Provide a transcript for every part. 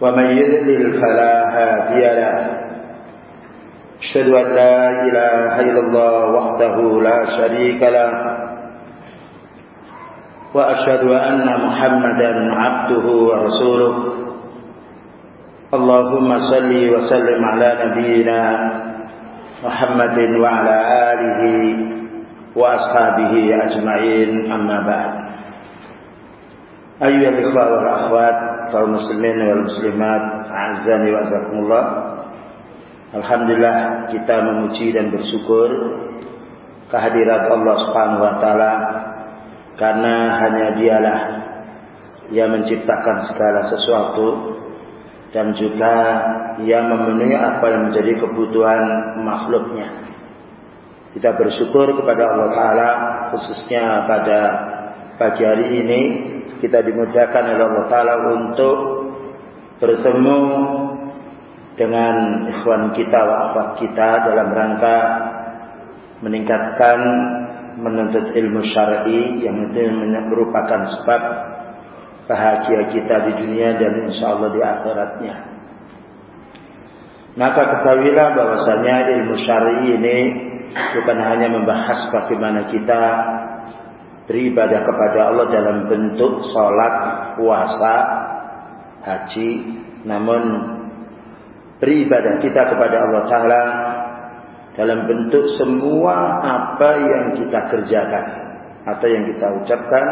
ومن يذلل فلا هادي له. أشهد أن لا إله إلا الله وحده لا شريك له. وأشهد أن محمدا عبده ورسوله. اللهم صل وسلم على نبينا محمد وعلى آله وأصحابه أجمعين أما بعد. أيها الإخوة والأخوات kaum muslimin wal muslimat azani wa azakumullah Alhamdulillah kita memuji dan bersyukur kehadirat Allah Subhanahu wa taala karena hanya dialah yang menciptakan segala sesuatu dan juga yang memenuhi apa yang menjadi kebutuhan makhluknya. Kita bersyukur kepada Allah Ta'ala khususnya pada pagi hari ini kita dimudahkan oleh Allah Ta'ala untuk bertemu dengan ikhwan kita wa kita dalam rangka meningkatkan menuntut ilmu syar'i yang itu merupakan sebab bahagia kita di dunia dan insya Allah di akhiratnya. Maka ketahuilah bahwasanya ilmu syar'i ini bukan hanya membahas bagaimana kita beribadah kepada Allah dalam bentuk sholat, puasa, haji, namun beribadah kita kepada Allah Ta'ala dalam bentuk semua apa yang kita kerjakan atau yang kita ucapkan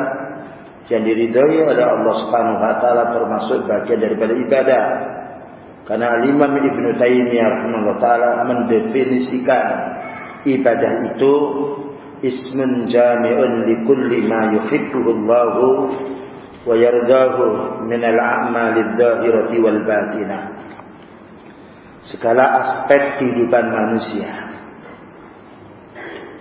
yang diridhoi oleh Allah Subhanahu wa taala termasuk bagian daripada ibadah. Karena Imam Ibnu Taimiyah rahimahullah taala mendefinisikan ibadah itu ismun jami'un li kulli ma yuhibbuhu Allah wa yardahu min al-a'mali adh-dhahirati wal batinah. Segala aspek kehidupan manusia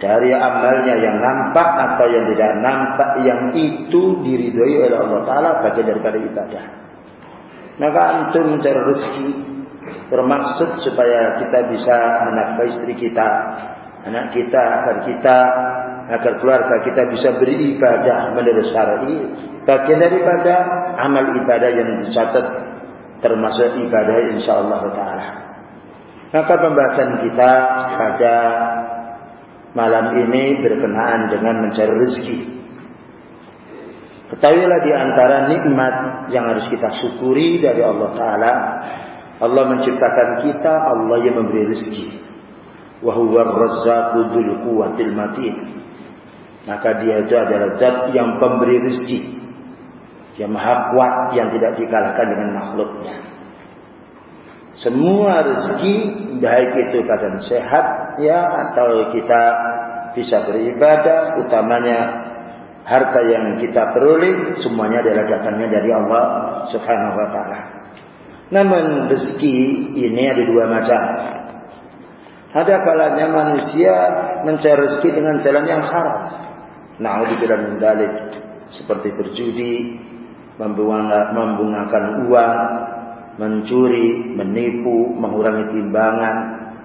dari amalnya yang nampak atau yang tidak nampak yang itu diridhoi oleh Allah Taala bagian daripada ibadah. Maka antum mencari rezeki bermaksud supaya kita bisa menafkahi istri kita, anak kita, agar kita, agar keluarga kita bisa beribadah menurut syar'i, bagian daripada amal ibadah yang dicatat termasuk ibadah insyaallah taala. Maka pembahasan kita pada malam ini berkenaan dengan mencari rezeki. Ketahuilah di antara nikmat yang harus kita syukuri dari Allah Ta'ala. Allah menciptakan kita, Allah yang memberi rezeki. Wahuwa razzaqu dzul. Maka dia itu adalah zat yang pemberi rezeki. Yang maha kuat yang tidak dikalahkan dengan makhluknya. Semua rezeki baik itu keadaan sehat ya atau kita bisa beribadah utamanya harta yang kita peroleh semuanya adalah datangnya dari Allah Subhanahu wa taala. Namun rezeki ini ada dua macam. Ada kalanya manusia mencari rezeki dengan jalan yang haram. Na'udzubillah min dzalik. Seperti berjudi, membungakan uang, mencuri, menipu, mengurangi timbangan,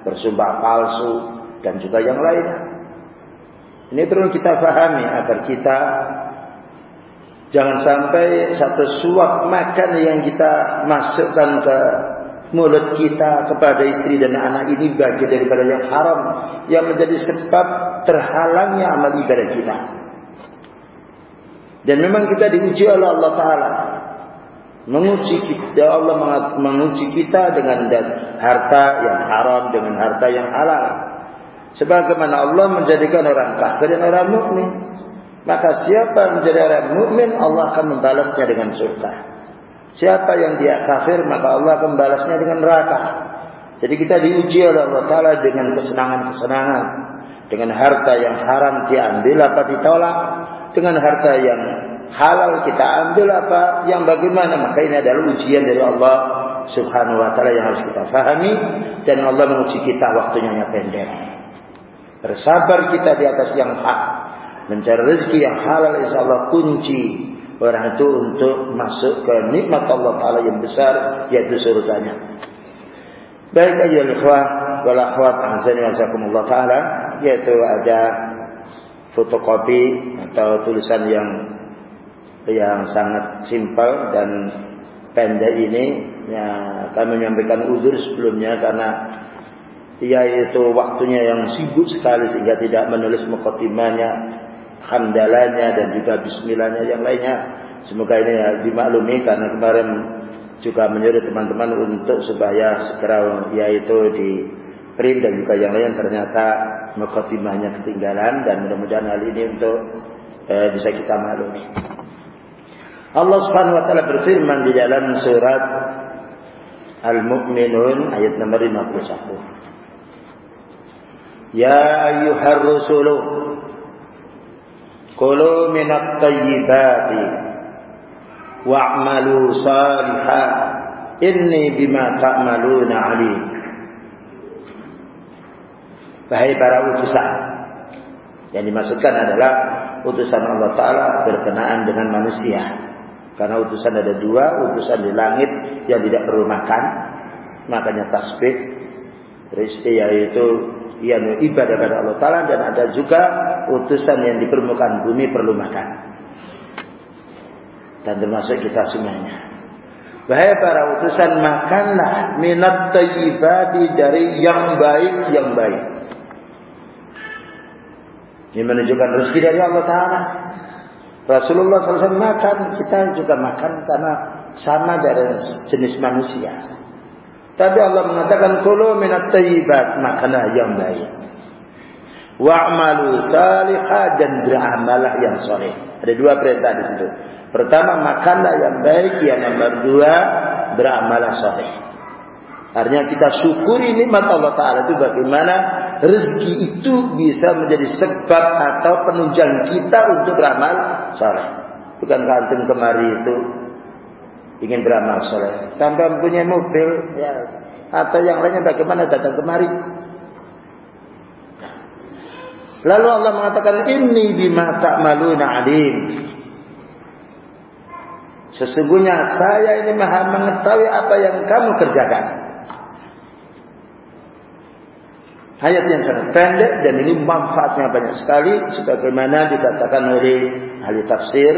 bersumpah palsu, dan juga yang lainnya. Ini perlu kita pahami agar kita jangan sampai satu suap makan yang kita masukkan ke mulut kita kepada istri dan anak ini bagian daripada yang haram yang menjadi sebab terhalangnya amal ibadah kita. Dan memang kita diuji oleh Allah Taala menguji kita Allah menguji kita dengan harta yang haram dengan harta yang halal. Sebagaimana Allah menjadikan orang kafir dan orang mukmin, maka siapa menjadi orang mukmin Allah akan membalasnya dengan surga. Siapa yang dia kafir maka Allah akan membalasnya dengan neraka. Jadi kita diuji oleh Allah Taala dengan kesenangan-kesenangan, dengan harta yang haram diambil apa ditolak, dengan harta yang halal kita ambil apa? Yang bagaimana? Maka ini adalah ujian dari Allah Subhanahu wa taala yang harus kita fahami. Dan Allah menguji kita waktunya yang pendek. Bersabar kita di atas yang hak, mencari rezeki yang halal insyaallah kunci orang itu untuk masuk ke nikmat Allah taala yang besar yaitu surganya. Baik aja ikhwah wal akhwat azani wasakumullah taala yaitu ada fotokopi atau tulisan yang yang sangat simpel dan pendek ini ya kami menyampaikan udur sebelumnya karena yaitu waktunya yang sibuk sekali sehingga tidak menulis mukaddimahnya hamdalahnya dan juga bismillahnya yang lainnya semoga ini dimaklumi karena kemarin juga menyuruh teman-teman untuk supaya segera yaitu di print dan juga yang lain ternyata mukaddimahnya ketinggalan dan mudah-mudahan hal ini untuk eh, bisa kita maklumi. Allah Subhanahu wa taala berfirman di dalam surat Al-Mu'minun ayat nomor 51. Ya ayyuhar rusulu kulu minat tayyibati wa'malu salihan inni bima ta'maluna alim. Wahai para utusan. Yang dimaksudkan adalah utusan Allah Ta'ala berkenaan dengan manusia. Karena utusan ada dua, utusan di langit yang tidak perlu makan, makanya tasbih. Terus yaitu yang ibadah kepada Allah Taala dan ada juga utusan yang di permukaan bumi perlu makan. Dan termasuk kita semuanya. Bahaya para utusan makanlah minat tayyibati dari yang baik yang baik. Ini menunjukkan rezeki dari Allah Ta'ala. Rasulullah SAW makan, kita juga makan karena sama dari jenis manusia. Tapi Allah mengatakan kulu minat tayyibat, makanlah yang baik. Wa'malu salihah dan beramalah yang soleh. Ada dua perintah di situ. Pertama makanlah yang baik, yang nomor dua beramalah soleh. Artinya kita syukuri nikmat Allah Ta'ala itu bagaimana rezeki itu bisa menjadi sebab atau penunjang kita untuk beramal soleh. Bukan kantin kemari itu ingin beramal soleh. Tanpa mempunyai mobil, ya, atau yang lainnya bagaimana datang kemari. Lalu Allah mengatakan ini bima ta'maluna alim. Sesungguhnya saya ini maha mengetahui apa yang kamu kerjakan. Ayat yang sangat pendek dan ini manfaatnya banyak sekali sebagaimana dikatakan oleh ahli tafsir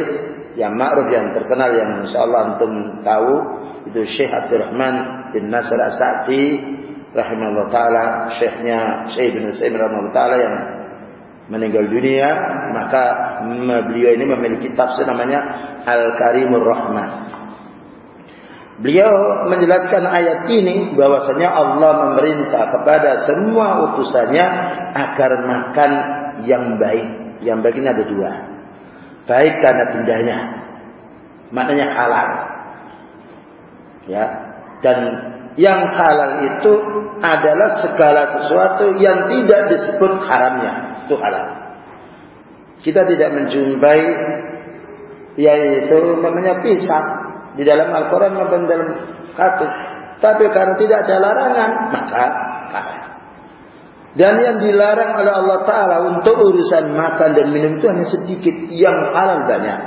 yang ma'ruf yang terkenal yang insyaallah antum tahu itu Syekh Abdurrahman bin Nasr As-Sa'di rahimahullah taala syekhnya Syekh bin Utsaimin rahimahullah taala yang meninggal dunia maka beliau ini memiliki tafsir namanya Al-Karimur Rahman Beliau menjelaskan ayat ini bahwasanya Allah memerintah kepada semua utusannya agar makan yang baik. Yang baik ini ada dua. Baik karena bendanya. Maknanya halal. Ya. Dan yang halal itu adalah segala sesuatu yang tidak disebut haramnya. Itu halal. Kita tidak menjumpai yaitu namanya pisang di dalam Al-Quran maupun dalam hadis. Tapi karena tidak ada larangan, maka halal. Dan yang dilarang oleh Allah Ta'ala untuk urusan makan dan minum itu hanya sedikit. Yang halal banyak.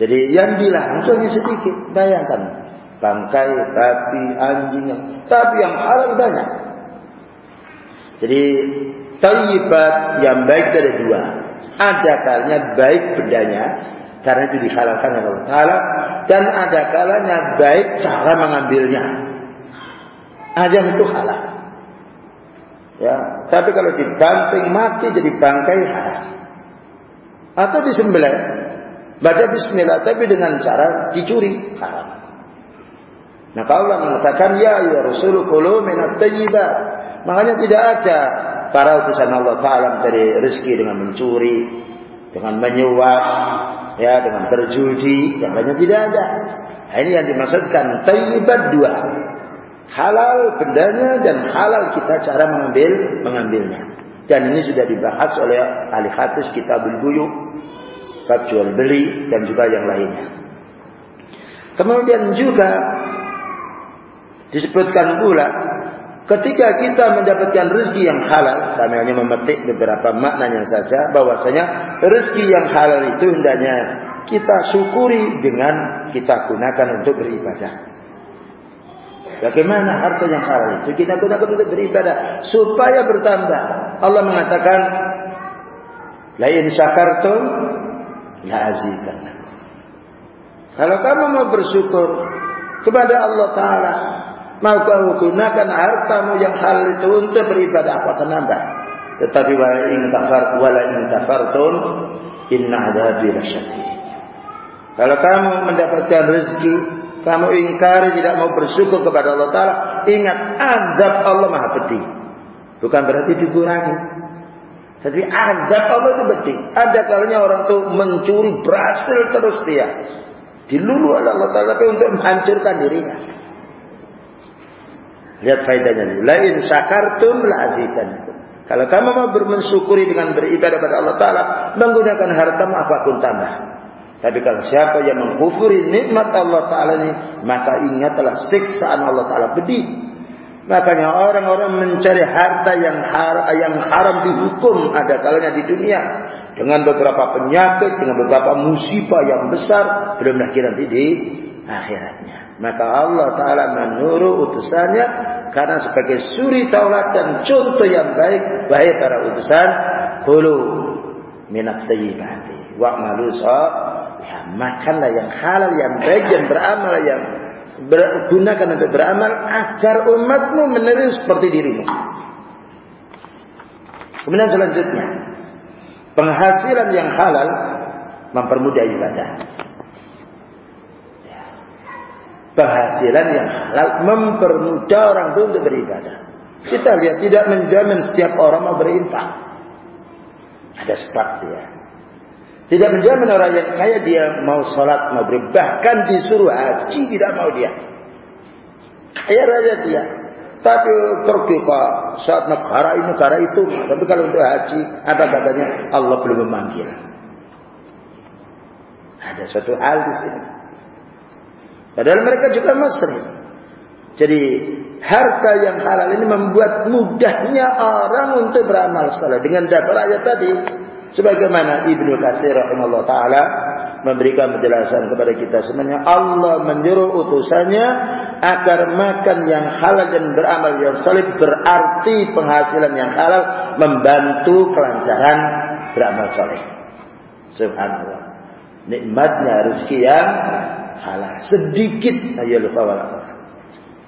Jadi yang dilarang itu hanya sedikit. Bayangkan. Bangkai, babi, anjing. Tapi yang halal banyak. Jadi tayyibat yang baik ada dua. Ada kalanya baik bedanya karena itu dihalalkan oleh Allah Taala dan ada kalanya baik cara mengambilnya. Yang itu halal. Ya, tapi kalau dibanting mati jadi bangkai halal. Atau disembelih baca bismillah tapi dengan cara dicuri haram. Nah, Allah mengatakan ya ya Rasul minat. Makanya tidak ada para utusan Allah Taala mencari rezeki dengan mencuri, dengan menyuap, ya dengan berjudi, yang lainnya tidak ada. Nah, ini yang dimaksudkan tayyibat dua. Halal bendanya dan halal kita cara mengambil mengambilnya. Dan ini sudah dibahas oleh ahli hadis kitabul buyuk, bab jual beli dan juga yang lainnya. Kemudian juga disebutkan pula ketika kita mendapatkan rezeki yang halal, kami hanya memetik beberapa maknanya saja bahwasanya rezeki yang halal itu hendaknya kita syukuri dengan kita gunakan untuk beribadah. Bagaimana harta yang halal itu kita gunakan untuk beribadah supaya bertambah. Allah mengatakan, "La in syakartum la azidannakum." Kalau kamu mau bersyukur kepada Allah taala, mau kamu gunakan hartamu yang halal itu untuk beribadah, aku akan nambah. Tetapi wala in kafar wala in kafartum inna adzabi lasyadid. Kalau kamu mendapatkan rezeki kamu ingkari tidak mau bersyukur kepada Allah Ta'ala, ingat azab Allah maha pedih. Bukan berarti dikurangi. Jadi azab Allah itu pedih. Ada kalanya orang itu mencuri berhasil terus dia. Dilulu oleh Allah Ta'ala tapi untuk menghancurkan dirinya. Lihat faedahnya. Lain syakartum la azidan. Kalau kamu mau bermensyukuri dengan beribadah pada Allah Ta'ala, menggunakan harta apa pun tambah. Tapi kalau siapa yang mengkufuri nikmat Allah Ta'ala ini, maka ingatlah siksaan Allah Ta'ala pedih. Makanya orang-orang mencari harta yang, har yang haram dihukum ada kalanya di dunia. Dengan beberapa penyakit, dengan beberapa musibah yang besar. Belum lagi nanti di akhiratnya. Maka Allah Ta'ala menurut utusannya. Karena sebagai suri taulat dan contoh yang baik. Baik para utusan. Kulu minat tayyibati. Wa'malu Ya, makanlah yang halal, yang baik, dan beramal yang gunakan untuk beramal agar umatmu meniru seperti dirimu. Kemudian selanjutnya, penghasilan yang halal mempermudah ibadah. Ya. Penghasilan yang halal mempermudah orang itu untuk beribadah. Kita lihat tidak menjamin setiap orang mau berinfak. Ada sebab dia. Tidak menjamin orang yang kaya dia mau sholat, mau beri. Bahkan disuruh haji tidak mau dia. Kaya raja dia. Tapi pergi ke saat negara ini, negara itu. Tapi kalau untuk haji, apa katanya? Allah belum memanggil. Ada satu hal di sini. Padahal mereka juga muslim. Jadi harta yang halal ini membuat mudahnya orang untuk beramal saleh. Dengan dasar ayat tadi, Sebagaimana Ibnu Katsir rahimahullah taala memberikan penjelasan kepada kita sebenarnya Allah menyuruh utusannya agar makan yang halal dan beramal yang salih berarti penghasilan yang halal membantu kelancaran beramal saleh. Subhanallah. Nikmatnya rezeki yang halal. Sedikit aja lupa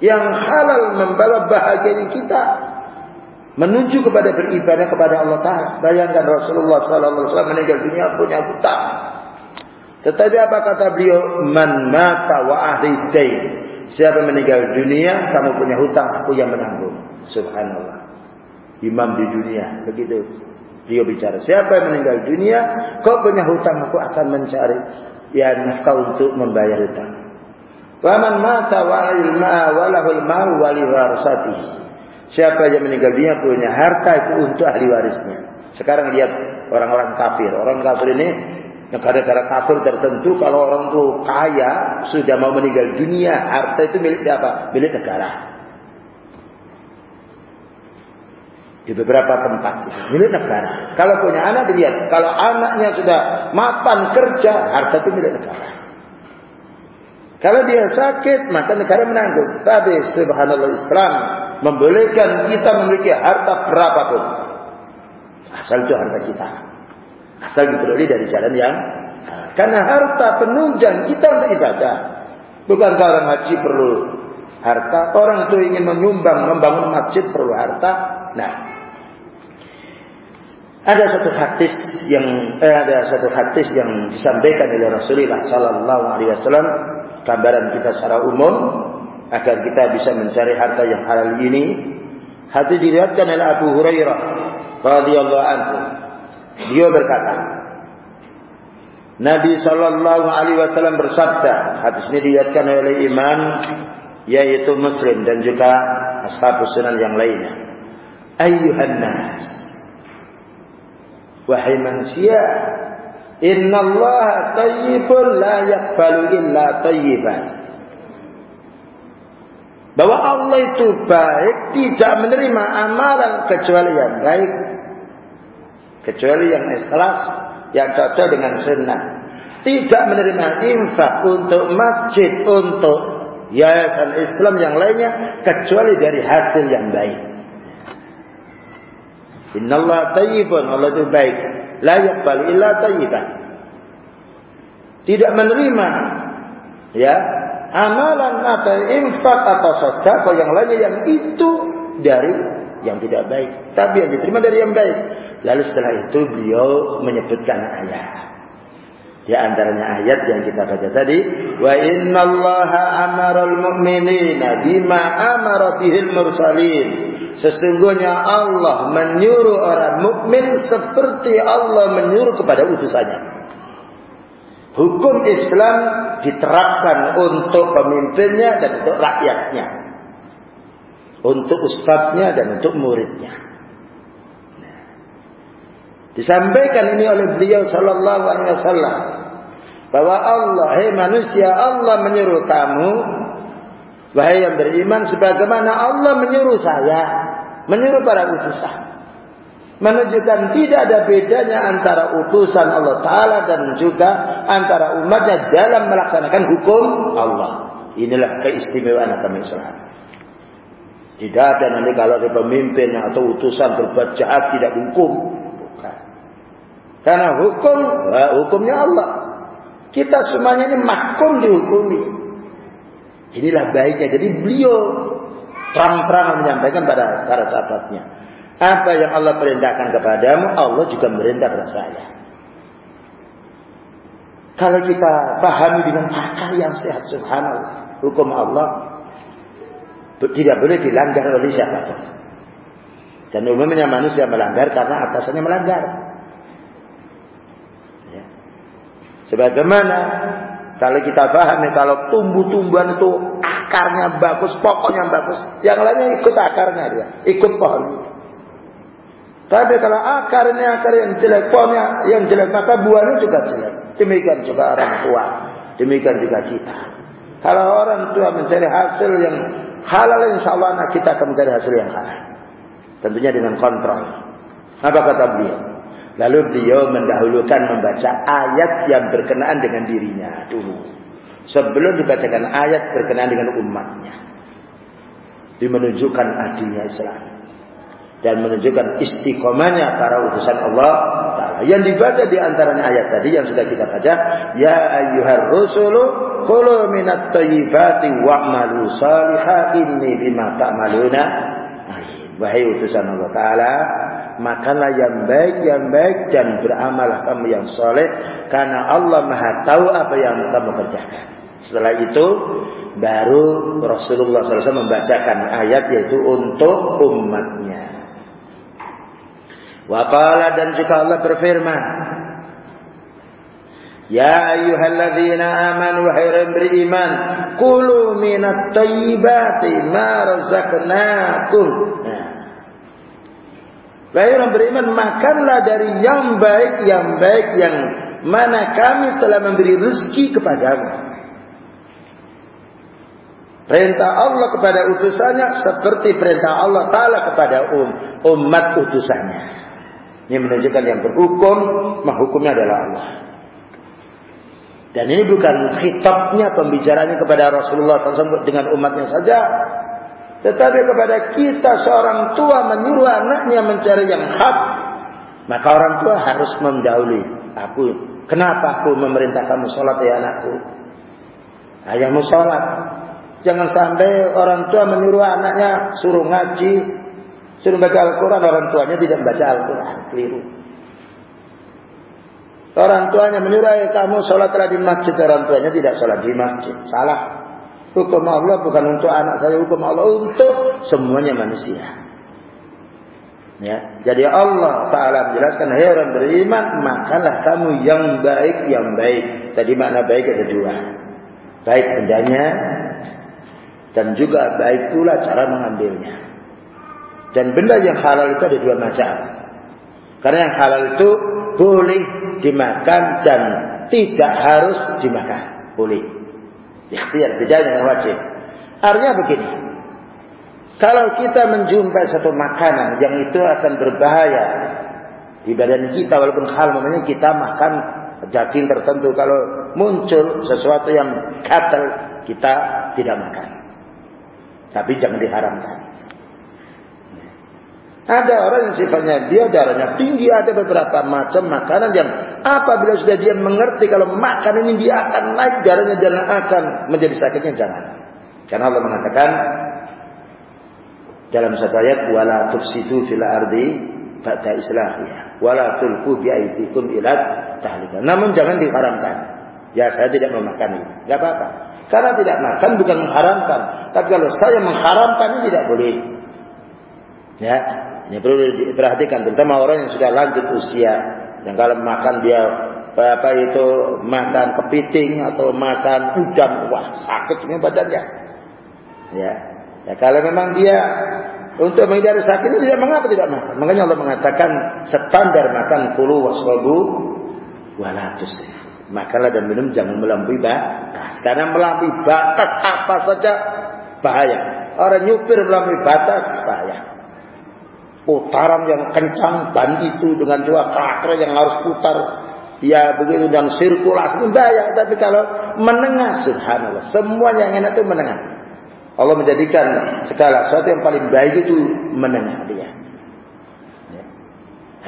Yang halal membawa bahagia kita menuju kepada beribadah kepada Allah Taala. Bayangkan Rasulullah Sallallahu Alaihi Wasallam meninggal dunia punya hutang. Tetapi apa kata beliau? Man mata wa ahli. Siapa meninggal dunia, kamu punya hutang, aku yang menanggung. Subhanallah. Imam di dunia, begitu. Beliau bicara, siapa yang meninggal dunia, kau punya hutang, aku akan mencari ya nafkah untuk membayar hutang. man mata wa ilma wa lahul li Siapa yang meninggal dunia punya harta itu untuk ahli warisnya. Sekarang lihat orang-orang kafir. Orang kafir ini negara-negara kafir tertentu kalau orang itu kaya sudah mau meninggal dunia, harta itu milik siapa? Milik negara. Di beberapa tempat milik negara. Kalau punya anak dilihat, kalau anaknya sudah mapan kerja, harta itu milik negara. Kalau dia sakit, maka negara menanggung. Tapi subhanallah Islam membolehkan kita memiliki harta berapapun. Asal itu harta kita. Asal diperoleh dari jalan yang karena harta penunjang kita untuk ibadah. Bukan orang haji perlu harta, orang itu ingin menyumbang membangun masjid perlu harta. Nah, ada satu hadis yang eh, ada satu hadis yang disampaikan oleh Rasulullah Sallallahu Alaihi Wasallam gambaran kita secara umum agar kita bisa mencari harta yang halal ini. Hadis diriwayatkan oleh Abu Hurairah radhiyallahu anhu. Dia berkata, Nabi sallallahu alaihi wasallam bersabda, hadis ini diriwayatkan oleh Imam yaitu Muslim dan juga ashabus sunan yang lainnya. Ayyuhan nas. Wahai manusia, Innallaha tayyibun la yaqbalu illa tayyiban. Bahwa Allah itu baik, tidak menerima amalan kecuali yang baik. Kecuali yang ikhlas, yang cocok dengan sunnah. Tidak menerima infak untuk masjid, untuk yayasan Islam yang lainnya, kecuali dari hasil yang baik. Innallaha tayyibun, Allah itu baik layak bal illa. Tidak menerima ya amalan atau infak atau sedekah yang lainnya yang itu dari yang tidak baik, tapi yang diterima dari yang baik. Lalu setelah itu beliau menyebutkan ayat. Di antaranya ayat yang kita baca tadi, wa innallaha amaral mu'minina bima amara bihil mursalin. Sesungguhnya Allah menyuruh orang mukmin seperti Allah menyuruh kepada utusannya. Hukum Islam diterapkan untuk pemimpinnya dan untuk rakyatnya. Untuk ustadznya dan untuk muridnya. Disampaikan ini oleh beliau sallallahu alaihi wasallam bahwa Allah, hei manusia, Allah menyuruh kamu wahai yang beriman sebagaimana Allah menyuruh saya menyuruh para utusan. Menunjukkan tidak ada bedanya antara utusan Allah Ta'ala dan juga antara umatnya dalam melaksanakan hukum Allah. Inilah keistimewaan agama Islam. Tidak ada nanti kalau ada pemimpin atau utusan berbuat jahat tidak hukum. Bukan. Karena hukum, ya, hukumnya Allah. Kita semuanya ini makum dihukumi. Inilah baiknya. Jadi beliau terang-terang menyampaikan pada para sahabatnya. Apa yang Allah perintahkan kepadamu, Allah juga merintah kepada saya. Kalau kita pahami dengan akal yang sehat, subhanallah. Hukum Allah tidak boleh dilanggar oleh siapa pun. Dan umumnya manusia melanggar karena atasannya melanggar. Ya. Sebagaimana kalau kita pahami kalau tumbuh-tumbuhan itu akarnya bagus, pokoknya bagus, yang lainnya ikut akarnya dia, ikut pohon itu. Tapi kalau akarnya akar yang jelek, pohonnya yang jelek, maka buahnya juga jelek. Demikian juga orang tua, demikian juga kita. Kalau orang tua mencari hasil yang halal, insya Allah anak kita akan mencari hasil yang halal. Tentunya dengan kontrol. Apa kata beliau? Lalu beliau mendahulukan membaca ayat yang berkenaan dengan dirinya dulu. Sebelum dibacakan ayat berkenaan dengan umatnya. Dimenunjukkan adilnya Islam. Dan menunjukkan istiqomahnya para utusan Allah Ta'ala. Yang dibaca di antaranya ayat tadi yang sudah kita baca. Ya ayyuhar rusulu kulu minat tayyibati wa'malu salihah inni bima ta'maluna. Wahai utusan Allah Ta'ala makanlah yang baik yang baik dan beramalah kamu yang soleh karena Allah maha tahu apa yang kamu kerjakan. Setelah itu baru Rasulullah SAW membacakan ayat yaitu untuk umatnya. Waqala dan juga Allah berfirman, Ya ayyuhalladzina amanu wahai orang beriman, kulu minat tayyibati ma razaqnakum. Nah, Wahai orang beriman, makanlah dari yang baik, yang baik yang mana kami telah memberi rezeki kepadamu. Perintah Allah kepada utusannya seperti perintah Allah Ta'ala kepada um, umat utusannya. Ini menunjukkan yang berhukum, menghukumnya adalah Allah. Dan ini bukan khitabnya pembicaranya kepada Rasulullah SAW dengan umatnya saja. Tetapi kepada kita seorang tua menyuruh anaknya mencari yang hak, maka orang tua harus mendahului aku. Kenapa aku memerintah kamu sholat ya anakku? Ayahmu sholat. Jangan sampai orang tua menyuruh anaknya suruh ngaji, suruh baca Al-Quran, orang tuanya tidak membaca Al-Quran, keliru. Orang tuanya menyuruh kamu sholatlah di masjid, orang tuanya tidak sholat di masjid, salah. Hukum Allah bukan untuk anak saya, hukum Allah untuk semuanya manusia. Ya, jadi Allah Taala menjelaskan, hai orang beriman, makanlah kamu yang baik, yang baik. Tadi makna baik ada dua, baik bendanya dan juga baik pula cara mengambilnya. Dan benda yang halal itu ada dua macam. Karena yang halal itu boleh dimakan dan tidak harus dimakan. Boleh. Ikhtiar, beda dengan wajib. Artinya begini. Kalau kita menjumpai satu makanan yang itu akan berbahaya di badan kita walaupun hal namanya kita makan daging tertentu kalau muncul sesuatu yang gatal kita tidak makan. Tapi jangan diharamkan. Ada orang yang sifatnya dia darahnya tinggi, ada beberapa macam makanan yang apabila sudah dia mengerti kalau makan ini dia akan naik darahnya dan akan menjadi sakitnya jangan. Karena Allah mengatakan dalam satu ayat wala tufsidu fil ardi ba'da islahiha wala tulqu bi aydikum ila tahlika. Namun jangan diharamkan. Ya saya tidak memakan ini. Enggak apa-apa. Karena tidak makan bukan mengharamkan. Tapi kalau saya mengharamkan tidak boleh. Ya, ini perlu diperhatikan terutama orang yang sudah lanjut usia. Yang kalau makan dia apa itu makan kepiting atau makan udang, wah sakit ini badannya. Ya. Ya kalau memang dia untuk menghindari sakit itu tidak mengapa tidak makan. Makanya Allah mengatakan standar makan kulu waswabu walatus. Makanlah dan minum jangan melampaui batas. Karena melampaui batas apa saja bahaya. Orang nyupir melampaui batas bahaya putaran yang kencang ban itu dengan dua karakter yang harus putar. Ya begitu dan sirkulasi bahaya tapi kalau menengah subhanallah semuanya yang enak itu menengah. Allah menjadikan segala sesuatu yang paling baik itu menengah dia. Ya.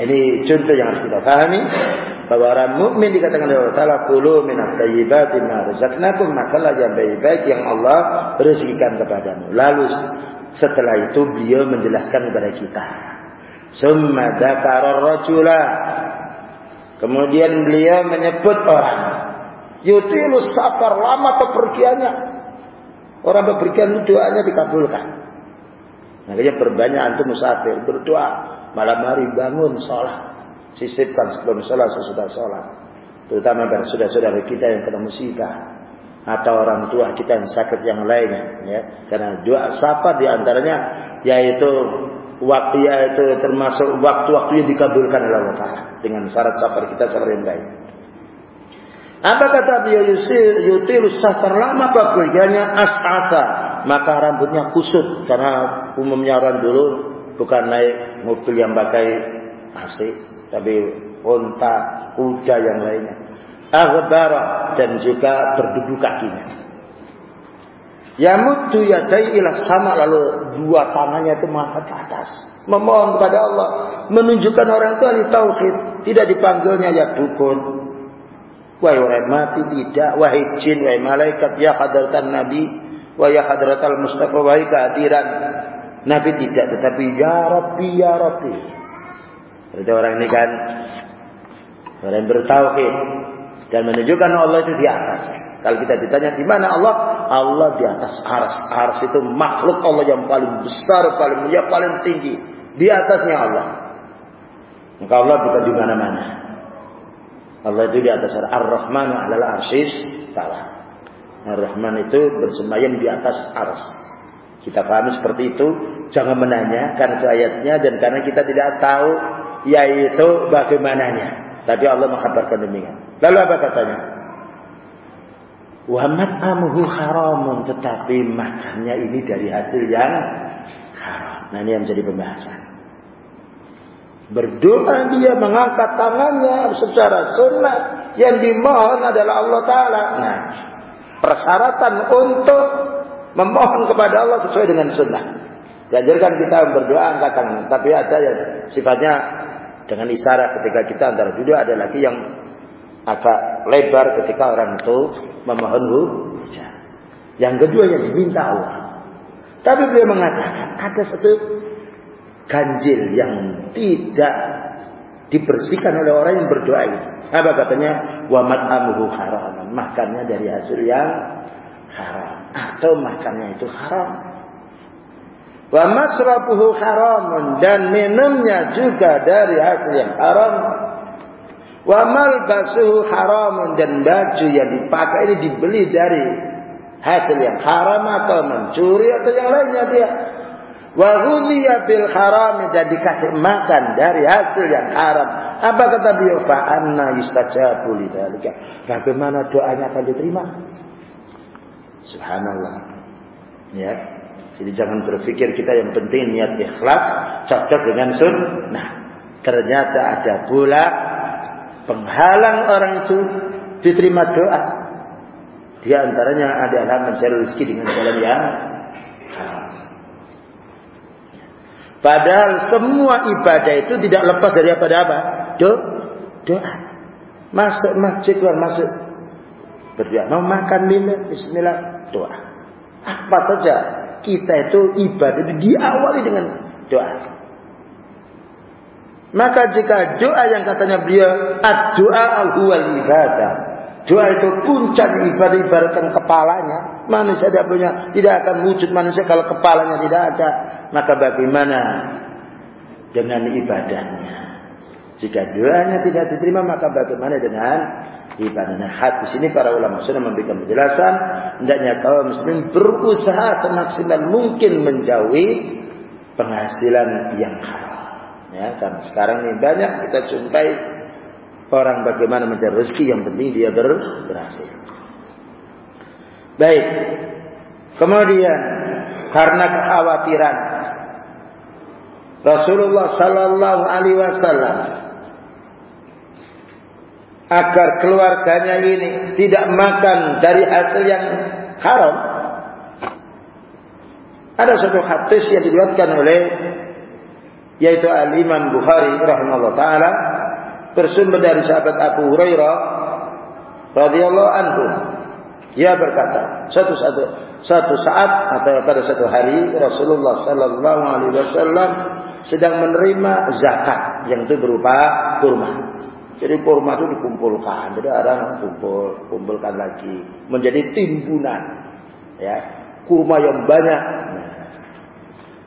ini contoh yang harus kita pahami bahwa orang mukmin dikatakan oleh Allah kulu min at-tayyibati ma razaqnakum makalah yang baik-baik yang Allah rezekikan kepadamu. Lalu setelah itu beliau menjelaskan kepada kita. Summa dzakara rajula. Kemudian beliau menyebut orang. Yutilu safar lama kepergiannya. Orang bepergian itu doanya dikabulkan. Makanya berbanyak antum musafir berdoa malam hari bangun sholat. Sisipkan sebelum sholat sesudah sholat. Terutama pada saudara-saudara kita yang kena musibah atau orang tua kita yang sakit yang lainnya ya. Karena doa safar di antaranya yaitu waktu yaitu termasuk waktu-waktu yang dikabulkan oleh Allah Taala dengan syarat safar kita safar yang baik. Apa kata dia yutil safar lama pekerjaannya as-asa. Maka rambutnya kusut. Karena umumnya orang dulu bukan naik mobil yang pakai AC tapi unta kuda yang lainnya aghbara dan juga berduduk kakinya. Yamuddu yadai ila sama lalu dua tangannya itu mengangkat ke atas. Memohon kepada Allah. Menunjukkan orang itu ahli tauhid. Tidak dipanggilnya ya dukun. Wahai orang mati tidak. Wahai jin, wahai malaikat. Ya hadratan Nabi. Wahai hadratal Mustafa. Wahai kehadiran. Nabi tidak. Tetapi ya Rabbi, ya Rabbi. Berarti orang ini kan. Orang bertauhid dan menunjukkan Allah itu di atas. Kalau kita ditanya di mana Allah, Allah di atas ars. Ars itu makhluk Allah yang paling besar, paling mulia, paling tinggi. Di atasnya Allah. Maka Allah bukan di mana-mana. Allah itu di atas Ar-Rahman adalah arsis ta'ala. Ar-Rahman itu bersemayam di atas ars. Kita pahami seperti itu, jangan menanya karena itu ayatnya dan karena kita tidak tahu yaitu bagaimananya. Tapi Allah mengkabarkan demikian. Lalu apa katanya? Wa mat'amuhu haramun. Tetapi makannya ini dari hasil yang haram. Nah ini yang menjadi pembahasan. Berdoa dia mengangkat tangannya secara sunnah. Yang dimohon adalah Allah Ta'ala. Nah, persyaratan untuk memohon kepada Allah sesuai dengan sunnah. Diajarkan kita berdoa angkat tangan. Tapi ada yang sifatnya dengan isyarat ketika kita antara duduk ada lagi yang agak lebar ketika orang itu memohon hujan. Yang kedua yang diminta Allah. Tapi beliau mengatakan ada satu ganjil yang tidak dibersihkan oleh orang yang berdoa. Apa katanya? Wa mat'amuhu haram. Makannya dari hasil yang haram. Atau makannya itu haram. Wa masrabuhu haramun dan minumnya juga dari hasil yang haram. Wa malbasuhu haramun dan baju yang dipakai ini dibeli dari hasil yang haram atau mencuri atau yang lainnya dia. Wa ghudhiya bil haram dan dikasih makan dari hasil yang haram Apa kata beliau? Fa anna yustajabu lidzalika. Bagaimana doanya akan diterima? Subhanallah. Ya. Jadi jangan berpikir kita yang penting niat ikhlas cocok dengan sunnah. Ternyata ada pula penghalang orang itu diterima doa. Di antaranya adalah mencari rezeki dengan jalan yang Padahal semua ibadah itu tidak lepas dari apa apa? Do, doa. Masuk masjid keluar masuk berdoa. Mau makan minum Bismillah doa. Apa saja kita itu ibadah itu diawali dengan doa. Maka jika doa yang katanya beliau ad-doa al-huwal ibadah. Doa itu puncak ibadah ibaratkan kepalanya. Manusia tidak punya, tidak akan wujud manusia kalau kepalanya tidak ada. Maka bagaimana dengan ibadahnya? Jika doanya tidak diterima, maka bagaimana dengan ibadahnya? Hadis ini para ulama sudah memberikan penjelasan. Hendaknya kaum muslim berusaha semaksimal mungkin menjauhi penghasilan yang haram. Ya, karena sekarang ini banyak kita jumpai orang bagaimana mencari rezeki yang penting dia ber berhasil. Baik. Kemudian karena kekhawatiran Rasulullah sallallahu alaihi wasallam agar keluarganya ini tidak makan dari hasil yang haram. Ada satu hadis yang diriwayatkan oleh yaitu Al Imam Bukhari rahimahullah taala bersumber dari sahabat Abu Hurairah radhiyallahu anhu. Ia berkata, satu satu satu saat atau pada satu hari Rasulullah sallallahu alaihi wasallam sedang menerima zakat yang itu berupa kurma. Jadi kurma itu dikumpulkan, jadi orang kumpul, kumpulkan lagi menjadi timbunan, ya kurma yang banyak.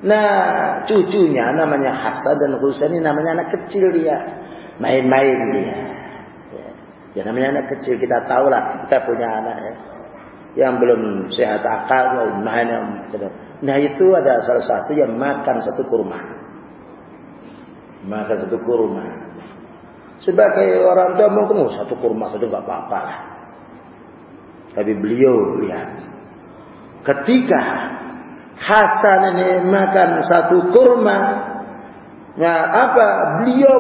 Nah, cucunya namanya Hasan dan Husain ini namanya anak kecil dia main-main dia. Ya. ya namanya anak kecil kita tahu lah kita punya anak ya. Yang belum sehat akal main Nah itu ada salah satu yang makan satu kurma. Makan satu kurma. Sebagai orang tua mungkin oh, satu kurma saja nggak apa-apa lah. Tapi beliau lihat ketika Hasan ini makan satu kurma, nah apa beliau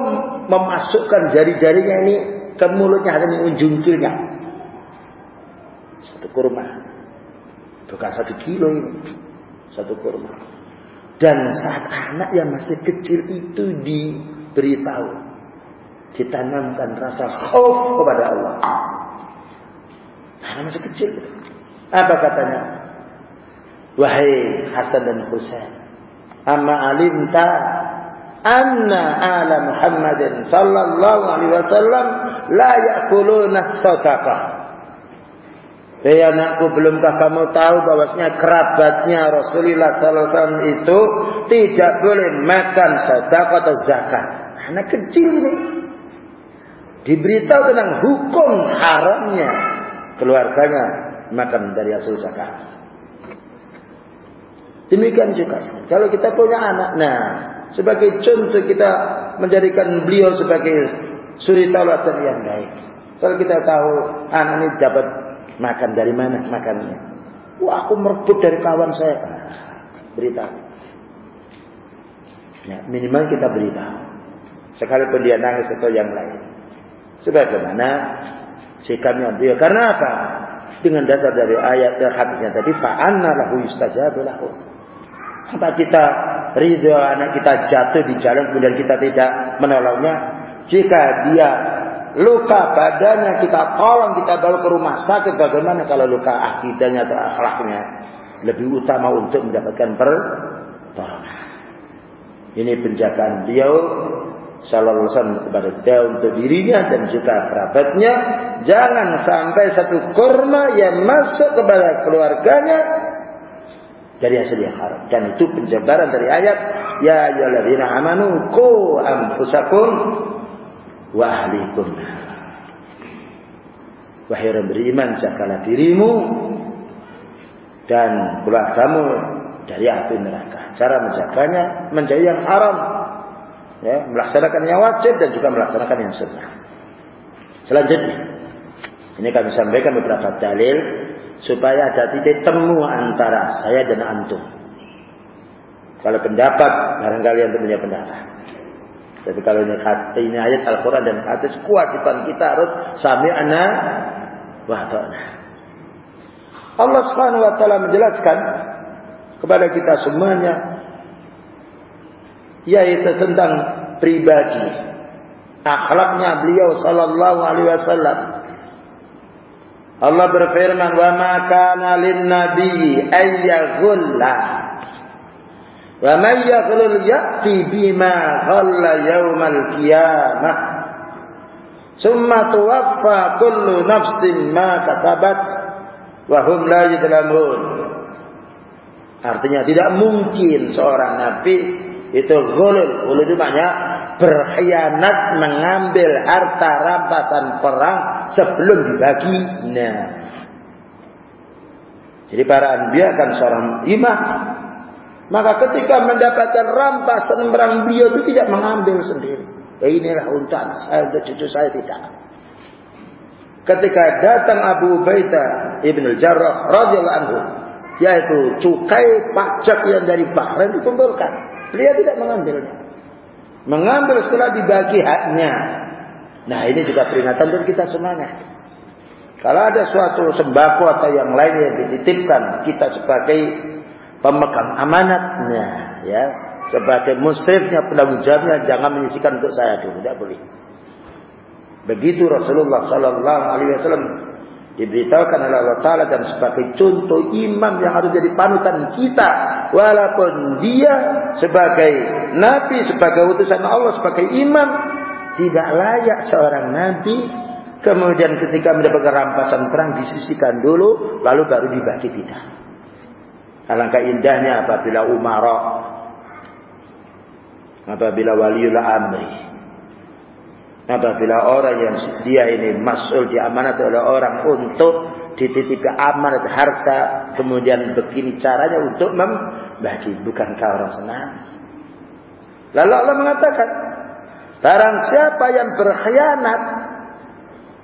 memasukkan jari-jarinya ini ke mulutnya hanya menjungkilnya. Satu kurma. Bukan satu kilo ini. Satu kurma. Dan saat anak yang masih kecil itu diberitahu. Ditanamkan rasa khauf kepada Allah. Anak masih kecil. Apa katanya? Wahai Hasan dan Husain. Amma alimta anna ala Muhammadin sallallahu alaihi wasallam la ya'kuluna sadaqah. Hei anakku, belumkah kamu tahu bahwasanya kerabatnya Rasulullah wasallam itu tidak boleh makan sedekah atau zakat. Anak kecil ini diberitahu tentang hukum haramnya keluarganya makan dari hasil zakat. Demikian juga kalau kita punya anak, nah sebagai contoh kita menjadikan beliau sebagai suri taulatan yang baik. Kalau kita tahu anak ini dapat makan dari mana makannya. Wah aku merebut dari kawan saya. Beritahu. Ya, minimal kita beritahu. Sekalipun dia nangis atau yang lain. Sebagaimana sikapnya beliau. Karena apa? Dengan dasar dari ayat dan hadisnya tadi. Fa'anna lahu yustajabu lahu. Apa kita ridho anak kita jatuh di jalan kemudian kita tidak menolongnya. Jika dia luka badannya kita tolong kita bawa ke rumah sakit bagaimana kalau luka akidahnya atau akhlaknya lebih utama untuk mendapatkan pertolongan. Ini penjagaan beliau alaihi kepada dia untuk dirinya dan juga kerabatnya. Jangan sampai satu kurma yang masuk kepada keluarganya dari hasil yang haram. Dan itu penjabaran dari ayat ya ayyuhalladzina amanu qu anfusakum wa ahlikum. Wahai orang beriman, jagalah dirimu dan keluargamu dari api neraka. Cara menjaganya menjadi yang haram. Ya, melaksanakan yang wajib dan juga melaksanakan yang sunnah. Selanjutnya, ini kami sampaikan beberapa dalil supaya ada titik temu antara saya dan antum. Kalau pendapat, barangkali antum punya pendapat. Tapi kalau ini, ini ayat Al-Quran dan hadis kewajiban kita harus sami'na wa. Allah Subhanahu wa taala menjelaskan kepada kita semuanya yaitu tentang pribadi akhlaknya beliau sallallahu alaihi wasallam Allah berfirman wa ma kana lin nabi ayyaghullah wa man yaghlul ya'ti bima ghalla yaumal qiyamah. Summa tuwaffa kullu nafsin ma kasabat wa hum la yudlamun artinya tidak mungkin seorang nabi itu ghulul. Ghulul itu maknanya berkhianat mengambil harta rampasan perang sebelum dibagi. Nah, jadi para anbiya kan seorang imam. Maka ketika mendapatkan rampasan perang beliau itu tidak mengambil sendiri. Ya inilah untuk anak saya, untuk cucu saya tidak. Ketika datang Abu Ubaidah Ibn Jarrah radhiyallahu anhu, yaitu cukai pajak yang dari Bahrain dikumpulkan. Beliau tidak mengambilnya. Mengambil setelah dibagi haknya. Nah ini juga peringatan untuk kita semuanya. Kalau ada suatu sembako atau yang lain yang dititipkan kita sebagai pemegang amanatnya, ya, sebagai muslimnya penanggung jawabnya jangan menyisikan untuk saya dulu, tidak boleh. Begitu Rasulullah Sallallahu Alaihi Wasallam diberitahukan oleh Allah Taala dan sebagai contoh imam yang harus jadi panutan kita. Walaupun dia sebagai nabi sebagai utusan Allah sebagai imam tidak layak seorang nabi. Kemudian ketika mendapatkan rampasan perang disisikan dulu lalu baru dibagi tidak alangkah indahnya apabila umara apabila waliul amri Apabila orang yang dia ini masuk diamanat oleh orang untuk dititipi amanat harta, kemudian begini caranya untuk membagi, bukankah orang senang? Lalu Allah mengatakan, barang siapa yang berkhianat,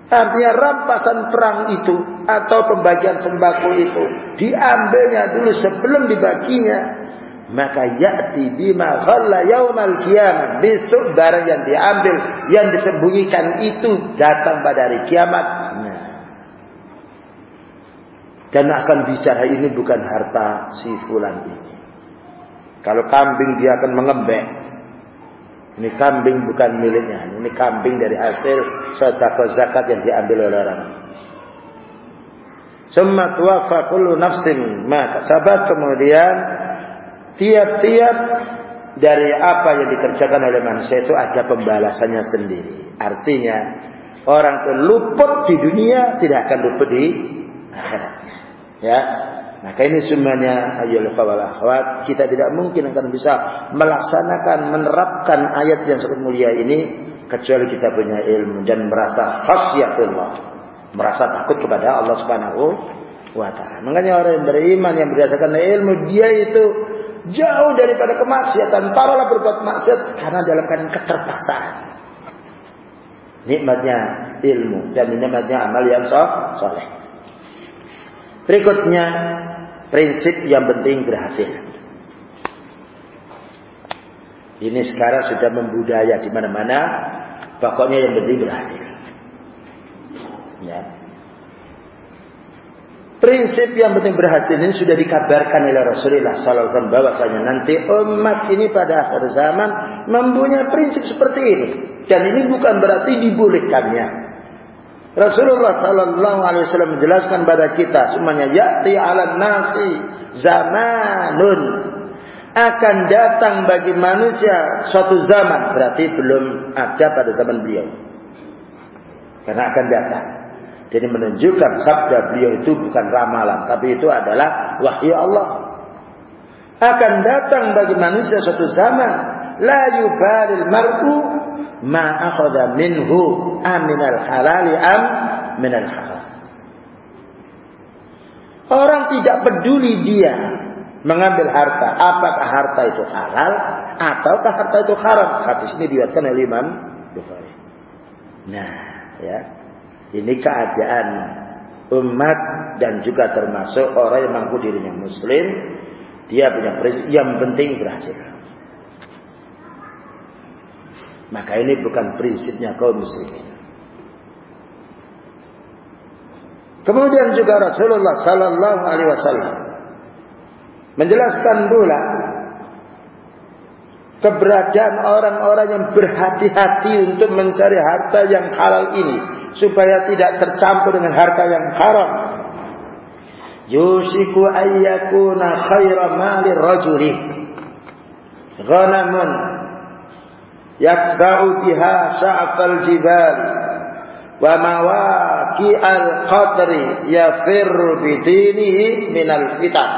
artinya rampasan perang itu atau pembagian sembako itu diambilnya dulu sebelum dibaginya, maka ya'ti bima ghalla yaumal qiyamah. Besok barang yang diambil yang disembunyikan itu datang pada hari kiamat. Nah. dan akan bicara ini bukan harta si fulan ini. Kalau kambing dia akan mengembek. Ini kambing bukan miliknya. Ini kambing dari hasil sedekah zakat yang diambil oleh orang. Summa tuwafa kullu nafsin ma kasabat. Kemudian tiap-tiap dari apa yang dikerjakan oleh manusia itu ada pembalasannya sendiri. Artinya orang itu luput di dunia tidak akan luput di akhiratnya. Ya. Maka ini semuanya ayol wal akhwat kita tidak mungkin akan bisa melaksanakan menerapkan ayat yang sangat mulia ini kecuali kita punya ilmu dan merasa khasyatullah, merasa takut kepada Allah Subhanahu wa taala. Makanya orang yang beriman yang berdasarkan ilmu dia itu Jauh daripada kemaksiatan. Taruhlah berbuat maksiat karena dalam keadaan keterpaksaan. Nikmatnya ilmu dan nikmatnya amal yang soleh. Berikutnya prinsip yang penting berhasil. Ini sekarang sudah membudaya di mana-mana. Pokoknya yang penting berhasil. Ya. Prinsip yang penting berhasil ini sudah dikabarkan oleh Rasulullah SAW bahwasanya nanti umat ini pada akhir zaman mempunyai prinsip seperti ini. Dan ini bukan berarti dibolehkannya. Rasulullah Sallallahu Alaihi Wasallam menjelaskan pada kita semuanya yati ala nasi zamanun. Akan datang bagi manusia suatu zaman berarti belum ada pada zaman beliau. Karena akan datang jadi menunjukkan sabda beliau itu bukan ramalan, tapi itu adalah wahyu Allah. Akan datang bagi manusia suatu zaman la yubalil mar'u ma akhadha minhu aminal halali am minal haram. Orang tidak peduli dia mengambil harta, apakah harta itu halal ataukah harta itu haram? Hadis ini diriwayatkan oleh Imam Bukhari. Nah, ya. Ini keadaan umat dan juga termasuk orang yang mampu dirinya muslim, dia punya prinsip yang penting berhasil. Maka ini bukan prinsipnya kaum muslimin. Kemudian juga Rasulullah Sallallahu Alaihi Wasallam menjelaskan pula keberadaan orang-orang yang berhati-hati untuk mencari harta yang halal ini supaya tidak tercampur dengan harta yang haram. Yusiku ayyakuna khaira mali rajuli ghanamun yakba'u biha sya'fal jibal wa mawaki al qadri yafirru bidinihi minal fitan.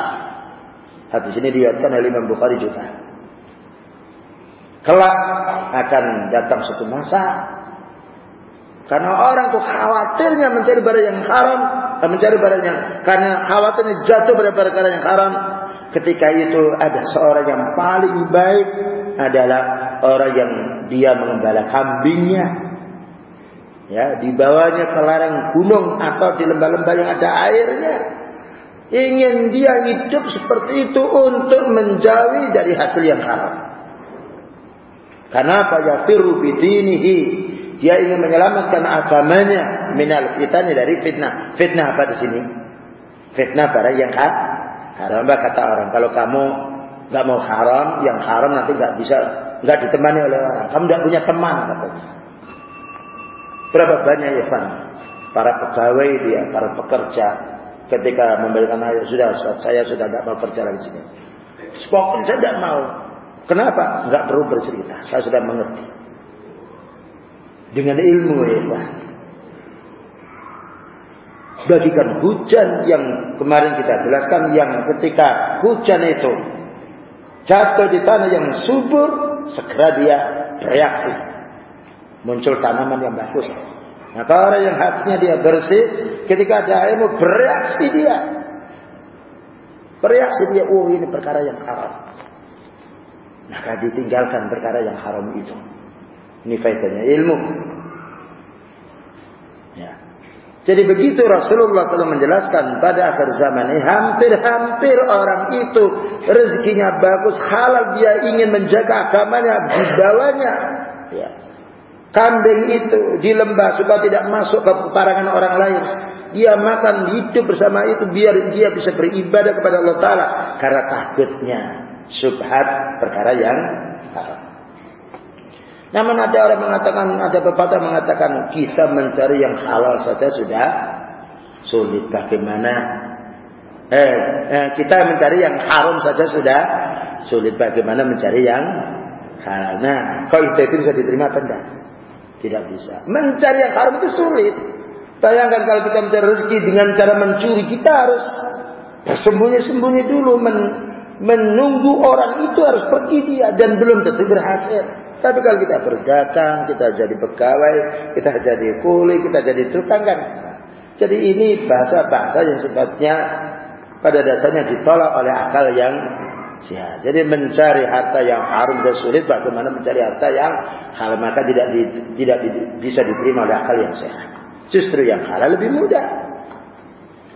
Hadis ini diriwayatkan oleh Imam Bukhari juga. Kelak akan datang suatu masa karena orang tuh khawatirnya mencari barang yang haram, dan mencari barang yang karena khawatirnya jatuh pada perkara yang haram. Ketika itu ada seorang yang paling baik adalah orang yang dia mengembala kambingnya. Ya dibawanya ke larang gunung atau di lembah-lembah yang ada airnya. Ingin dia hidup seperti itu untuk menjauhi dari hasil yang haram. Karena apa? Ya firu bidinihi dia ingin menyelamatkan agamanya minal fitnah dari fitnah fitnah apa di sini fitnah pada yang haram kata orang kalau kamu nggak mau haram yang haram nanti nggak bisa nggak ditemani oleh orang kamu tidak punya teman katanya Berapa banyak ya Pak? Para pegawai dia, para pekerja ketika memberikan ayat sudah saya sudah tidak mau kerja lagi sini. Pokoknya saya tidak mau. Kenapa? Enggak perlu bercerita. Saya sudah mengerti. Dengan ilmu ya. Bagikan hujan yang kemarin kita jelaskan yang ketika hujan itu jatuh di tanah yang subur segera dia bereaksi muncul tanaman yang bagus. Nah, orang yang hatinya dia bersih, ketika ada ilmu bereaksi dia. Bereaksi dia, oh ini perkara yang haram. Maka ditinggalkan perkara yang haram itu. Ini faedahnya ilmu. Ya. Jadi begitu Rasulullah SAW menjelaskan pada akhir zaman ini hampir-hampir orang itu rezekinya bagus halal dia ingin menjaga agamanya dibawanya ya kambing itu di lembah supaya tidak masuk ke peparangan orang lain. Dia makan hidup bersama itu biar dia bisa beribadah kepada Allah Ta'ala. Karena takutnya subhat perkara yang haram. Namun ada orang mengatakan, ada pepatah mengatakan kita mencari yang halal saja sudah sulit. Bagaimana? Eh, eh, kita mencari yang haram saja sudah sulit. Bagaimana mencari yang halal? Nah, kok itu, bisa diterima apa? Tidak bisa. Mencari yang haram itu sulit. Bayangkan kalau kita mencari rezeki dengan cara mencuri, kita harus bersembunyi-sembunyi dulu men menunggu orang itu harus pergi dia dan belum tentu berhasil. Tapi kalau kita berdagang, kita jadi pegawai, kita jadi kuli, kita jadi tukang kan. Jadi ini bahasa-bahasa yang sebabnya pada dasarnya ditolak oleh akal yang sehat. Jadi mencari harta yang haram dan sulit, bagaimana mencari harta yang halal maka tidak di, tidak di, bisa diterima oleh akal yang sehat. Justru yang halal lebih mudah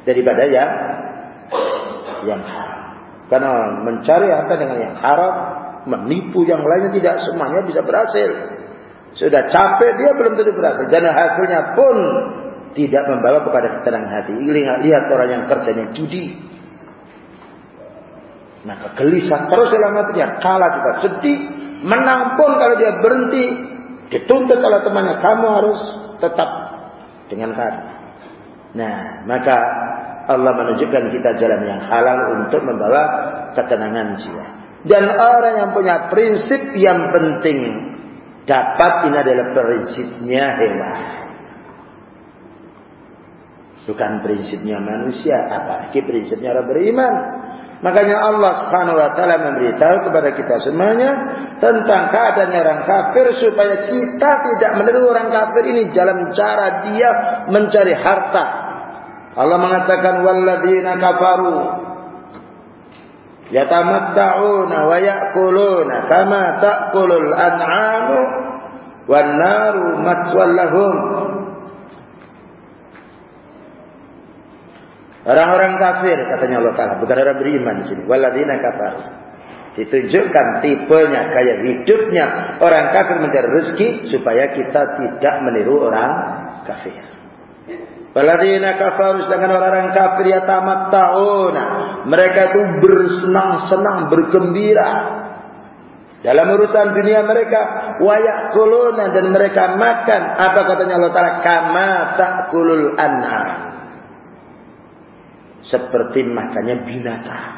daripada yang yang haram. Karena mencari harta dengan yang haram, menipu yang lainnya tidak semuanya bisa berhasil. Sudah capek dia belum tentu berhasil dan hasilnya pun tidak membawa kepada ketenangan hati. Lihat orang yang kerjanya judi, maka gelisah terus dalam hatinya. Kalah juga sedih. Menang pun kalau dia berhenti. Dituntut oleh temannya. Kamu harus tetap dengan kami. Nah, maka Allah menunjukkan kita jalan yang halal untuk membawa ketenangan jiwa. Dan orang yang punya prinsip yang penting dapat ini adalah prinsipnya hewan. Bukan prinsipnya manusia, apalagi prinsipnya orang beriman. Makanya Allah Subhanahu wa taala memberitahu kepada kita semuanya tentang keadaannya orang kafir supaya kita tidak meniru orang kafir ini dalam cara dia mencari harta. Allah mengatakan walladzina kafaru yatamatta'una wa ya'kuluna kama ta'kulul an'amu wan naru maswal lahum Orang-orang kafir katanya Allah Taala, bukan orang beriman di sini. Waladina kafir. Ditunjukkan tipenya, kayak hidupnya orang kafir mencari rezeki supaya kita tidak meniru orang kafir. Waladina kafir sedangkan orang-orang kafir ya tamat tahuna. Mereka itu bersenang-senang, bergembira dalam urusan dunia mereka wayak kuluna dan mereka makan apa katanya Allah Taala kama takulul an'am seperti makannya binatang.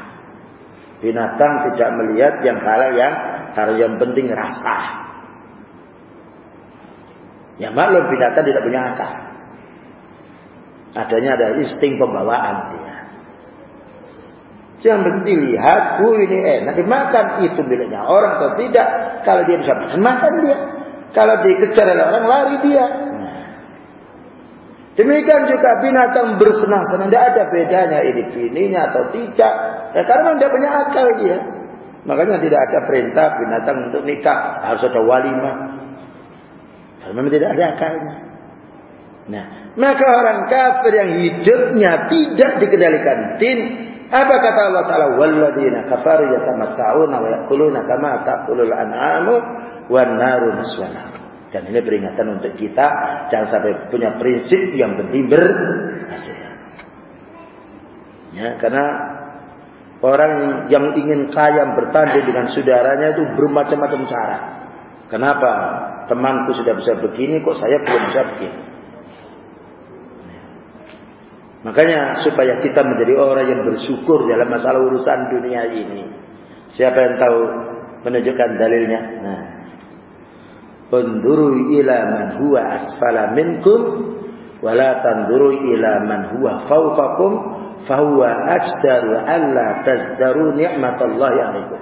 Binatang tidak melihat yang halal yang hal yang penting rasa. Ya maklum binatang tidak punya akal. Adanya ada insting pembawaan dia. Yang penting lihat, oh ini enak dimakan itu miliknya orang atau tidak. Kalau dia bisa makan, makan dia. Kalau dikejar oleh orang lari dia. Demikian juga binatang bersenang-senang. Tidak ada bedanya ini bininya atau tidak. Ya, karena tidak punya akal dia. Makanya tidak ada perintah binatang untuk nikah. Harus ada walimah. Karena memang tidak ada akalnya. Nah, maka orang kafir yang hidupnya tidak dikendalikan tin. Apa kata Allah Ta'ala? Walladina kafaru yatamatta'una wa yakuluna kama ta'kulul an'amu wan naru maswana. Dan ini peringatan untuk kita jangan sampai punya prinsip yang penting berhasil. Ya, karena orang yang ingin kaya bertanding dengan saudaranya itu bermacam-macam cara. Kenapa temanku sudah bisa begini kok saya belum bisa begini? Makanya supaya kita menjadi orang yang bersyukur dalam masalah urusan dunia ini. Siapa yang tahu menunjukkan dalilnya? Nah, Unduru ila man huwa asfala minkum wala tanduru ila man huwa fawqakum fahuwa ajdaru alla tazdaru ni'matallahi alaikum.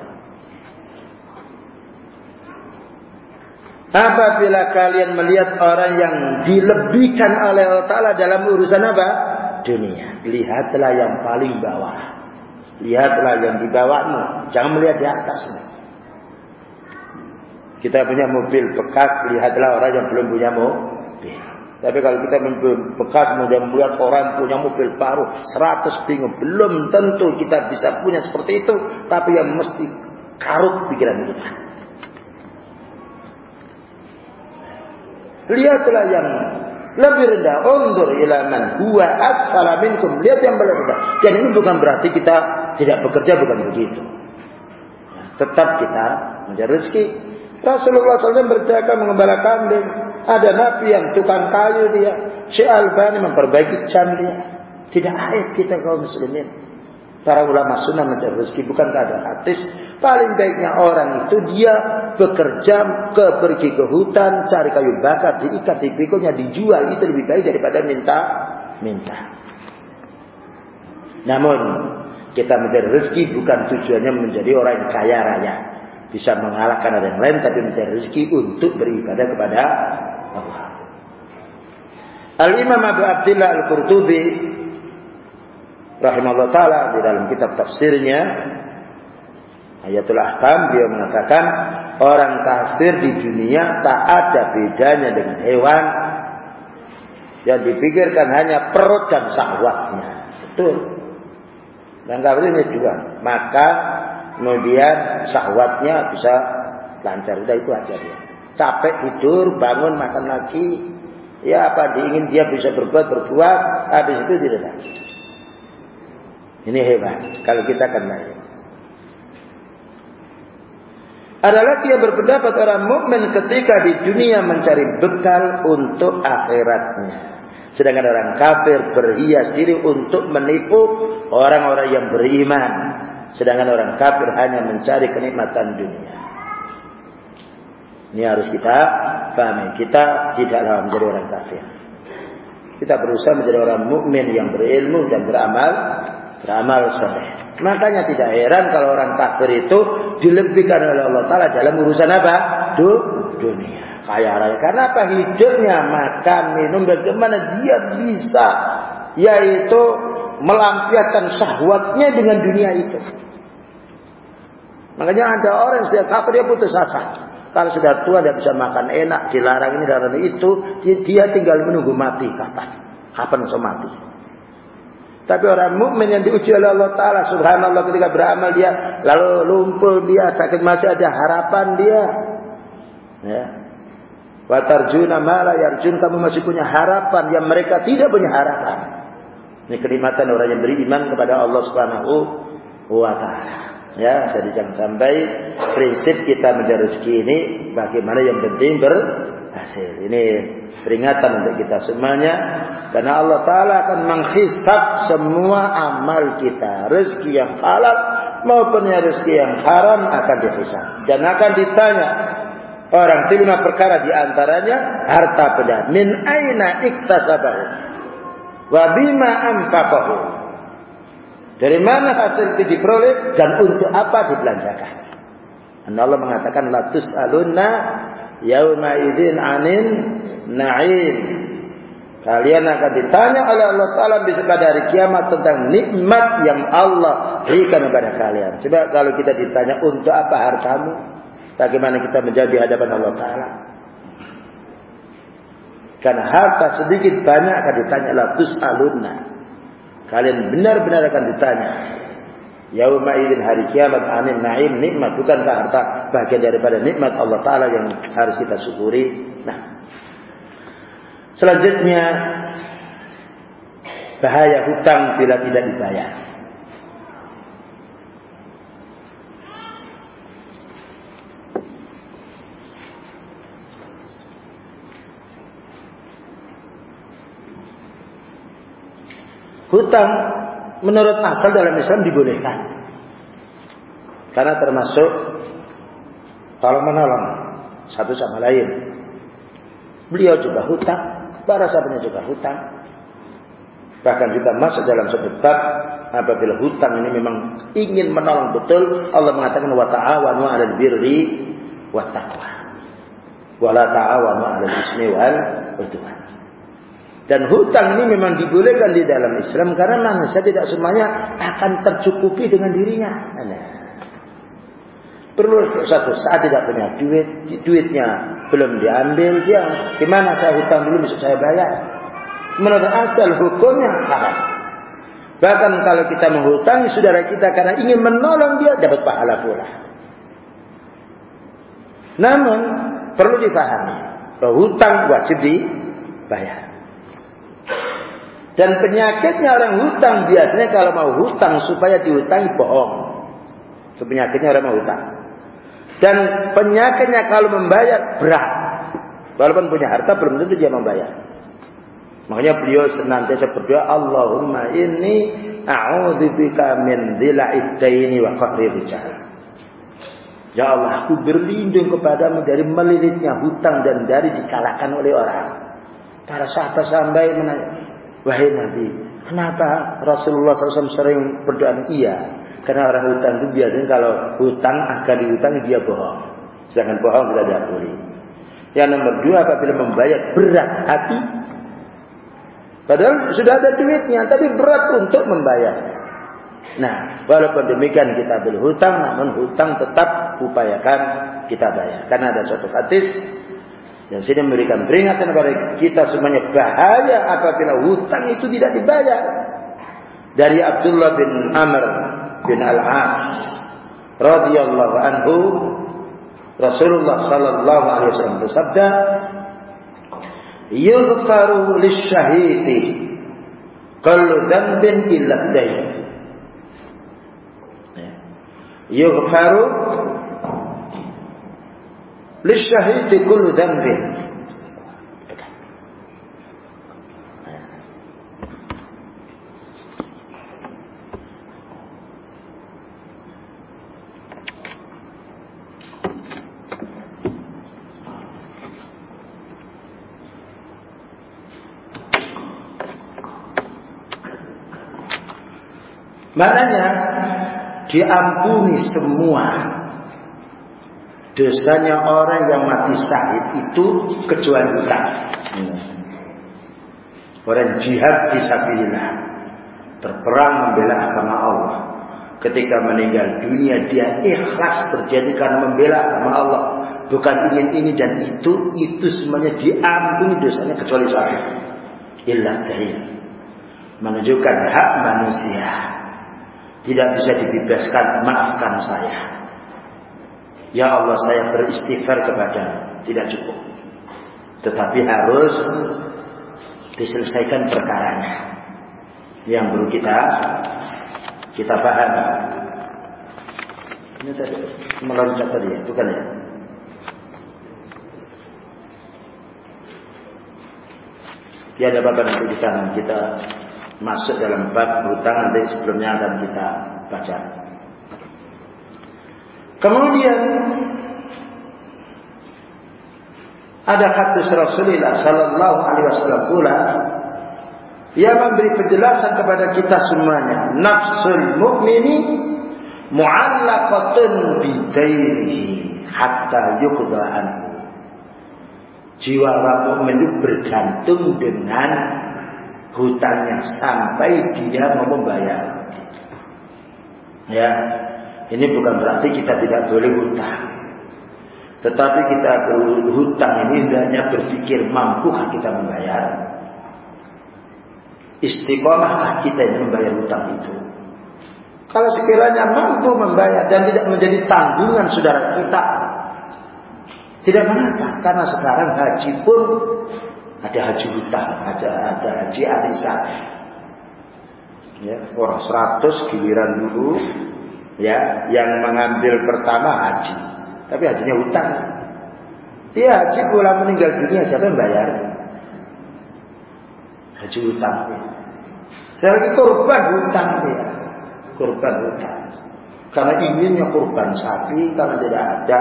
Apabila kalian melihat orang yang dilebihkan oleh Allah Ta'ala dalam urusan apa? Dunia. Lihatlah yang paling bawah. Lihatlah yang di bawahmu. Jangan melihat di atasmu. Kita punya mobil bekas, lihatlah orang yang belum punya mobil. Tapi kalau kita bekas melihat orang punya mobil baru 100 bingung, belum tentu kita bisa punya seperti itu, tapi yang mesti karut pikiran kita. Lihatlah yang lebih rendah. Undur ilaman huwa asfala minkum. Lihat yang lebih rendah. Dan ini bukan berarti kita tidak bekerja, bukan begitu. Tetap kita mencari rezeki. Rasulullah SAW berjaga mengembala kambing. Ada nabi yang tukang kayu dia. Syekh Albani memperbaiki jam dia. Tidak aib kita kaum muslimin. Para ulama sunnah mencari rezeki bukan ada hadis. Paling baiknya orang itu dia bekerja ke pergi ke hutan cari kayu bakar diikat di pikulnya dijual itu lebih baik daripada minta minta. Namun kita mencari rezeki bukan tujuannya menjadi orang yang kaya raya bisa mengalahkan orang lain tapi mencari rezeki untuk beribadah kepada Allah. Al-Imam Abu Abdullah Al-Qurtubi rahimahullah taala di dalam kitab tafsirnya Ayatul Ahkam beliau mengatakan orang kafir di dunia tak ada bedanya dengan hewan yang dipikirkan hanya perut dan syahwatnya. Betul. Dan kafir ini juga. Maka kemudian syahwatnya bisa lancar. Udah itu aja dia. Capek tidur bangun makan lagi. Ya apa diingin dia bisa berbuat berbuat. Habis itu tidak lagi ini hebat kalau kita akan naik ada lagi yang berpendapat orang mukmin ketika di dunia mencari bekal untuk akhiratnya. Sedangkan orang kafir berhias diri untuk menipu orang-orang yang beriman. Sedangkan orang kafir hanya mencari kenikmatan dunia. Ini harus kita pahami. Kita tidaklah menjadi orang kafir. Kita berusaha menjadi orang mukmin yang berilmu dan beramal, beramal saleh. Makanya tidak heran kalau orang kafir itu dilebihkan oleh Allah Taala dalam urusan apa? Du, dunia. Kaya raya. Karena apa? Hidupnya makan, minum, bagaimana dia bisa yaitu melampiaskan syahwatnya dengan dunia itu. Makanya ada orang setiap kapan dia putus asa. Kalau sudah tua dia bisa makan enak, dilarang ini dilarang itu, dia tinggal menunggu mati kapan? Kapan bisa mati? Tapi orang mukmin yang diuji oleh Allah Taala, Subhanallah ketika beramal dia lalu lumpur dia sakit masih ada harapan dia. Ya. Watarjuna mala yarjun kamu masih punya harapan yang mereka tidak punya harapan. Ini kenikmatan orang yang beriman kepada Allah Subhanahu wa taala. Ya, jadi jangan sampai prinsip kita mencari rezeki ini bagaimana yang penting berhasil. Ini peringatan untuk kita semuanya karena Allah taala akan menghisap semua amal kita. Rezeki yang halal maupun yang rezeki yang haram akan dihisap dan akan ditanya orang itu lima perkara di antaranya harta benda. Min aina iktasabahu wa bima dari mana hasil itu diperoleh dan untuk apa dibelanjakan. Dan Allah mengatakan latus alunna yauma idin anin na'im. Kalian akan ditanya oleh Allah Ta'ala bisa pada hari kiamat tentang nikmat yang Allah berikan kepada kalian. Coba kalau kita ditanya untuk apa hartamu? Bagaimana kita menjadi hadapan Allah Ta'ala? Karena harta sedikit banyak akan ditanya latus alunna. Kalian benar-benar akan ditanya. Yauma idzin hari kiamat anin naim nikmat bukankah harta bagian daripada nikmat Allah taala yang harus kita syukuri. Nah. Selanjutnya bahaya hutang bila tidak dibayar. Hutang menurut asal dalam Islam dibolehkan. Karena termasuk tolong menolong satu sama lain. Beliau juga hutang, para sahabatnya juga hutang. Bahkan juga masuk dalam satu bab apabila hutang ini memang ingin menolong betul, Allah mengatakan wa ta'awanu 'alal birri wat taqwa. Wa la ta'awanu 'alal ismi wal udwan. Dan hutang ini memang dibolehkan di dalam Islam karena manusia tidak semuanya akan tercukupi dengan dirinya. Perlu satu saat tidak punya duit, duitnya belum diambil, dia di mana saya hutang dulu bisa saya bayar. Menurut asal hukumnya haram. Bahkan kalau kita menghutangi saudara kita karena ingin menolong dia dapat pahala pula. Namun perlu dipahami bahwa hutang wajib dibayar. Dan penyakitnya orang hutang biasanya kalau mau hutang supaya dihutangi bohong. Itu penyakitnya orang mau hutang. Dan penyakitnya kalau membayar berat. Walaupun punya harta belum tentu dia membayar. Makanya beliau senantiasa berdoa Allahumma inni a'udzubika min dhila'id wa qahri rijal. Ya Allah, aku berlindung kepadamu dari melilitnya hutang dan dari dikalahkan oleh orang. Para sahabat sampai menanya, Wahai Nabi, kenapa Rasulullah SAW sering berdoa? Iya, karena orang hutang itu biasanya kalau hutang akan dihutang dia bohong. Sedangkan bohong tidak diakui. Yang nomor dua apabila membayar berat hati. Padahal sudah ada duitnya, tapi berat untuk membayar. Nah, walaupun demikian kita berhutang, namun hutang tetap upayakan kita bayar. Karena ada suatu hadis dan sini memberikan peringatan kepada kita semuanya bahaya apabila hutang itu tidak dibayar. Dari Abdullah bin Amr bin Al-As radhiyallahu anhu Rasulullah sallallahu alaihi wasallam bersabda yughfaru lisyahidi kullu dhanbin illa dayn ya. yughfaru Lisyahidi kullu dhanbin. Maknanya diampuni semua Dosanya orang yang mati syahid itu kecuali hutang. Orang jihad fisabilillah. Berperang membela agama Allah. ketika meninggal dunia dia ikhlas berjadi karena membela agama Allah bukan ingin ini dan itu itu semuanya diampuni dosanya kecuali satu illa tahil menunjukkan hak manusia tidak bisa dibebaskan maafkan saya ya Allah saya beristighfar kepada tidak cukup tetapi harus diselesaikan perkaranya yang perlu kita kita paham. Ini tadi meloncat tadi ya, bukan ya? Ya ada apa nanti kita kita masuk dalam bab hutang nanti sebelumnya akan kita baca. Kemudian ada hadis Rasulullah Sallallahu Alaihi Wasallam pula ia memberi penjelasan kepada kita semuanya. Nafsul mu'mini mu'allaqatun bidairihi hatta yuqda. Jiwa orang mukmin itu bergantung dengan hutangnya sampai dia mau membayar. Ya, ini bukan berarti kita tidak boleh hutang. Tetapi kita berhutang ini hendaknya berpikir mampukah kita membayar istiqomah kita ini membayar hutang itu. Kalau sekiranya mampu membayar dan tidak menjadi tanggungan saudara kita, tidak mengapa. Karena sekarang haji pun ada haji hutang, ada, ada haji arisan. Ya, orang seratus giliran dulu, ya, yang mengambil pertama haji, tapi hajinya hutang. Dia haji pulang meninggal dunia siapa yang bayar? Haji hutang. Dan lagi korban hutang dia. Korban hutang. Karena inginnya korban sapi, karena tidak ada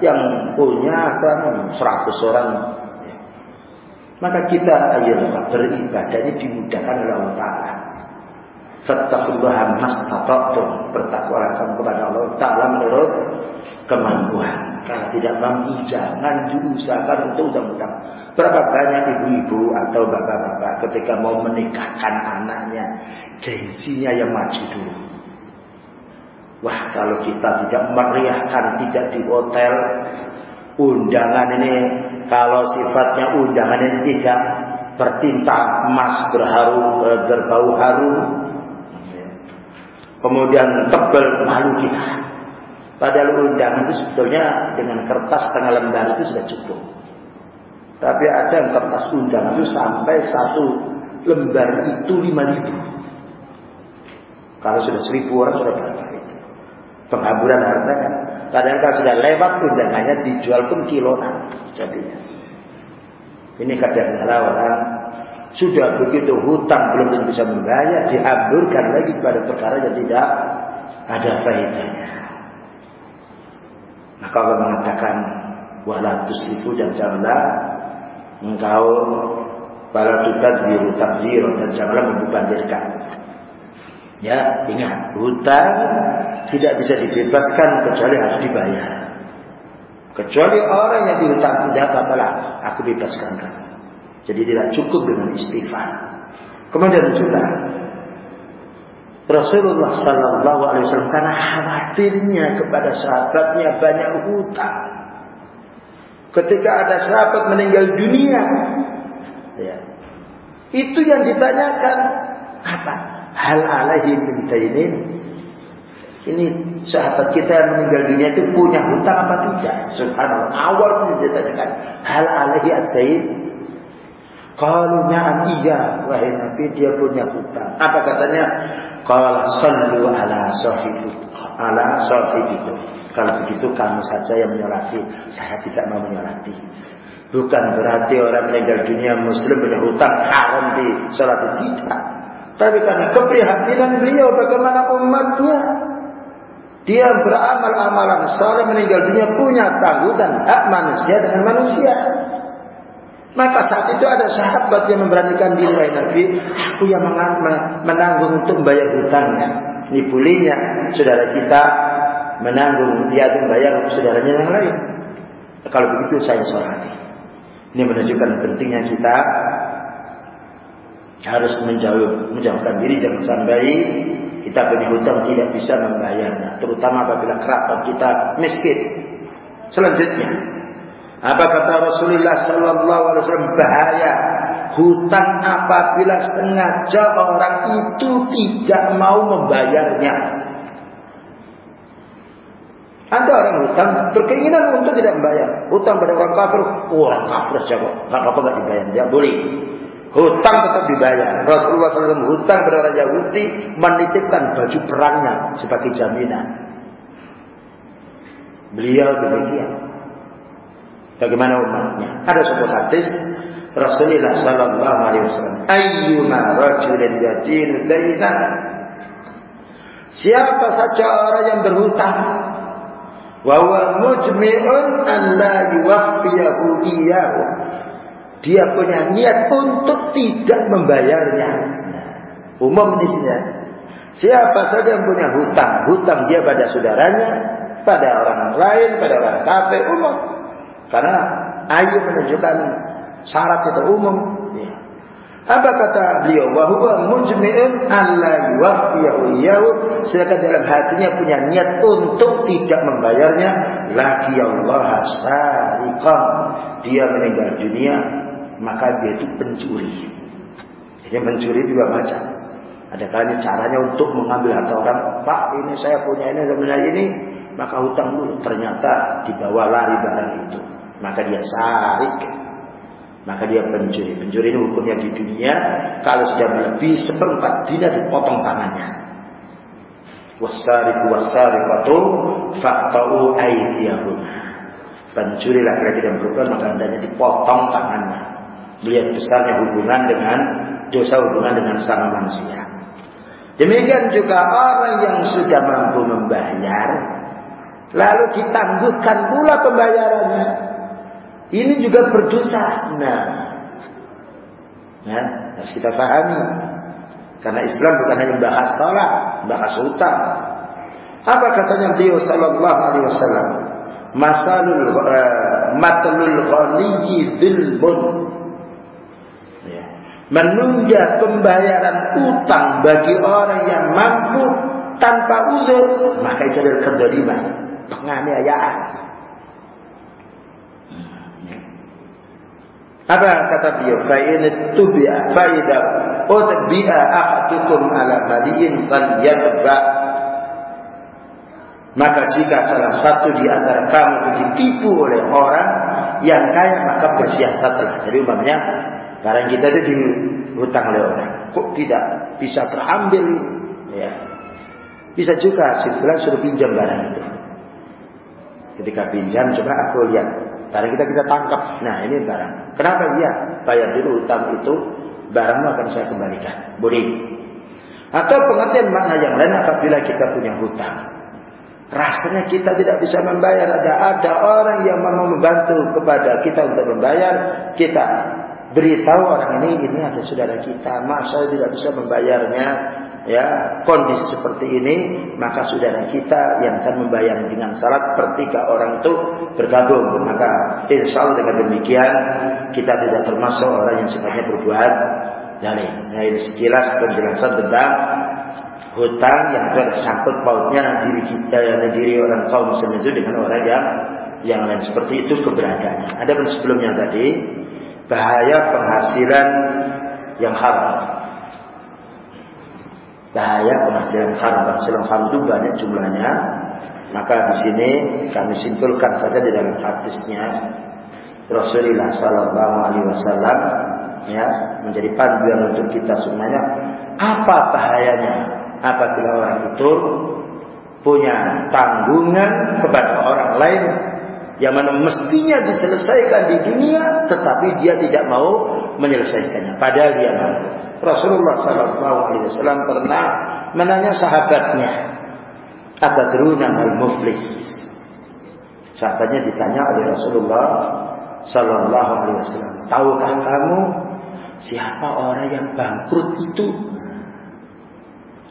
yang punya kan 100 orang. Maka kita ayo beribadah ini dimudahkan oleh Allah. Fattakullaha mastata'tum. Bertakwalah kamu kepada Allah Ta'ala menurut kemampuan. Kalau tidak mampu jangan diusahakan untuk utang-utang. Berapa banyak ibu-ibu atau bapak-bapak ketika mau menikahkan anaknya. Gengsinya yang maju dulu. Wah kalau kita tidak meriahkan, tidak di hotel. Undangan ini kalau sifatnya undangan ini tidak bertinta emas berharu eh, berbau harum kemudian tebal malu kita. Padahal undangan itu sebetulnya dengan kertas setengah lembar itu sudah cukup. Tapi ada yang kertas undangan itu sampai satu lembar itu lima ribu. Kalau sudah seribu orang sudah berapa itu? Penghamburan harta kan. Padahal kalau sudah lewat undangannya dijual pun kiloan jadinya. Ini kadang-kadang orang sudah begitu hutang belum bisa membayar, dihamburkan lagi kepada perkara yang tidak ada faedahnya. Maka Allah mengatakan wala tusifu dan janganlah engkau para biru tabzir dan janganlah membandirkan. Ya, ingat, hutang tidak bisa dibebaskan kecuali harus dibayar. Kecuali orang yang dihutang tidak apa-apalah, aku bebaskan kamu. Jadi tidak cukup dengan istighfar. Kemudian juga Rasulullah Sallallahu Alaihi Wasallam karena khawatirnya kepada sahabatnya banyak hutang. Ketika ada sahabat meninggal dunia, ya, itu yang ditanyakan apa? Hal alaihi minta ini. Ini sahabat kita yang meninggal dunia itu punya hutang apa tidak? Subhanallah. Awal ditanyakan hal alaihi adain kalau na'am iya wahai Nabi dia punya hutang. Apa katanya? Kalau sallu ala sahibiku ala sahibiku. Kalau begitu kamu saja yang menyolati, saya tidak mau menyolati. Bukan berarti orang meninggal dunia muslim punya hutang haram di sholat tidak. Tapi karena keprihatinan beliau bagaimana umatnya. Dia beramal amalan soleh meninggal dunia punya tanggungan hak manusia dengan manusia. Maka saat itu ada sahabat yang memberanikan diri wahai Nabi, aku yang menanggung untuk membayar hutangnya. Ini bulinya saudara kita menanggung dia membayar saudaranya yang lain. Kalau begitu saya sholati. Ini menunjukkan pentingnya kita harus menjauh, menjauhkan diri jangan sampai kita punya hutang tidak bisa membayarnya, terutama apabila kerabat kita miskin. Selanjutnya, apa kata Rasulullah Sallallahu Alaihi Wasallam bahaya hutang apabila sengaja orang itu tidak mau membayarnya. Ada orang hutang berkeinginan untuk tidak membayar. Hutang pada orang kafir, orang kafir siapa? Gak apa-apa gak dibayar, dia boleh. Hutang tetap dibayar. Rasulullah SAW hutang pada orang Yahudi menitipkan baju perangnya sebagai jaminan. Beliau demikian. Bagaimana umatnya? Ada sebuah hadis Rasulullah Sallallahu Alaihi Wasallam. Ayyuma rajulin yadin dainan. Siapa saja orang yang berhutang wa huwa mujmi'un an la yuwaffiyahu dia punya niat untuk tidak membayarnya nah, umum di sini ya. siapa saja yang punya hutang hutang dia pada saudaranya pada orang lain pada orang kafir umum karena ayu menunjukkan syarat itu umum ya. Apa kata beliau? Wahwa mujmi'un alla yuwaffiyahu iyyahu. Sedangkan dalam hatinya punya niat untuk tidak membayarnya. Laki Allah sariqan. Dia meninggal dunia. Maka dia itu pencuri. Jadi mencuri juga macam. Ada kali caranya untuk mengambil harta orang. Pak ini saya punya ini dan punya ini. Maka hutang dulu. Ternyata dibawa lari barang itu. Maka dia sarik maka dia pencuri. Pencuri ini hukumnya di dunia kalau sudah melebihi seperempat dina dipotong tangannya. Wasariku wasariqatu faqta'u aydiyahum. Pencuri laki-laki dan perempuan maka hendaknya dipotong tangannya. Melihat besarnya hubungan dengan dosa hubungan dengan sama manusia. Demikian juga orang yang sudah mampu membayar lalu ditangguhkan pula pembayarannya ini juga berdosa. Nah, ya, harus kita pahami. Karena Islam bukan hanya bahas salat, bahas hutang. Apa katanya beliau sallallahu alaihi wasallam? Masalul uh, matlul ghaniyyi dzulmun. Ya. Menunda pembayaran utang bagi orang yang mampu tanpa uzur, maka itu adalah kedzaliman, penganiayaan. Apa kata beliau? Fa in tubi'a fa idza utbi'a ahadukum ala maliin falyatba. Maka jika salah satu di antara kamu ditipu oleh orang yang kaya maka bersiasatlah. Jadi umpamanya barang kita itu dihutang oleh orang. Kok tidak bisa terambil? Ya. Bisa juga si suruh pinjam barang itu. Ketika pinjam coba aku lihat Barang kita kita tangkap. Nah ini barang. Kenapa iya? Bayar dulu utang itu. Barangmu akan saya kembalikan. Boleh. Atau pengertian makna yang lain apabila kita punya hutang. Rasanya kita tidak bisa membayar. Ada ada orang yang mau membantu kepada kita untuk membayar. Kita beritahu orang ini, ini ada saudara kita. Maaf saya tidak bisa membayarnya ya kondisi seperti ini maka saudara kita yang akan membayar dengan syarat pertiga orang itu bergabung. Maka insya Allah dengan demikian kita tidak termasuk orang yang sifatnya berbuat dari nah ini sekilas penjelasan tentang hutang yang itu ada sangkut pautnya diri kita yang diri orang kaum muslim itu dengan orang yang yang lain. Seperti itu keberadaannya. Ada pun sebelumnya tadi bahaya penghasilan yang haram bahaya penghasilan haram. Penghasilan haram itu banyak jumlahnya. Maka di sini kami simpulkan saja di dalam hadisnya Rasulullah Sallallahu Alaihi Wasallam ya menjadi panduan untuk kita semuanya. Apa bahayanya apabila orang itu punya tanggungan kepada orang lain yang mana mestinya diselesaikan di dunia, tetapi dia tidak mau menyelesaikannya. Padahal dia mampu. Rasulullah Sallallahu Alaihi pernah menanya sahabatnya, apa teruna al muflis? Sahabatnya ditanya oleh Rasulullah Sallallahu Alaihi Wasallam, tahukah kamu siapa orang yang bangkrut itu?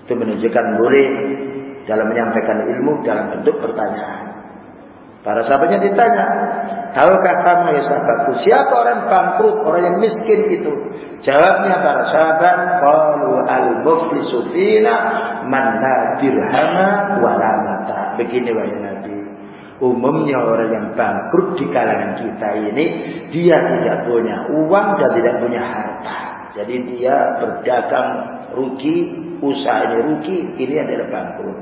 Itu menunjukkan boleh dalam menyampaikan ilmu dalam bentuk pertanyaan. Para sahabatnya ditanya, tahukah kamu ya sahabatku, siapa orang bangkrut, orang yang miskin itu? Jawabnya para sahabat, qalu al-muflisu fina man la dirhama. Begini wahai Nabi. Umumnya orang yang bangkrut di kalangan kita ini dia tidak punya uang dan tidak punya harta. Jadi dia berdagang rugi, usaha ini rugi, ini adalah bangkrut.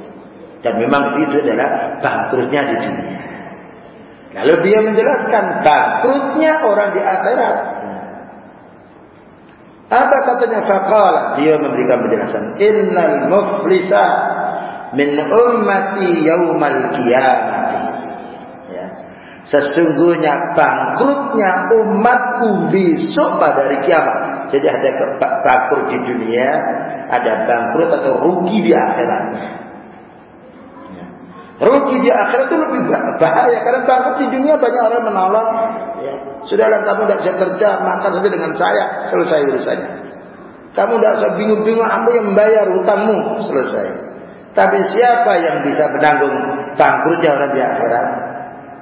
Dan memang itu adalah bangkrutnya di dunia. Lalu dia menjelaskan bangkrutnya orang di akhirat. Apa katanya faqala? Dia memberikan penjelasan. Innal muflisa min ummati yaumal qiyamati. Ya. Sesungguhnya bangkrutnya umatku besok pada hari kiamat. Jadi ada bangkrut di dunia, ada bangkrut atau rugi di akhiratnya. Rugi di akhirat itu lebih bahaya karena bangkrut di dunia banyak orang menolong. Ya. Sudahlah kamu tidak bisa kerja, makan saja dengan saya, selesai urusannya. Kamu tidak usah bingung-bingung, aku yang membayar hutangmu, selesai. Tapi siapa yang bisa menanggung bangkrutnya orang di akhirat?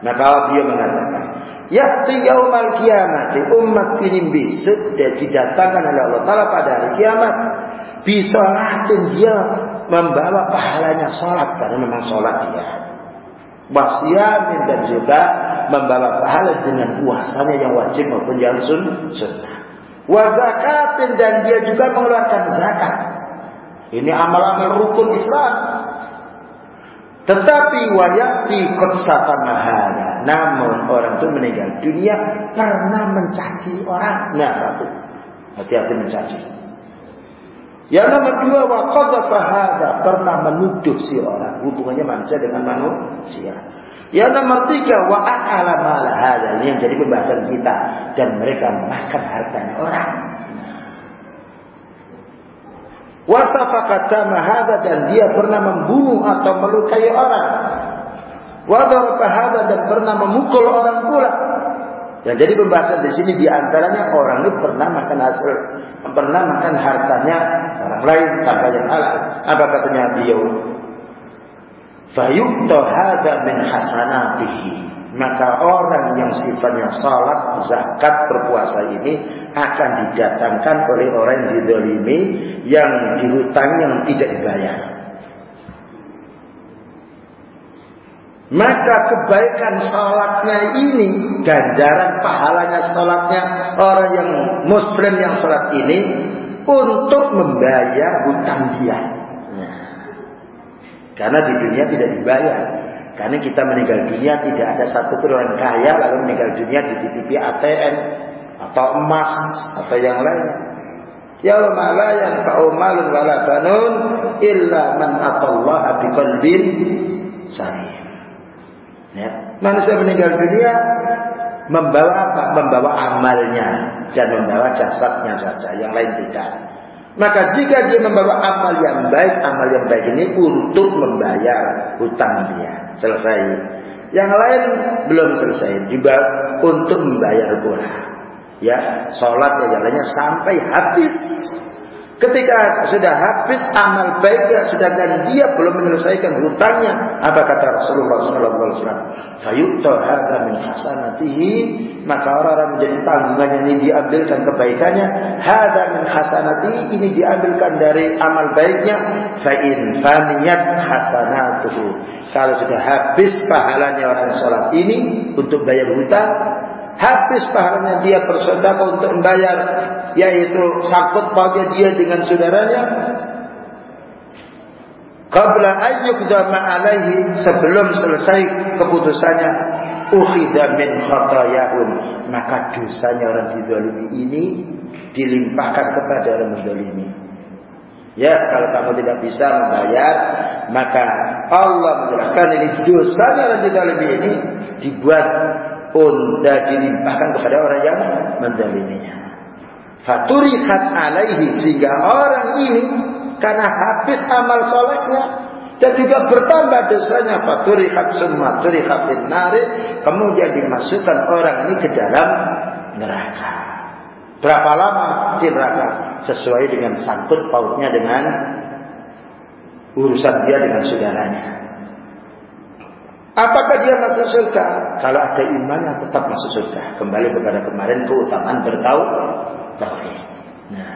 Maka dia mengatakan, Ya yaumal kiamat umat ini besok dia didatangkan oleh Allah Taala pada hari kiamat. Bisolatin dia membawa pahalanya sholat karena memang sholat dia. Wasiamin dan juga membawa pahala dengan puasanya yang wajib maupun yang sun sunnah. Wazakatin dan dia juga mengeluarkan zakat. Ini amal-amal rukun Islam. Tetapi wayati mahada. Namun orang itu meninggal dunia pernah mencaci orang. Nah satu. Hati-hati mencaci. Yang nomor dua wa fahada pernah menuduh si orang hubungannya manusia dengan manusia. Yang nomor tiga wa akala hada ini yang jadi pembahasan kita dan mereka makan hartanya orang. Wasafakata mahada dan dia pernah membunuh atau melukai orang. Wadarabahada dan pernah memukul orang pula. Yang jadi pembahasan di sini di antaranya orang itu pernah makan hasil, pernah makan hartanya orang lain tanpa yang halal. Apa katanya beliau? Fayukto hada min hasanatihi. Maka orang yang sifatnya salat, zakat, berpuasa ini akan didatangkan oleh orang yang didolimi, yang dihutangi, yang tidak dibayar. Maka kebaikan sholatnya ini, ganjaran pahalanya sholatnya orang yang muslim yang sholat ini untuk membayar hutang dia. Karena di dunia tidak dibayar. Karena kita meninggal dunia tidak ada satu orang kaya lalu meninggal dunia di TV ATM atau emas atau yang lain. Yauma la yanfa'u malun wala banun illa man atallaha biqalbin salim. Ya. Manusia meninggal dunia membawa apa? Membawa amalnya dan membawa jasadnya saja, yang lain tidak. Maka jika dia membawa amal yang baik, amal yang baik ini untuk membayar hutang dia. Selesai. Yang lain belum selesai. Juga untuk membayar pula. Ya, sholat yang lainnya sampai habis. Ketika sudah habis amal baiknya, sedangkan dia belum menyelesaikan hutangnya, apa kata Rasulullah SAW? Fayukta hadha min hasanatihi, maka orang-orang menjadi tanggungannya ini diambilkan kebaikannya, hadha min hasanatihi ini diambilkan dari amal baiknya, fa'in faniyat hasanatuhu. Kalau sudah habis pahalanya orang sholat ini untuk bayar hutang, habis pahalanya dia bersedekah untuk membayar yaitu sakut pautnya dia dengan saudaranya. Qabla ayyuqdama alaihi sebelum selesai keputusannya ukhidha min khatayahum. Maka dosanya orang didolimi ini dilimpahkan kepada orang mendolimi ya kalau kamu tidak bisa membayar maka Allah menjelaskan ini dosanya orang didolimi ini dibuat untuk dilimpahkan kepada orang yang mendoliminya Faturihat alaihi sehingga orang ini karena habis amal solehnya dan juga bertambah dosanya faturihat summa turihatin nari kemudian dimasukkan orang ini ke dalam neraka. Berapa lama di neraka sesuai dengan sangkut pautnya dengan urusan dia dengan saudaranya. Apakah dia masuk surga? Kalau ada imannya tetap masuk surga. Kembali kepada kemarin keutamaan bertau. Nah,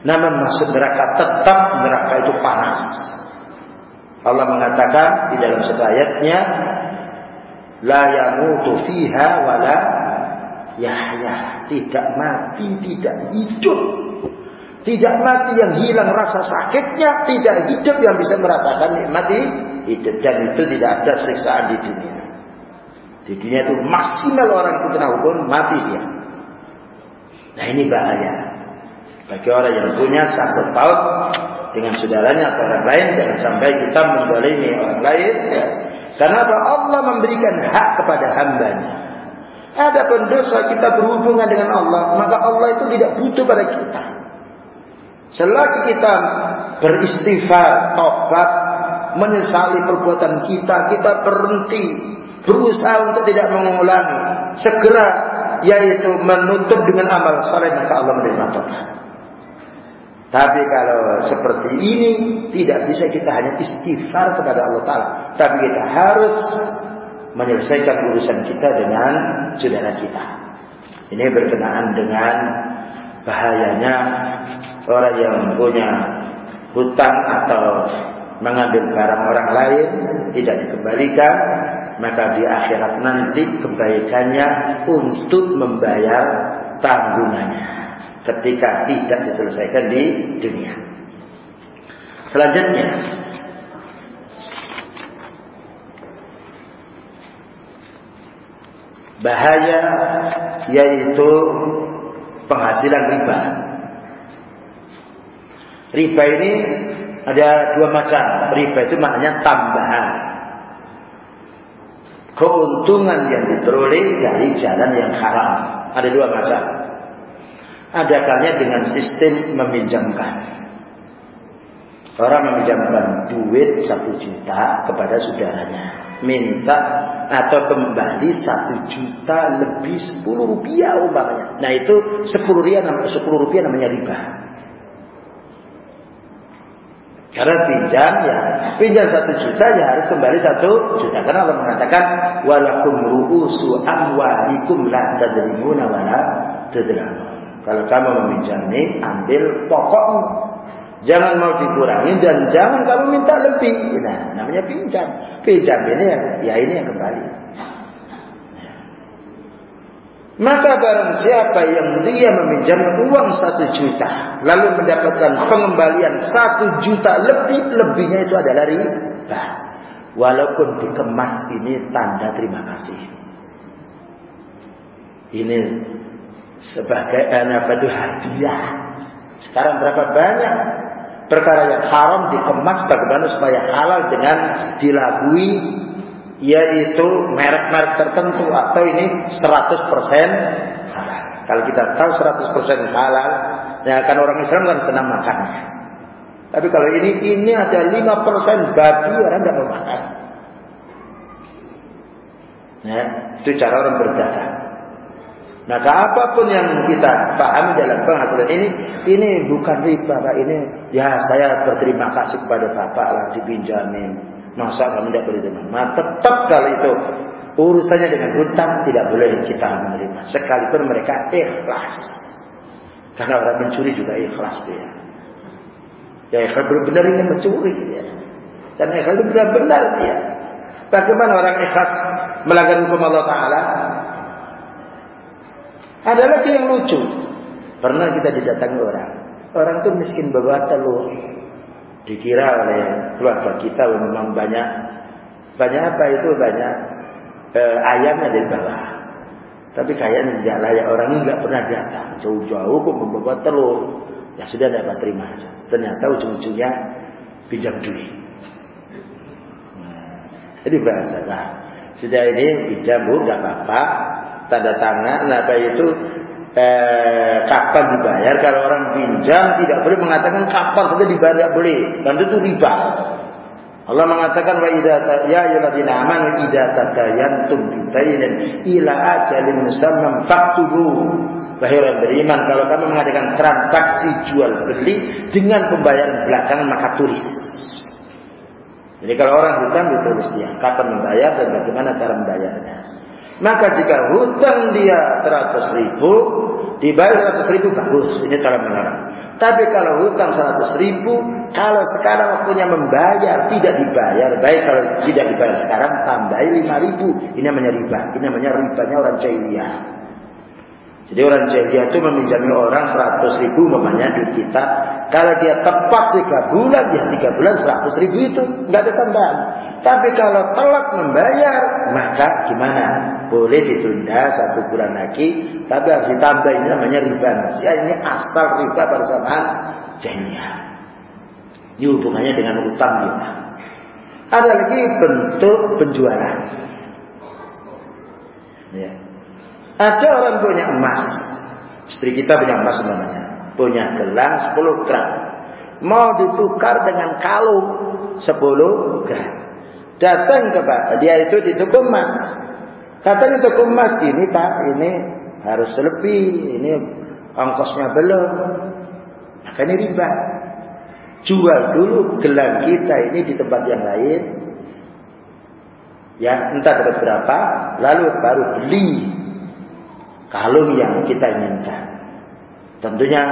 namun masuk neraka tetap neraka itu panas. Allah mengatakan di dalam satu ayatnya la yamutu fiha wala yahya tidak mati tidak hidup tidak mati yang hilang rasa sakitnya tidak hidup yang bisa merasakan nikmat hidup dan itu tidak ada siksaan di dunia. Di dunia itu maksimal orang itu kena hukum mati dia. Nah ini bahaya. Bagi orang yang punya satu paut dengan saudaranya atau orang lain jangan sampai kita mendolimi orang lain ya. karena apa? Allah memberikan hak kepada hambanya. Ada pendosa kita berhubungan dengan Allah, maka Allah itu tidak butuh pada kita. Selagi kita beristighfar, tobat, menyesali perbuatan kita, kita berhenti, berusaha untuk tidak mengulangi, segera yaitu menutup dengan amal saleh maka Allah menerima tobat. Tapi kalau seperti ini tidak bisa kita hanya istighfar kepada Allah Taala, tapi kita harus menyelesaikan urusan kita dengan saudara kita. Ini berkenaan dengan bahayanya orang yang punya hutang atau mengambil barang orang lain tidak dikembalikan maka di akhirat nanti kebaikannya untuk membayar tanggungannya ketika tidak diselesaikan di dunia. Selanjutnya bahaya yaitu penghasilan riba. Riba ini ada dua macam. Riba itu maknanya tambahan. Keuntungan yang diperoleh dari jalan yang haram. Ada dua macam. Ada kalanya dengan sistem meminjamkan. Orang meminjamkan duit satu juta kepada saudaranya minta atau kembali satu juta lebih sepuluh rupiah umpamanya. Nah itu sepuluh rupiah, sepuluh rupiah namanya riba. Karena pinjam ya, pinjam satu juta ya harus kembali satu juta. Karena Allah mengatakan walakum ru'usu amwalikum la tadrimuna wala tadramun. Kalau kamu meminjami, ambil pokoknya Jangan mau dikurangi dan jangan kamu minta lebih. Nah, namanya pinjam. Pinjam ini yang, ya ini yang kembali. Maka barang siapa yang dia meminjam uang satu juta, lalu mendapatkan pengembalian satu juta lebih, lebihnya itu adalah riba. Walaupun dikemas ini tanda terima kasih. Ini sebagai apa itu hadiah. Sekarang berapa banyak perkara yang haram dikemas bagaimana supaya halal dengan dilabui yaitu merek-merek tertentu atau ini 100% halal. Kalau kita tahu 100% halal, ya kan orang Islam kan senang makannya. Tapi kalau ini ini ada 5% babi orang nggak mau makan. Ya, itu cara orang berdagang. Maka apa pun yang kita pahami dalam penghasilan ini, ini bukan riba, Pak. Ini ya saya berterima kasih kepada Bapak lah dipinjamin. Masa kami tidak boleh? Nah, tetap kalau itu urusannya dengan hutang tidak boleh kita menerima. Sekalipun mereka ikhlas. Karena orang mencuri juga ikhlas dia. Ya ikhlas benar-benar ingin mencuri ya. Dan ikhlas itu benar-benar dia. Bagaimana orang ikhlas melanggar hukum Allah Ta'ala? Ada lagi yang lucu. Pernah kita didatangi orang. Orang itu miskin bawa telur. Dikira oleh keluarga kita memang banyak banyak apa itu banyak eh, ayamnya di bawah. Tapi kayaknya tidak layak orang ini nggak pernah datang jauh-jauh kok membawa telur. Ya sudah dapat terima aja. Ternyata ujung-ujungnya pinjam duit. Nah, jadi bahasa lah. Sudah ini pinjam bu, nggak apa-apa tanda tangan apa itu eh, kapan dibayar kalau orang pinjam tidak boleh mengatakan kapan saja dibayar tidak boleh dan itu riba Allah mengatakan wa idza ya ayyuhalladzina amanu idza tadayantum bidainin ila ajalin musamman faktubu Wahai orang beriman, kalau kamu mengadakan transaksi jual beli dengan pembayaran belakangan maka tulis. Jadi kalau orang hutang ditulis dia kapan membayar dan bagaimana cara membayarnya. Maka jika hutang dia 100 ribu, dibayar 100 ribu bagus, ini cara melarang. Tapi kalau hutang 100 ribu, kalau sekarang waktunya membayar tidak dibayar, baik kalau tidak dibayar sekarang tambahi 5 ribu, ini namanya riba, ini namanya ribanya orang jahiliyah. Jadi orang jahiliyah itu meminjami orang 100 ribu memangnya duit kita. Kalau dia tepat 3 bulan, ya 3 bulan 100 ribu itu. nggak ada tambahan. Tapi kalau telat membayar, maka gimana? Boleh ditunda satu bulan lagi. Tapi harus ditambah ini namanya riba nasiah. Ini asal riba zaman jahiliyah. Ini hubungannya dengan utang kita. Ada lagi bentuk penjualan. Ya. Ada orang punya emas. Istri kita punya emas namanya. Punya gelang 10 gram. Mau ditukar dengan kalung 10 gram. Datang ke Pak, dia itu di toko emas. Katanya toko emas ini Pak, ini harus lebih, ini ongkosnya belum. Makanya riba. Jual dulu gelang kita ini di tempat yang lain. Ya, entah berapa, lalu baru beli kalung yang kita inginkan. Tentunya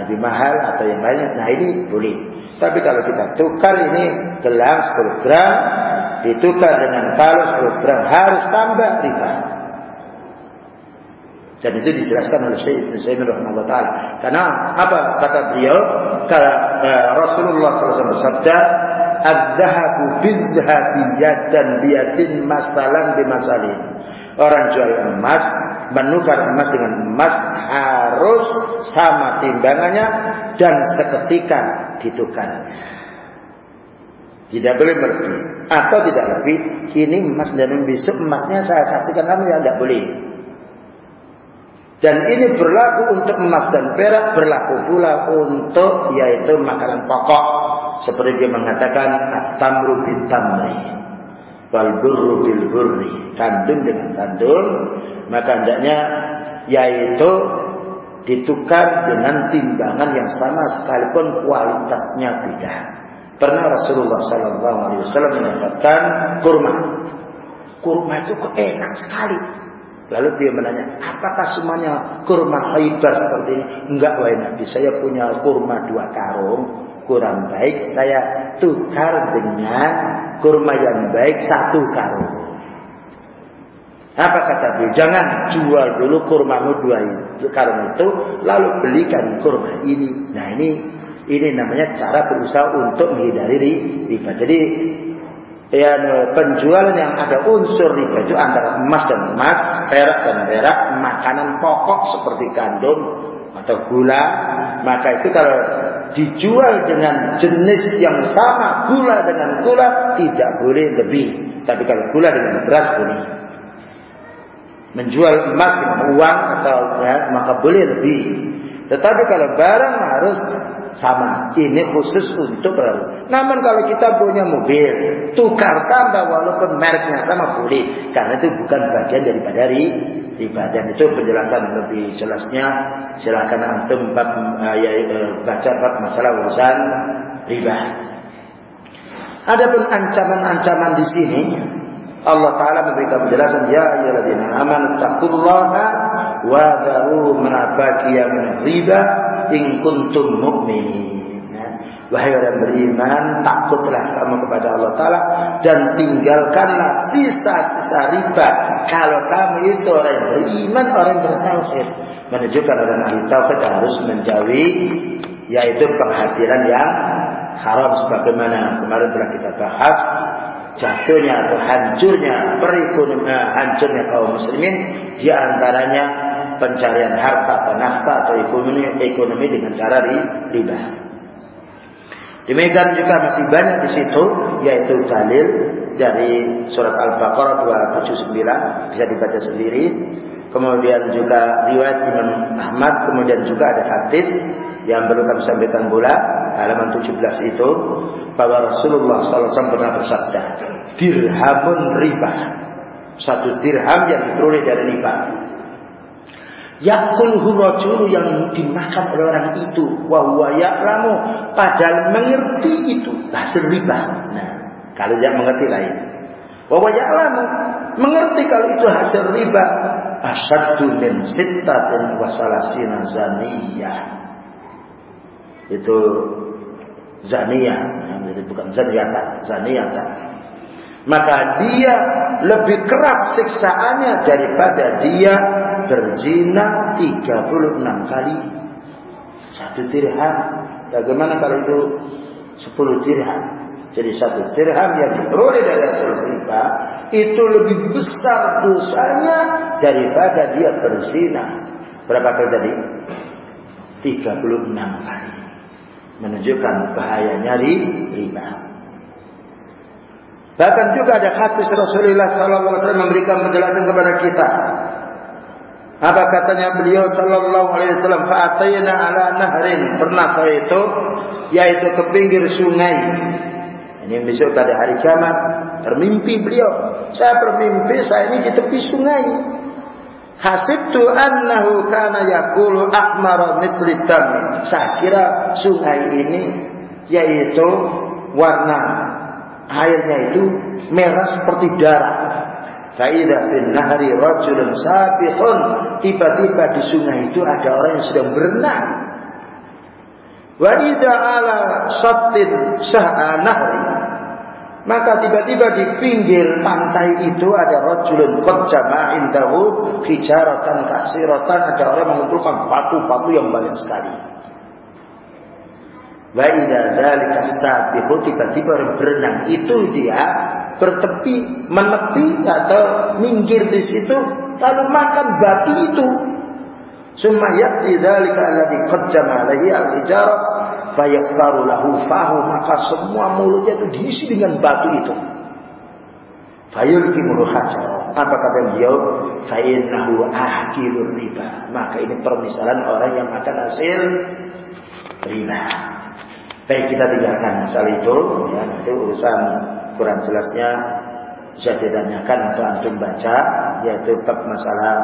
lebih mahal atau yang lainnya. Nah ini boleh. Tapi kalau kita tukar ini gelang 10 gram, ditukar dengan kalung 10 gram, harus tambah riba. Dan itu dijelaskan oleh Syekh Ibn Saimin rahimahullah taala. Karena apa kata beliau? Kata uh, Rasulullah SAW bersabda, "Adz-dzahabu bidz-dzahabi yadan biyatin masalan bimasalin." Orang jual emas menukar emas dengan emas harus sama timbangannya dan seketika ditukar. Tidak boleh lebih atau tidak lebih. Ini emas dan besok emasnya saya kasihkan kamu ya tidak boleh. Dan ini berlaku untuk emas dan perak, berlaku pula untuk yaitu makanan pokok. Seperti dia mengatakan at-tamru tamri wal burru bil burri. Dengan kandung maka hendaknya yaitu ditukar dengan timbangan yang sama sekalipun kualitasnya beda. Pernah Rasulullah Sallallahu Alaihi Wasallam mengatakan kurma, kurma itu kok enak sekali. Lalu dia menanya, apakah semuanya kurma haibar seperti ini? Enggak, wahai Nabi, saya punya kurma dua karung, kurang baik, saya tukar dengan kurma yang baik satu karung. Apa kata dia? Jangan jual dulu kurmamu dua itu, karung itu, lalu belikan kurma ini. Nah ini ini namanya cara berusaha untuk menghindari riba. Jadi ya penjualan yang ada unsur riba itu antara emas dan emas, perak dan perak, makanan pokok seperti gandum atau gula, maka itu kalau dijual dengan jenis yang sama gula dengan gula tidak boleh lebih. Tapi kalau gula dengan beras boleh menjual emas dengan uang atau ya, maka boleh lebih. Tetapi kalau barang harus sama. Ini khusus untuk baru. Namun kalau kita punya mobil, tukar tambah walaupun mereknya sama boleh. Karena itu bukan bagian daripada riba. Dan itu penjelasan lebih jelasnya. Silakan antum bab, uh, ya, uh, baca bab masalah urusan riba. Adapun ancaman-ancaman di sini Allah Taala memberikan penjelasan ya ayyuhalladzina amanu taqullaha wa dharu ma baqiya riba in kuntum mu'minin. Ya. Wahai orang beriman, takutlah kamu kepada Allah Ta'ala dan tinggalkanlah sisa-sisa riba. Kalau kamu itu orang beriman, orang bertauhid. Menunjukkan orang ahli tauhid harus menjauhi yaitu penghasilan yang haram sebagaimana kemarin telah kita bahas jatuhnya atau hancurnya perekonomian hancurnya kaum muslimin di antaranya pencarian harta atau nafkah atau ekonomi ekonomi dengan cara riba. Demikian juga masih banyak di situ yaitu dalil dari surat Al-Baqarah 279 bisa dibaca sendiri. Kemudian juga riwayat Imam Ahmad, kemudian juga ada hadis yang perlu kami sampaikan pula halaman 17 itu bahwa Rasulullah SAW pernah bersabda, dirhamun riba. Satu dirham yang diperoleh dari riba. Yakulhu rajulu yang dimakan oleh orang itu. Wahuwa ya'lamu. Padahal mengerti itu. Hasil riba. Nah, kalau tidak mengerti lain. Wa ya'lamu mengerti kalau itu hasil riba asyaddu min sittatin wa salasina zaniyah. Itu zaniyah, jadi bukan zaniyatan, zaniyatan. Maka dia lebih keras siksaannya daripada dia berzina 36 kali satu dirham. Bagaimana kalau itu 10 dirham? Jadi satu dirham yang diperoleh dari hasil riba itu lebih besar dosanya daripada dia berzina. Berapa kali tadi? 36 kali. Menunjukkan bahayanya riba. Bahkan juga ada hadis Rasulullah SAW memberikan penjelasan kepada kita apa katanya beliau sallallahu alaihi wasallam fa'atayna ala nahrin pernah saya itu yaitu ke pinggir sungai ini besok pada hari kiamat bermimpi beliau saya bermimpi saya ini di tepi sungai hasibtu annahu kana yaqulu ahmara misli saya kira sungai ini yaitu warna airnya itu merah seperti darah Faidah bin nahri rajulun sabihun. Tiba-tiba di sungai itu ada orang yang sedang berenang. Wa idza ala sattin sah'a nahri. Maka tiba-tiba di pinggir pantai itu ada rajulun qad jama'a indahu hijaratan kasiratan ada orang mengumpulkan batu-batu yang banyak sekali. Wa idza dzalika sabihu tiba-tiba berenang itu dia bertepi, menepi atau minggir di situ lalu makan batu itu. Summa ya'ti dzalika alladhi qad alaihi al-hijarah fayaftaru lahu fahu maka semua mulutnya itu diisi dengan batu itu. Fayulkimuhu hajar. Apa kata beliau? Fa'innahu akilur riba. Maka ini permisalan orang yang makan hasil riba. Baik kita tinggalkan masalah itu, ya, itu urusan kurang jelasnya bisa ditanyakan atau antum baca yaitu bab masalah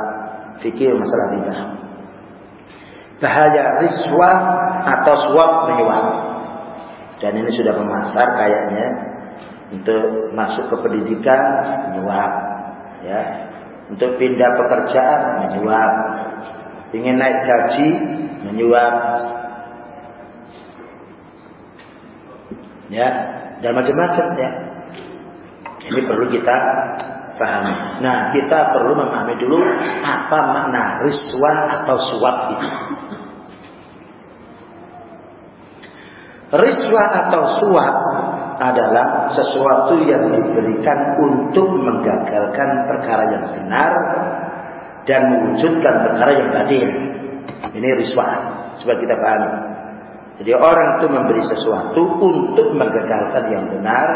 fikih masalah riba. Bahaya riswa atau suap menyuap. Dan ini sudah memasar kayaknya untuk masuk ke pendidikan menyuap ya. Untuk pindah pekerjaan menyuap. Ingin naik gaji menyuap. Ya, dan macam-macam ya. Ini perlu kita pahami. Nah, kita perlu memahami dulu apa makna riswa atau suap itu. Riswa atau suap adalah sesuatu yang diberikan untuk menggagalkan perkara yang benar dan mewujudkan perkara yang batin. Ini riswa, supaya kita pahami. Jadi orang itu memberi sesuatu untuk menggagalkan yang benar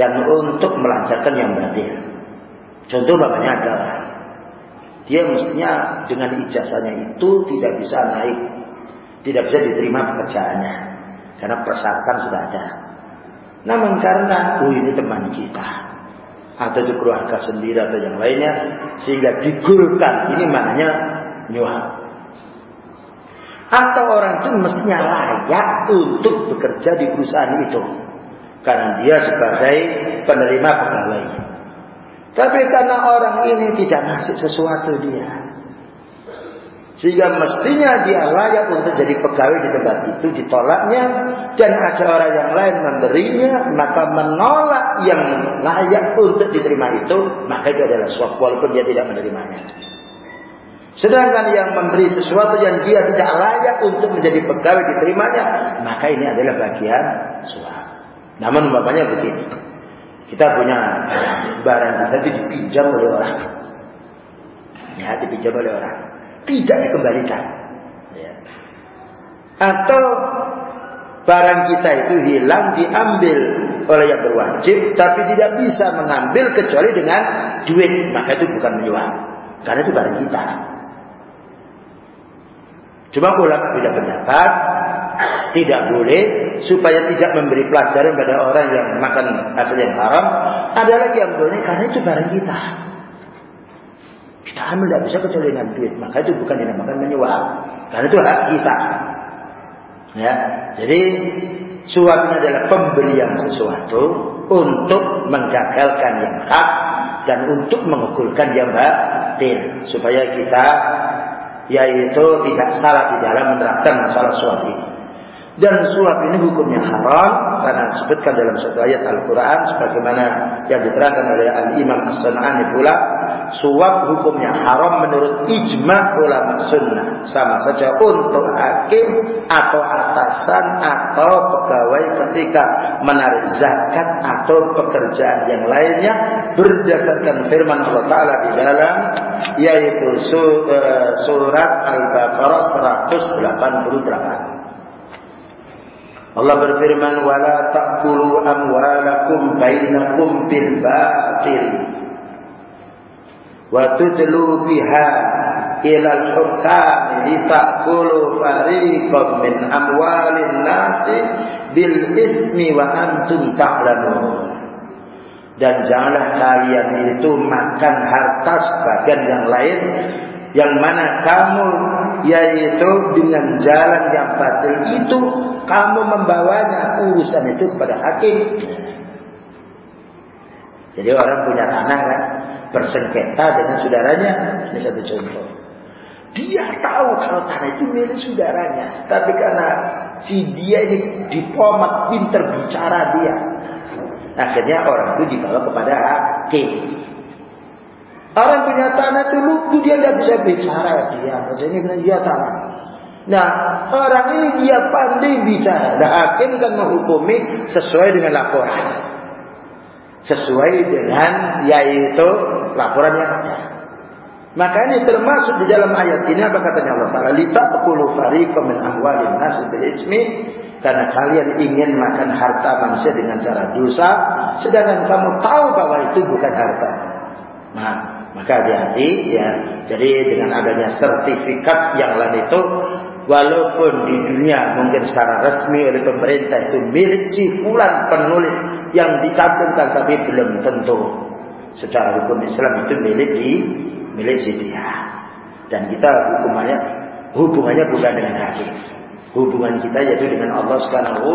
dan untuk melancarkan yang batin. Contoh bapaknya ada orang. Dia mestinya dengan ijazahnya itu tidak bisa naik. Tidak bisa diterima pekerjaannya. Karena persyaratan sudah ada. Namun karena, oh ini teman kita. Atau itu keluarga sendiri atau yang lainnya. Sehingga digulkan. Ini maknanya nyuap. Atau orang itu mestinya layak untuk bekerja di perusahaan itu. Karena dia sebagai penerima pegawai. Tapi karena orang ini tidak ngasih sesuatu dia. Sehingga mestinya dia layak untuk jadi pegawai di tempat itu ditolaknya. Dan ada orang yang lain memberinya. Maka menolak yang layak untuk diterima itu. Maka itu adalah suap walaupun dia tidak menerimanya. Sedangkan yang memberi sesuatu yang dia tidak layak untuk menjadi pegawai diterimanya. Maka ini adalah bagian suap. Namun bapaknya begini. Kita punya barang kita itu dipinjam oleh orang. Ya, dipinjam oleh orang. Tidak dikembalikan. Ya. Atau barang kita itu hilang diambil oleh yang berwajib tapi tidak bisa mengambil kecuali dengan duit maka itu bukan menyuap karena itu barang kita cuma ulama tidak pendapat tidak boleh supaya tidak memberi pelajaran pada orang yang makan hasil yang haram. Ada lagi yang boleh karena itu barang kita. Kita ambil tidak bisa kecuali dengan duit. Maka itu bukan dinamakan menyewa. Karena itu hak kita. Ya, jadi suap ini adalah pembelian sesuatu untuk menggagalkan yang hak dan untuk mengukulkan yang batil supaya kita yaitu tidak salah di dalam menerapkan masalah suap ini. Dan suap ini hukumnya haram karena disebutkan dalam satu ayat Al-Quran sebagaimana yang diterangkan oleh Al-Imam As-San'ani pula suap hukumnya haram menurut ijma ulama sunnah. Sama saja untuk hakim atau atasan atau pegawai ketika menarik zakat atau pekerjaan yang lainnya berdasarkan firman Allah Ta'ala di dalam yaitu eh, surat Al-Baqarah 188 Allah berfirman wala taqulu amwalakum bainakum bil batil wa tudlu biha ila al hukam litaqulu fariqam min amwalin nasi bil ismi wa antum ta'lamun. Dan janganlah kalian itu makan harta sebagian yang lain yang mana kamu yaitu dengan jalan yang batil itu kamu membawanya urusan itu kepada hakim. Jadi orang punya tanah kan bersengketa dengan saudaranya. Ini satu contoh. Dia tahu kalau tanah itu milik saudaranya, tapi karena si dia ini dipomat pinter bicara dia, akhirnya orang itu dibawa kepada hakim. Orang punya tanah itu lugu dia tidak bisa bicara dia. Jadi bilang dia tanah. Nah orang ini dia pandai bicara. Nah hakim kan menghukumi sesuai dengan laporan. Sesuai dengan yaitu laporan yang ada. Maka ini termasuk di dalam ayat ini apa katanya Allah Taala litaqulu fariqam min ahwalin nas bil ismi karena kalian ingin makan harta manusia dengan cara dosa sedangkan kamu tahu bahwa itu bukan harta. Nah, maka hati-hati ya. Jadi dengan adanya sertifikat yang lain itu walaupun di dunia mungkin secara resmi oleh pemerintah itu milik si fulan penulis yang dicantumkan tapi belum tentu secara hukum Islam itu milik di milik si dia. Dan kita hukumannya hubungannya bukan dengan hakim. Hubungan kita yaitu dengan Allah Subhanahu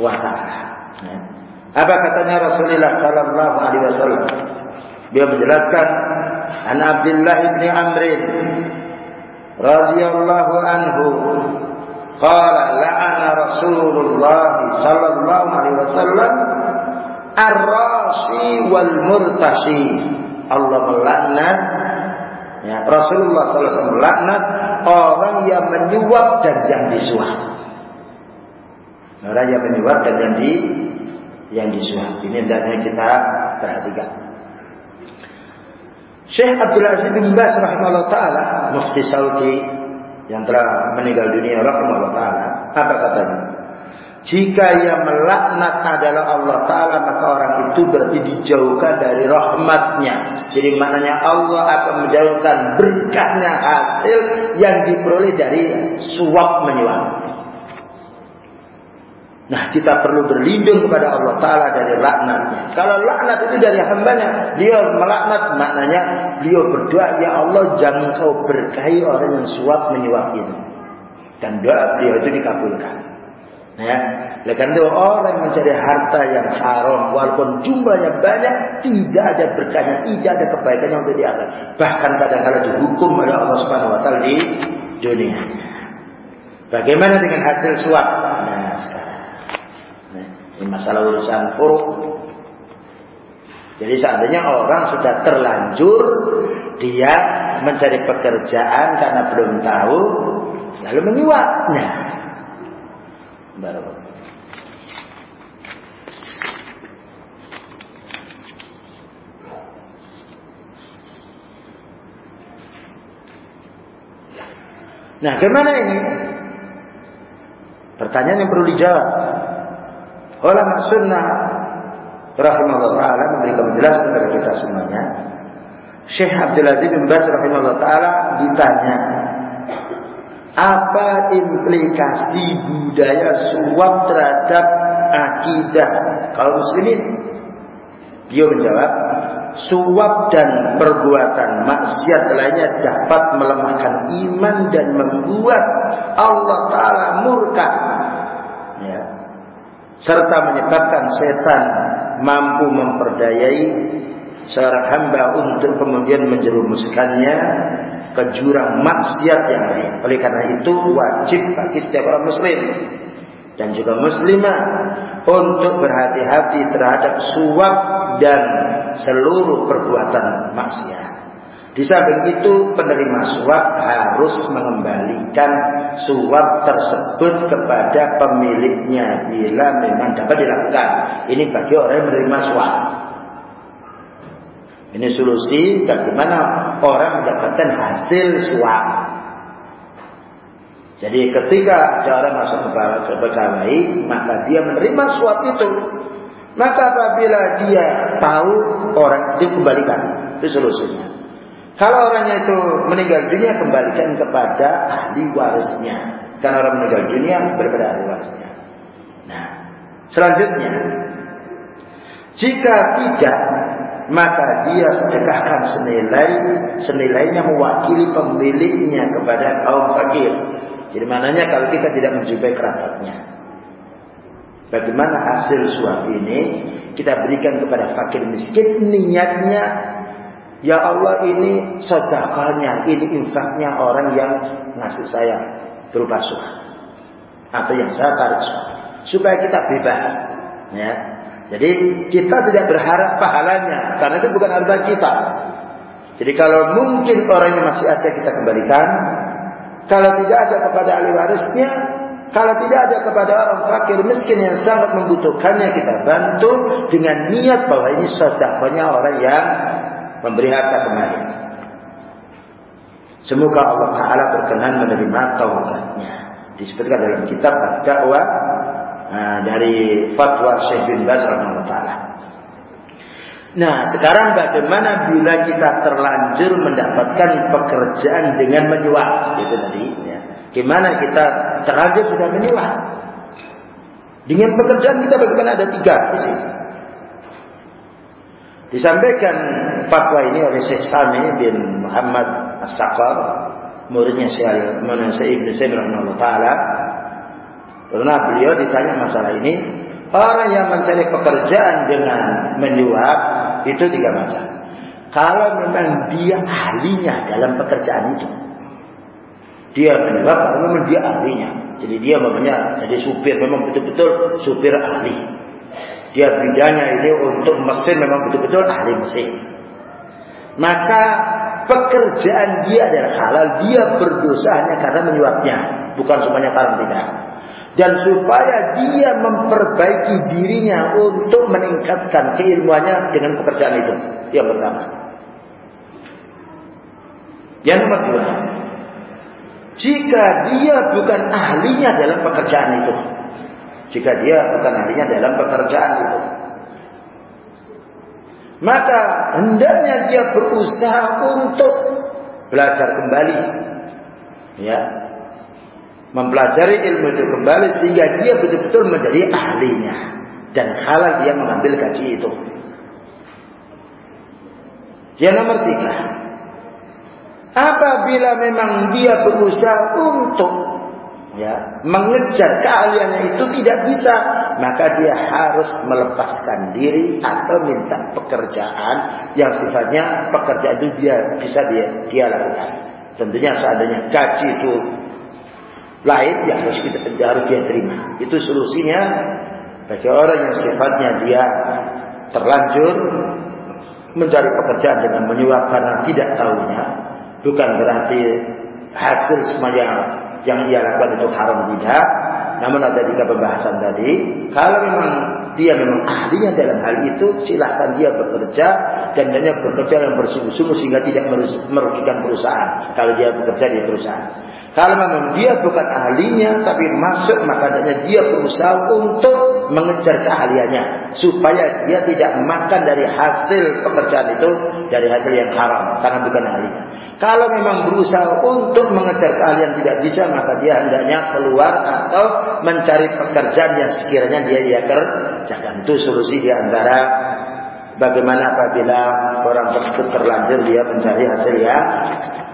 wa taala. Ya. Apa katanya Rasulullah sallallahu alaihi wasallam? Dia menjelaskan An Abdullah bin Amr radhiyallahu anhu qala la'ana Rasulullah sallallahu alaihi wasallam ar-rashi wal murtashi Allah melaknat ya Rasulullah sallallahu alaihi wasallam melaknat orang yang menyuap dan yang disuap. Orang yang menyuap dan yang di yang disuap. Ini hendaknya kita perhatikan Syekh Abdul Aziz bin Bas rahimahullah taala mufti Saudi yang telah meninggal dunia rahimahullah taala apa katanya? Jika yang melaknat adalah Allah Ta'ala maka orang itu berarti dijauhkan dari rahmatnya. Jadi maknanya Allah akan menjauhkan berkahnya hasil yang diperoleh dari suap menyuap. Nah kita perlu berlindung kepada Allah Ta'ala dari laknatnya. Kalau laknat itu dari hambanya. Beliau melaknat maknanya beliau berdoa. Ya Allah jangan kau berkahi orang yang suap menyuap ini. Dan doa beliau itu dikabulkan. Ya. Oleh karena itu orang yang mencari harta yang haram. Walaupun jumlahnya banyak. Tidak ada berkahnya. Tidak ada kebaikannya untuk diangkat. Bahkan kadang-kadang dihukum oleh Allah Subhanahu Wa Taala di dunia. Bagaimana dengan hasil suap? Nah sekarang. Ini masalah urusan furuk. Jadi seandainya orang sudah terlanjur dia mencari pekerjaan karena belum tahu, lalu menyuap. Nah, baru. Nah, gimana ini? Pertanyaan yang perlu dijawab. Ulama sunnah rahimahullah ta'ala memberikan penjelasan kepada kita semuanya. Syekh Abdul Aziz bin Bas rahimahullah ta'ala ditanya apa implikasi budaya suap terhadap akidah kaum muslimin? Dia menjawab, suap dan perbuatan maksiat lainnya dapat melemahkan iman dan membuat Allah Ta'ala murka serta menyebabkan setan mampu memperdayai seorang hamba untuk kemudian menjerumuskannya ke jurang maksiat yang lain. Oleh karena itu wajib bagi setiap orang muslim dan juga muslimah untuk berhati-hati terhadap suap dan seluruh perbuatan maksiat. Di samping itu penerima suap harus mengembalikan suap tersebut kepada pemiliknya bila memang dapat dilakukan. Ini bagi orang yang menerima suap. Ini solusi bagaimana orang mendapatkan hasil suap. Jadi ketika ada orang masuk ke pegawai, maka dia menerima suap itu. Maka apabila dia tahu orang itu kembalikan. Itu solusinya. Kalau orangnya itu meninggal dunia, kembalikan kepada ahli warisnya. Karena orang meninggal dunia berbeda ahli warisnya. Nah, selanjutnya, jika tidak maka dia sedekahkan senilai senilainya mewakili pemiliknya kepada kaum fakir. Jadi mananya kalau kita tidak menjumpai kerabatnya. Bagaimana hasil suap ini kita berikan kepada fakir miskin niatnya ya Allah ini sedekahnya, ini infaknya orang yang ngasih saya berupa suap atau yang saya tarik supaya kita bebas ya jadi kita tidak berharap pahalanya karena itu bukan harta kita. Jadi kalau mungkin orangnya masih ada kita kembalikan. Kalau tidak ada kepada ahli warisnya, kalau tidak ada kepada orang fakir miskin yang sangat membutuhkannya kita bantu dengan niat bahwa ini sedekahnya orang yang memberi harta kembali. Semoga Allah Taala berkenan menerima taubatnya. Disebutkan dalam kitab Ad-Da'wah Nah, dari fatwa Syekh bin Baz taala. Nah, sekarang bagaimana bila kita terlanjur mendapatkan pekerjaan dengan menyuap? Itu tadi. Ya. Gimana kita terlanjur sudah menyuap? Dengan pekerjaan kita bagaimana ada tiga di sini. Disampaikan fatwa ini oleh Syekh Sami bin Muhammad As-Saqar, muridnya Syekh Ibn Sayyid rahimahullah taala karena beliau ditanya masalah ini, orang yang mencari pekerjaan dengan menyuap itu tiga macam. Kalau memang dia ahlinya dalam pekerjaan itu, dia menyuap kalau memang dia ahlinya. Jadi dia memangnya jadi supir memang betul-betul supir ahli. Dia bidangnya ini untuk mesin memang betul-betul ahli mesin. Maka pekerjaan dia adalah halal, dia berdosa hanya karena menyuapnya, bukan semuanya karena tidak dan supaya dia memperbaiki dirinya untuk meningkatkan keilmuannya dengan pekerjaan itu. Yang pertama. Yang nomor dua, jika dia bukan ahlinya dalam pekerjaan itu, jika dia bukan ahlinya dalam pekerjaan itu, maka hendaknya dia berusaha untuk belajar kembali, ya, mempelajari ilmu itu kembali sehingga dia betul-betul menjadi ahlinya. Dan halal dia mengambil gaji itu. Yang nomor tiga, apabila memang dia berusaha untuk ya mengejar keahliannya itu tidak bisa, maka dia harus melepaskan diri atau minta pekerjaan yang sifatnya pekerjaan itu dia bisa dia dia lakukan. Tentunya seandainya gaji itu lain yang harus kita harus dia terima. Itu solusinya bagi orang yang sifatnya dia terlanjur mencari pekerjaan dengan menyuap karena tidak tahunya, bukan berarti hasil semuanya yang ia lakukan itu haram tidak. Namun ada tiga pembahasan tadi, kalau memang dia memang ahlinya dalam hal itu, silahkan dia bekerja dan dia bekerja yang bersungguh-sungguh sehingga tidak merugikan perusahaan. Kalau dia bekerja di perusahaan. Kalau memang dia bukan ahlinya tapi masuk maka dia berusaha untuk mengejar keahliannya supaya dia tidak makan dari hasil pekerjaan itu dari hasil yang haram karena bukan ahlinya. Kalau memang berusaha untuk mengejar keahlian tidak bisa maka dia hendaknya keluar atau mencari pekerjaan yang sekiranya dia ia kerjakan. Itu solusi di antara bagaimana apabila orang tersebut terlanjur dia mencari hasil yang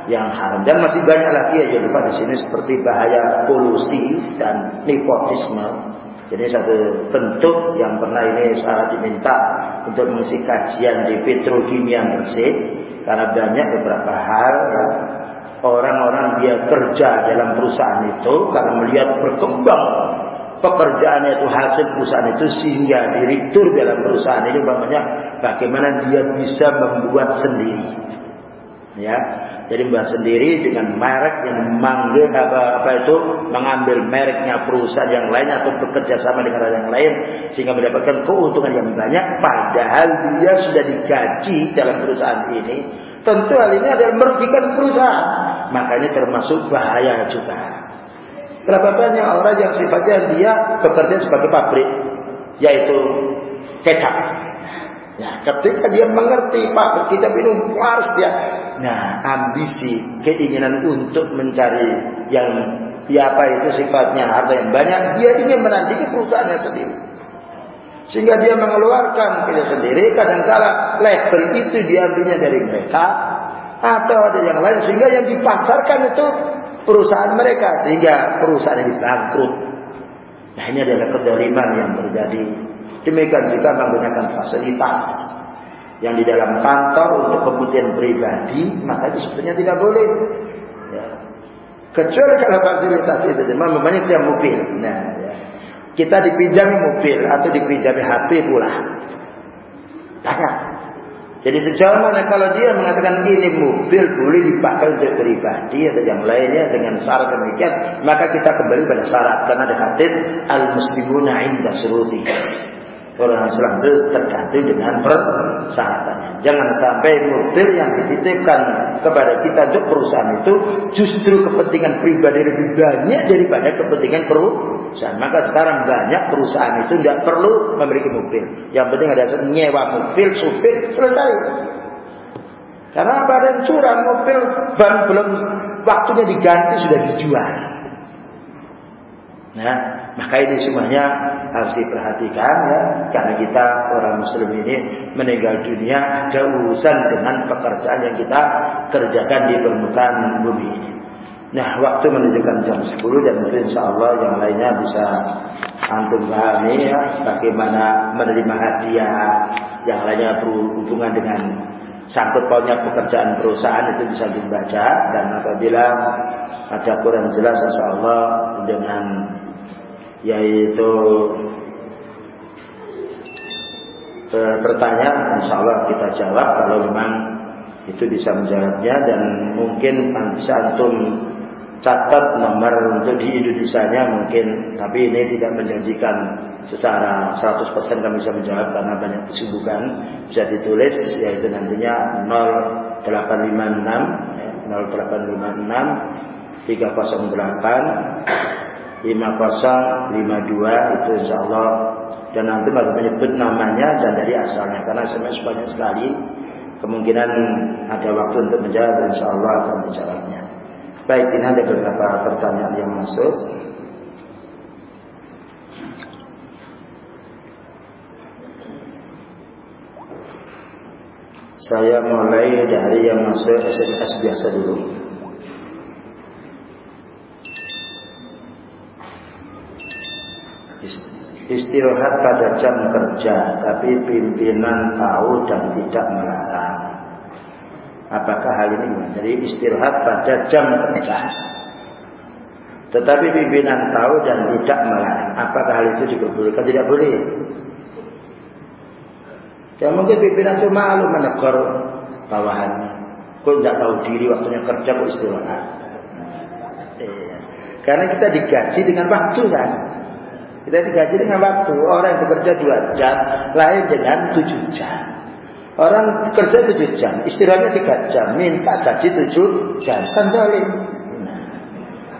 yang haram. Dan masih banyak lagi ya lupa di sini seperti bahaya polusi dan nepotisme. Jadi satu bentuk yang pernah ini saya diminta untuk mengisi kajian di petrokimia bersih. Karena banyak beberapa hal ya, orang-orang dia kerja dalam perusahaan itu karena melihat berkembang pekerjaan itu hasil perusahaan itu sehingga direktur dalam perusahaan ini banyak bagaimana dia bisa membuat sendiri. Ya jadi membuat sendiri dengan merek yang memanggil apa, apa itu mengambil mereknya perusahaan yang lain atau bekerja sama dengan yang lain sehingga mendapatkan keuntungan yang banyak padahal dia sudah digaji dalam perusahaan ini. Tentu hal ini adalah merugikan perusahaan. Makanya termasuk bahaya juga Berapa banyak orang yang sifatnya dia bekerja sebagai pabrik, yaitu kecap. Ya, ketika dia mengerti Pak kita minum harus dia. Nah, ambisi, keinginan untuk mencari yang ya apa itu sifatnya harta yang banyak, dia ingin menandingi perusahaannya sendiri. Sehingga dia mengeluarkan dia sendiri, kadangkala level itu diambilnya dari mereka atau ada yang lain sehingga yang dipasarkan itu perusahaan mereka sehingga perusahaan ini bangkrut. Nah ini adalah kedoliman yang terjadi. Demikian juga menggunakan fasilitas yang di dalam kantor untuk kebutuhan pribadi, maka itu sebenarnya tidak boleh. Ya. Kecuali kalau fasilitas itu memang dia mobil. Nah, ya. kita dipinjami mobil atau dipinjami HP pula. Tangan. Jadi sejauh mana kalau dia mengatakan ini mobil boleh dipakai untuk pribadi atau yang lainnya dengan syarat demikian, maka kita kembali pada syarat karena ada hadis al muslimuna inda suruti. Orang Islam itu tergantung dengan persyaratannya. Jangan sampai mobil yang dititipkan kepada kita untuk perusahaan itu justru kepentingan pribadi lebih banyak daripada kepentingan perusahaan. Maka sekarang banyak perusahaan itu tidak perlu memiliki mobil. Yang penting ada nyewa mobil, supir, selesai. Karena apa curang mobil ban belum waktunya diganti sudah dijual. Nah, maka ini semuanya harus diperhatikan ya karena kita orang muslim ini meninggal dunia ada urusan dengan pekerjaan yang kita kerjakan di permukaan bumi ini. Nah, waktu menunjukkan jam 10 dan mungkin insya Allah yang lainnya bisa antum pahami ya bagaimana menerima hadiah yang lainnya berhubungan dengan sangkut pautnya pekerjaan perusahaan itu bisa dibaca dan apabila ada kurang jelas insya Allah dengan yaitu e, bertanya, insya Allah kita jawab kalau memang itu bisa menjawabnya dan mungkin bisa antum catat nomor untuk di Indonesia-nya mungkin tapi ini tidak menjanjikan secara 100% kami bisa menjawab karena banyak kesibukan. Bisa ditulis yaitu nantinya 0856 0856 308 5052 itu insya Allah. Dan nanti baru menyebut namanya dan dari asalnya karena SMS banyak sekali. Kemungkinan ada waktu untuk menjawab dan insya Allah akan dijawabnya baik ini ada beberapa pertanyaan yang masuk. Saya mulai dari yang masuk SMS biasa dulu istirahat pada jam kerja, tapi pimpinan tahu dan tidak melarang. Apakah hal ini Jadi istirahat pada jam kerja. Tetapi pimpinan tahu dan tidak melarang. Apakah hal itu diperbolehkan? Tidak boleh. Ya mungkin pimpinan itu malu menegur bawahannya. Kok tidak tahu diri waktunya kerja kok istirahat. Iya. Karena kita digaji dengan waktu kan. Kita digaji dengan waktu. Orang yang bekerja dua jam, lain dengan tujuh jam. Orang bekerja tujuh jam, istirahatnya tiga jam, minta gaji tujuh jam, kan zalim. Nah.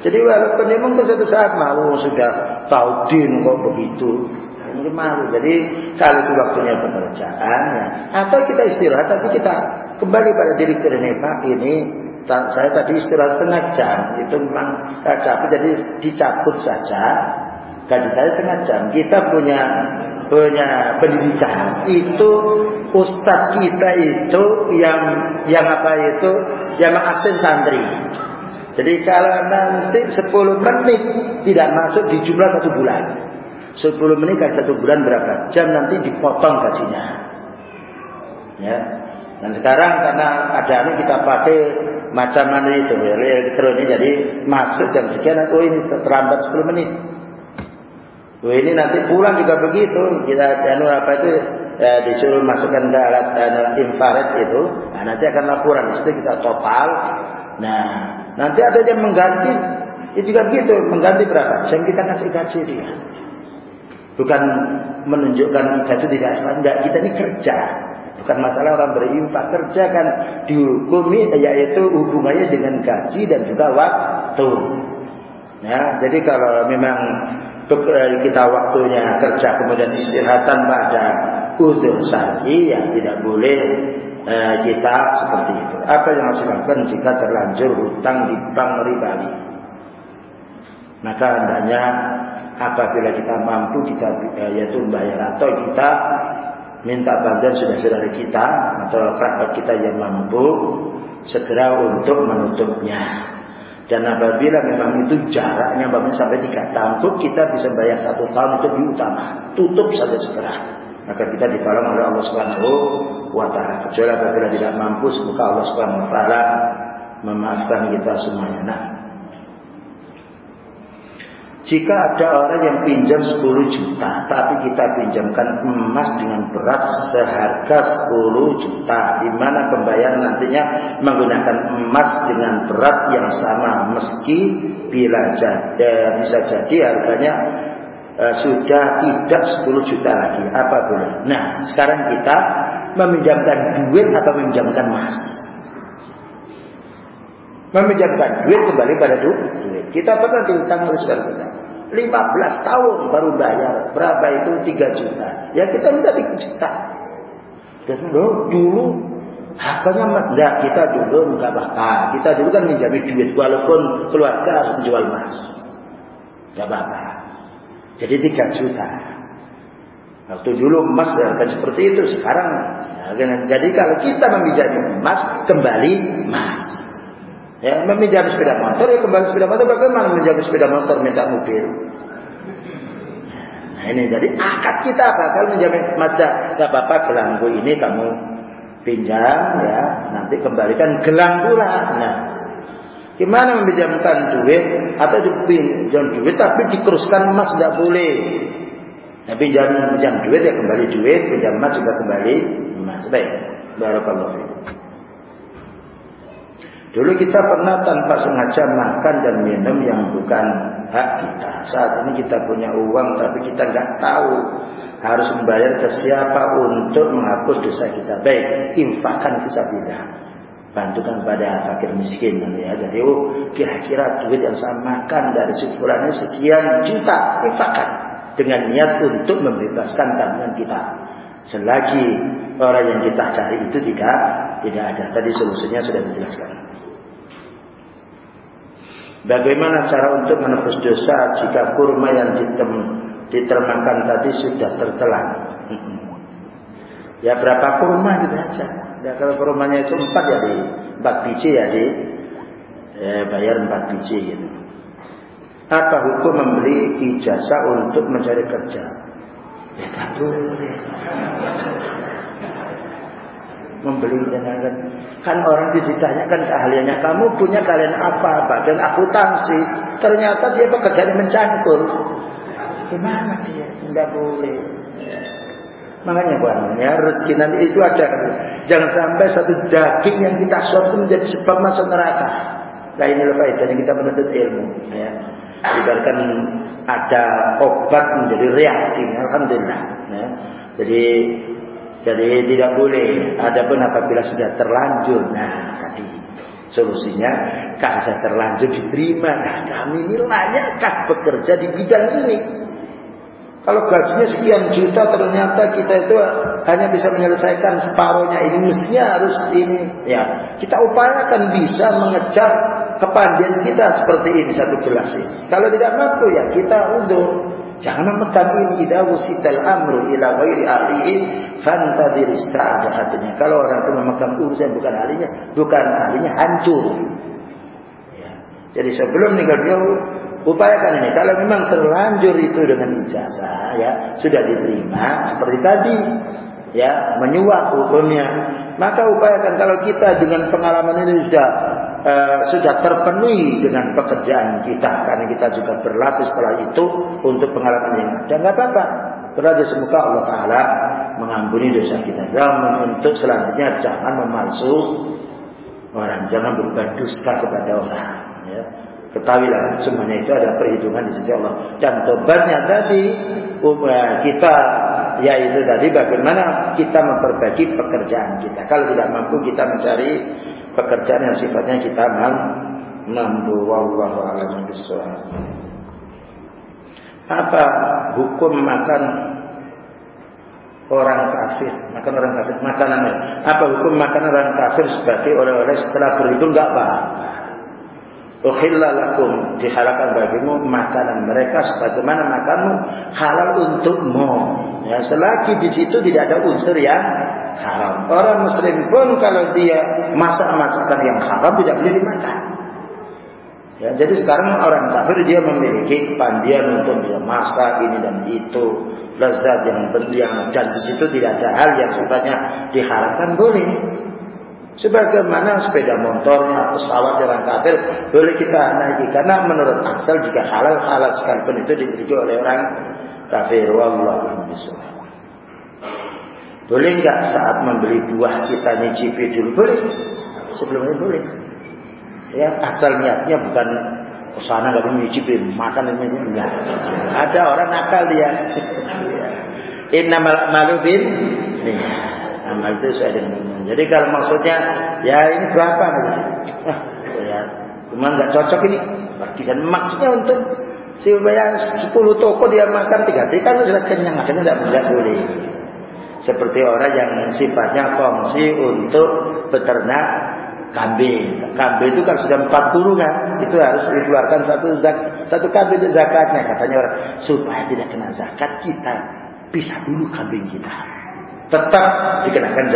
Jadi walaupun memang satu saat mau sudah tahu din kok begitu, mungkin malu. Jadi kalau itu waktunya pekerjaan, ya. atau kita istirahat, tapi kita kembali pada diri kita ini ini saya tadi istirahat setengah jam, itu memang capek, jadi dicabut saja gaji saya setengah jam. Kita punya punya pendidikan itu ustadz kita itu yang yang apa itu yang mengaksen santri. Jadi kalau nanti 10 menit tidak masuk di jumlah satu bulan. 10 menit kali satu bulan berapa jam nanti dipotong gajinya. Ya. Dan sekarang karena keadaan kita pakai macam mana itu ya, elektronik jadi masuk jam sekian oh ini terlambat 10 menit. Oh ini nanti pulang juga begitu kita anu apa itu ya, disuruh masukkan ke alat anu, infrared itu, nah, nanti akan laporan di situ kita total. Nah nanti ada yang mengganti, itu juga begitu mengganti berapa? Jam kita kasih gaji dia. Bukan menunjukkan kita itu tidak enggak kita ini kerja. Bukan masalah orang berinfak kerja kan dihukumi yaitu hubungannya dengan gaji dan juga waktu. Ya, jadi kalau memang kita waktunya kerja kemudian istirahatan pada udur syar'i yang tidak boleh eh, kita seperti itu. Apa yang harus dilakukan jika terlanjur hutang di bank ribawi? Maka hendaknya apabila kita mampu kita eh, yaitu membayar atau kita minta bantuan saudara-saudara kita atau kerabat kita yang mampu segera untuk menutupnya. Dan apabila memang itu jaraknya bapak sampai tiga tahun, kita bisa bayar satu tahun itu diutama. Tutup saja segera. Maka kita ditolong oleh Allah Subhanahu wa taala. Kecuali apabila tidak mampu, semoga Allah Subhanahu wa taala memaafkan kita semuanya. Nah, jika ada orang yang pinjam 10 juta, tapi kita pinjamkan emas dengan berat seharga 10 juta, di mana pembayaran nantinya menggunakan emas dengan berat yang sama, meski bila jadi, bisa jadi harganya uh, sudah tidak 10 juta lagi, apa boleh? Nah, sekarang kita meminjamkan duit atau meminjamkan emas? Meminjamkan duit kembali pada duit. Kita pernah diutang oleh saudara kita. 15 tahun baru bayar. Berapa itu? 3 juta. Ya kita minta 3 juta. Dan dulu, dulu harganya enggak kita dulu enggak apa-apa. Kita dulu kan minjami duit walaupun keluarga harus menjual emas. Enggak apa-apa. Jadi 3 juta. Waktu dulu emas harga seperti itu, sekarang ya, jadi kalau kita meminjam emas kembali emas. Ya, meminjam sepeda motor ya kembali sepeda motor bagaimana meminjam sepeda motor minta mobil. Nah ini jadi akad kita bakal menjamin Mazda gak apa-apa gelangku ini kamu pinjam ya nanti kembalikan gelang pula. Nah gimana meminjamkan duit atau dipinjam duit tapi dikeruskan emas tidak boleh. Nah, pinjam pinjam duit ya kembali duit, pinjam emas juga kembali emas. Baik, barakallahu fiikum. Dulu kita pernah tanpa sengaja makan dan minum yang bukan hak kita. Saat ini kita punya uang tapi kita nggak tahu harus membayar ke siapa untuk menghapus dosa kita. Baik, infakkan fisabilillah. Bantukan pada fakir miskin ya. Jadi oh kira-kira duit yang saya makan dari syukurannya sekian juta infakkan dengan niat untuk membebaskan tanggungan kita. Selagi orang yang kita cari itu tidak tidak ada. Tadi solusinya sudah dijelaskan. Bagaimana cara untuk menebus dosa jika kurma yang ditem, ditermakan tadi sudah tertelan? ya berapa kurma gitu aja. Ya kalau kurmanya itu empat ya di empat biji ya di eh, bayar empat biji gitu. Apa hukum membeli ijazah untuk mencari kerja? Ya tak boleh membeli jangan kan orang ditanyakan keahliannya. Kamu punya kalian apa? Bagian akuntansi. Ternyata dia pekerjaan mencangkul. Gimana dia? Tidak boleh. Makanya bang ya rezeki nanti itu ada. Jangan sampai satu daging yang kita suap menjadi sebab masuk neraka. Nah inilah faedahnya kita menuntut ilmu ya. Ibaratkan ada obat menjadi reaksi alhamdulillah ya. jadi jadi tidak boleh. Adapun apabila sudah terlanjur, nah tadi solusinya kalau sudah terlanjur diterima. Nah kami ini layakkah bekerja di bidang ini? Kalau gajinya sekian juta ternyata kita itu hanya bisa menyelesaikan separuhnya ini mestinya harus ini ya kita upayakan bisa mengejar kepandian kita seperti ini satu gelas ini. Kalau tidak mampu ya kita undur. Jangan memegang ini idza wusital amru ila ghairi ahlihi fantadir sa'adah artinya kalau orang itu memegang urusan bukan ahlinya, bukan ahlinya hancur. Ya. Jadi sebelum meninggal beliau Upayakan ini. Kalau memang terlanjur itu dengan ijazah, ya sudah diterima seperti tadi, ya menyuap hukumnya. Maka upayakan kalau kita dengan pengalaman ini sudah uh, sudah terpenuhi dengan pekerjaan kita, karena kita juga berlatih setelah itu untuk pengalaman yang ada, nggak apa-apa. Berarti semoga Allah Taala mengampuni dosa kita. Dan untuk selanjutnya jangan memalsu orang, jangan berbuat dusta kepada orang. Ya. Ketahuilah semuanya itu ada perhitungan di sisi Allah. Dan tobatnya tadi kita yaitu tadi bagaimana kita memperbaiki pekerjaan kita. Kalau tidak mampu kita mencari pekerjaan yang sifatnya kita mampu. Wallahu a'lam bishawab. Apa hukum makan orang kafir? Makan orang kafir makanannya. Apa hukum makan orang kafir sebagai oleh-oleh setelah berhitung enggak apa-apa? Ukhilla lakum dihalalkan bagimu makanan mereka sebagaimana makanmu halal untukmu. Ya, selagi di situ tidak ada unsur yang haram. Orang muslim pun kalau dia masak masakan yang haram tidak boleh dimakan. Ya, jadi sekarang orang kafir dia memiliki kepandian untuk dia masak ini dan itu, lezat yang berliang dan di situ tidak ada hal yang sifatnya diharapkan boleh. Sebagaimana sepeda motornya, pesawat orang kafir boleh kita naiki karena menurut asal jika halal halal sekalipun itu dimiliki oleh orang kafir. Wallahu Boleh nggak saat membeli buah kita nyicipi dulu? Boleh. Sebelumnya boleh. Ya asal niatnya bukan ke sana nggak nyicipi makan ini enggak. Ada orang nakal dia. Innamal malu bin amal itu saya dengan Jadi kalau maksudnya ya ini berapa gitu. Ya, cuma nggak cocok ini. Berkisar maksudnya untuk supaya 10 toko dia makan tiga tiga kan sudah kenyang akhirnya tidak boleh. Seperti orang yang sifatnya kongsi untuk beternak kambing. Kambing itu kan sudah 40 kan, itu harus dikeluarkan satu zak, satu kambing itu zakatnya katanya orang supaya tidak kena zakat kita pisah dulu kambing kita tetap dikenakan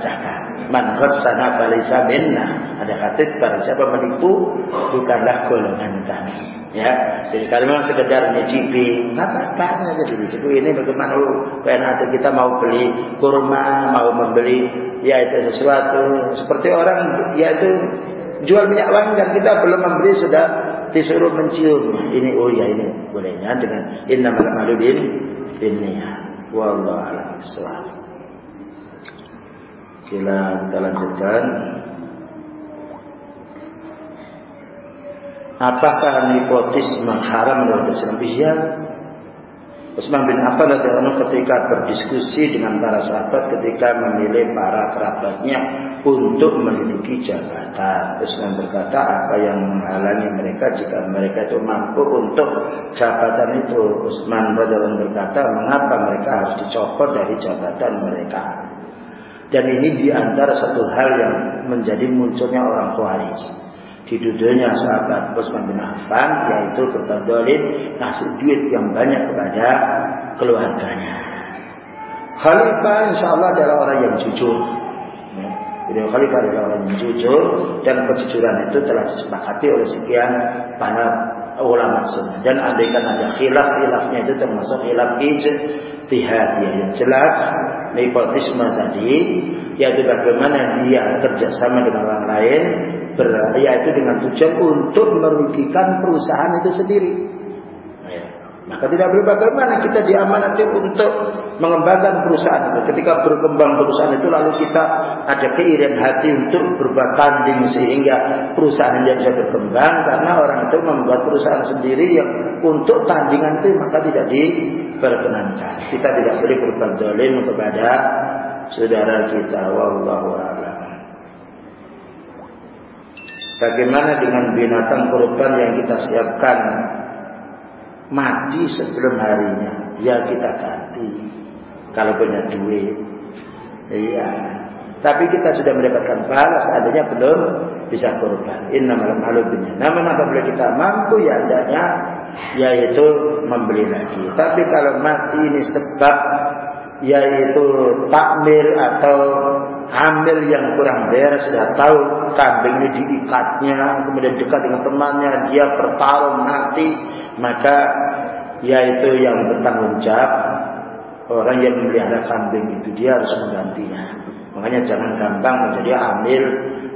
zakat. Man ghassana falaysa minna. Ada kata barang siapa menipu bukanlah golongan kami. Ya, jadi kalau memang sekedar nyicipi, apa-apa aja dulu. Ini bagaimana nanti kita mau beli kurma, mau membeli ya itu sesuatu seperti orang ya itu jual minyak wangi kita belum membeli sudah disuruh mencium ini oh ya ini bolehnya dengan innamal malu bin ini wallahu a'lam Sila kita lanjutkan. Apakah nepotisme haram menurut Islam? Iya. Utsman bin Affan radhiyallahu ketika berdiskusi dengan para sahabat ketika memilih para kerabatnya untuk menduduki jabatan. Utsman berkata, apa yang menghalangi mereka jika mereka itu mampu untuk jabatan itu? Utsman radhiyallahu berkata, mengapa mereka harus dicopot dari jabatan mereka? Dan ini di antara satu hal yang menjadi munculnya orang Khawarij. Di dudunya sahabat Utsman bin Affan yaitu berbuat ngasih duit yang banyak kepada keluarganya. Khalifah insya Allah adalah orang yang jujur. Ya. Jadi Khalifah adalah orang yang jujur dan kejujuran itu telah disepakati oleh sekian para ulama sunnah. Dan andaikan ada khilaf, khilafnya itu termasuk khilaf ijtihad yang jelas nepotisme tadi yaitu bagaimana dia kerjasama dengan orang lain yaitu dengan tujuan untuk merugikan perusahaan itu sendiri ya. maka tidak boleh bagaimana kita diamanati untuk mengembangkan perusahaan itu. Ketika berkembang perusahaan itu lalu kita ada keirian hati untuk berbuat tanding sehingga perusahaan yang bisa berkembang. Karena orang itu membuat perusahaan sendiri yang untuk tandingan itu maka tidak diperkenankan. Kita tidak boleh berbuat dolim kepada saudara kita. Wallahu a'lam. Bagaimana dengan binatang kurban yang kita siapkan mati sebelum harinya? Ya kita ganti kalau punya duit. Iya. Tapi kita sudah mendapatkan pahala seandainya belum bisa kurban. Innamal malu binya. Namun apabila kita mampu ya adanya yaitu membeli lagi. Tapi kalau mati ini sebab yaitu takmir atau ambil yang kurang beres sudah tahu kambing ini diikatnya kemudian dekat dengan temannya dia bertarung mati maka yaitu yang bertanggung jawab orang yang memelihara kambing itu dia harus menggantinya. Makanya jangan gampang menjadi ambil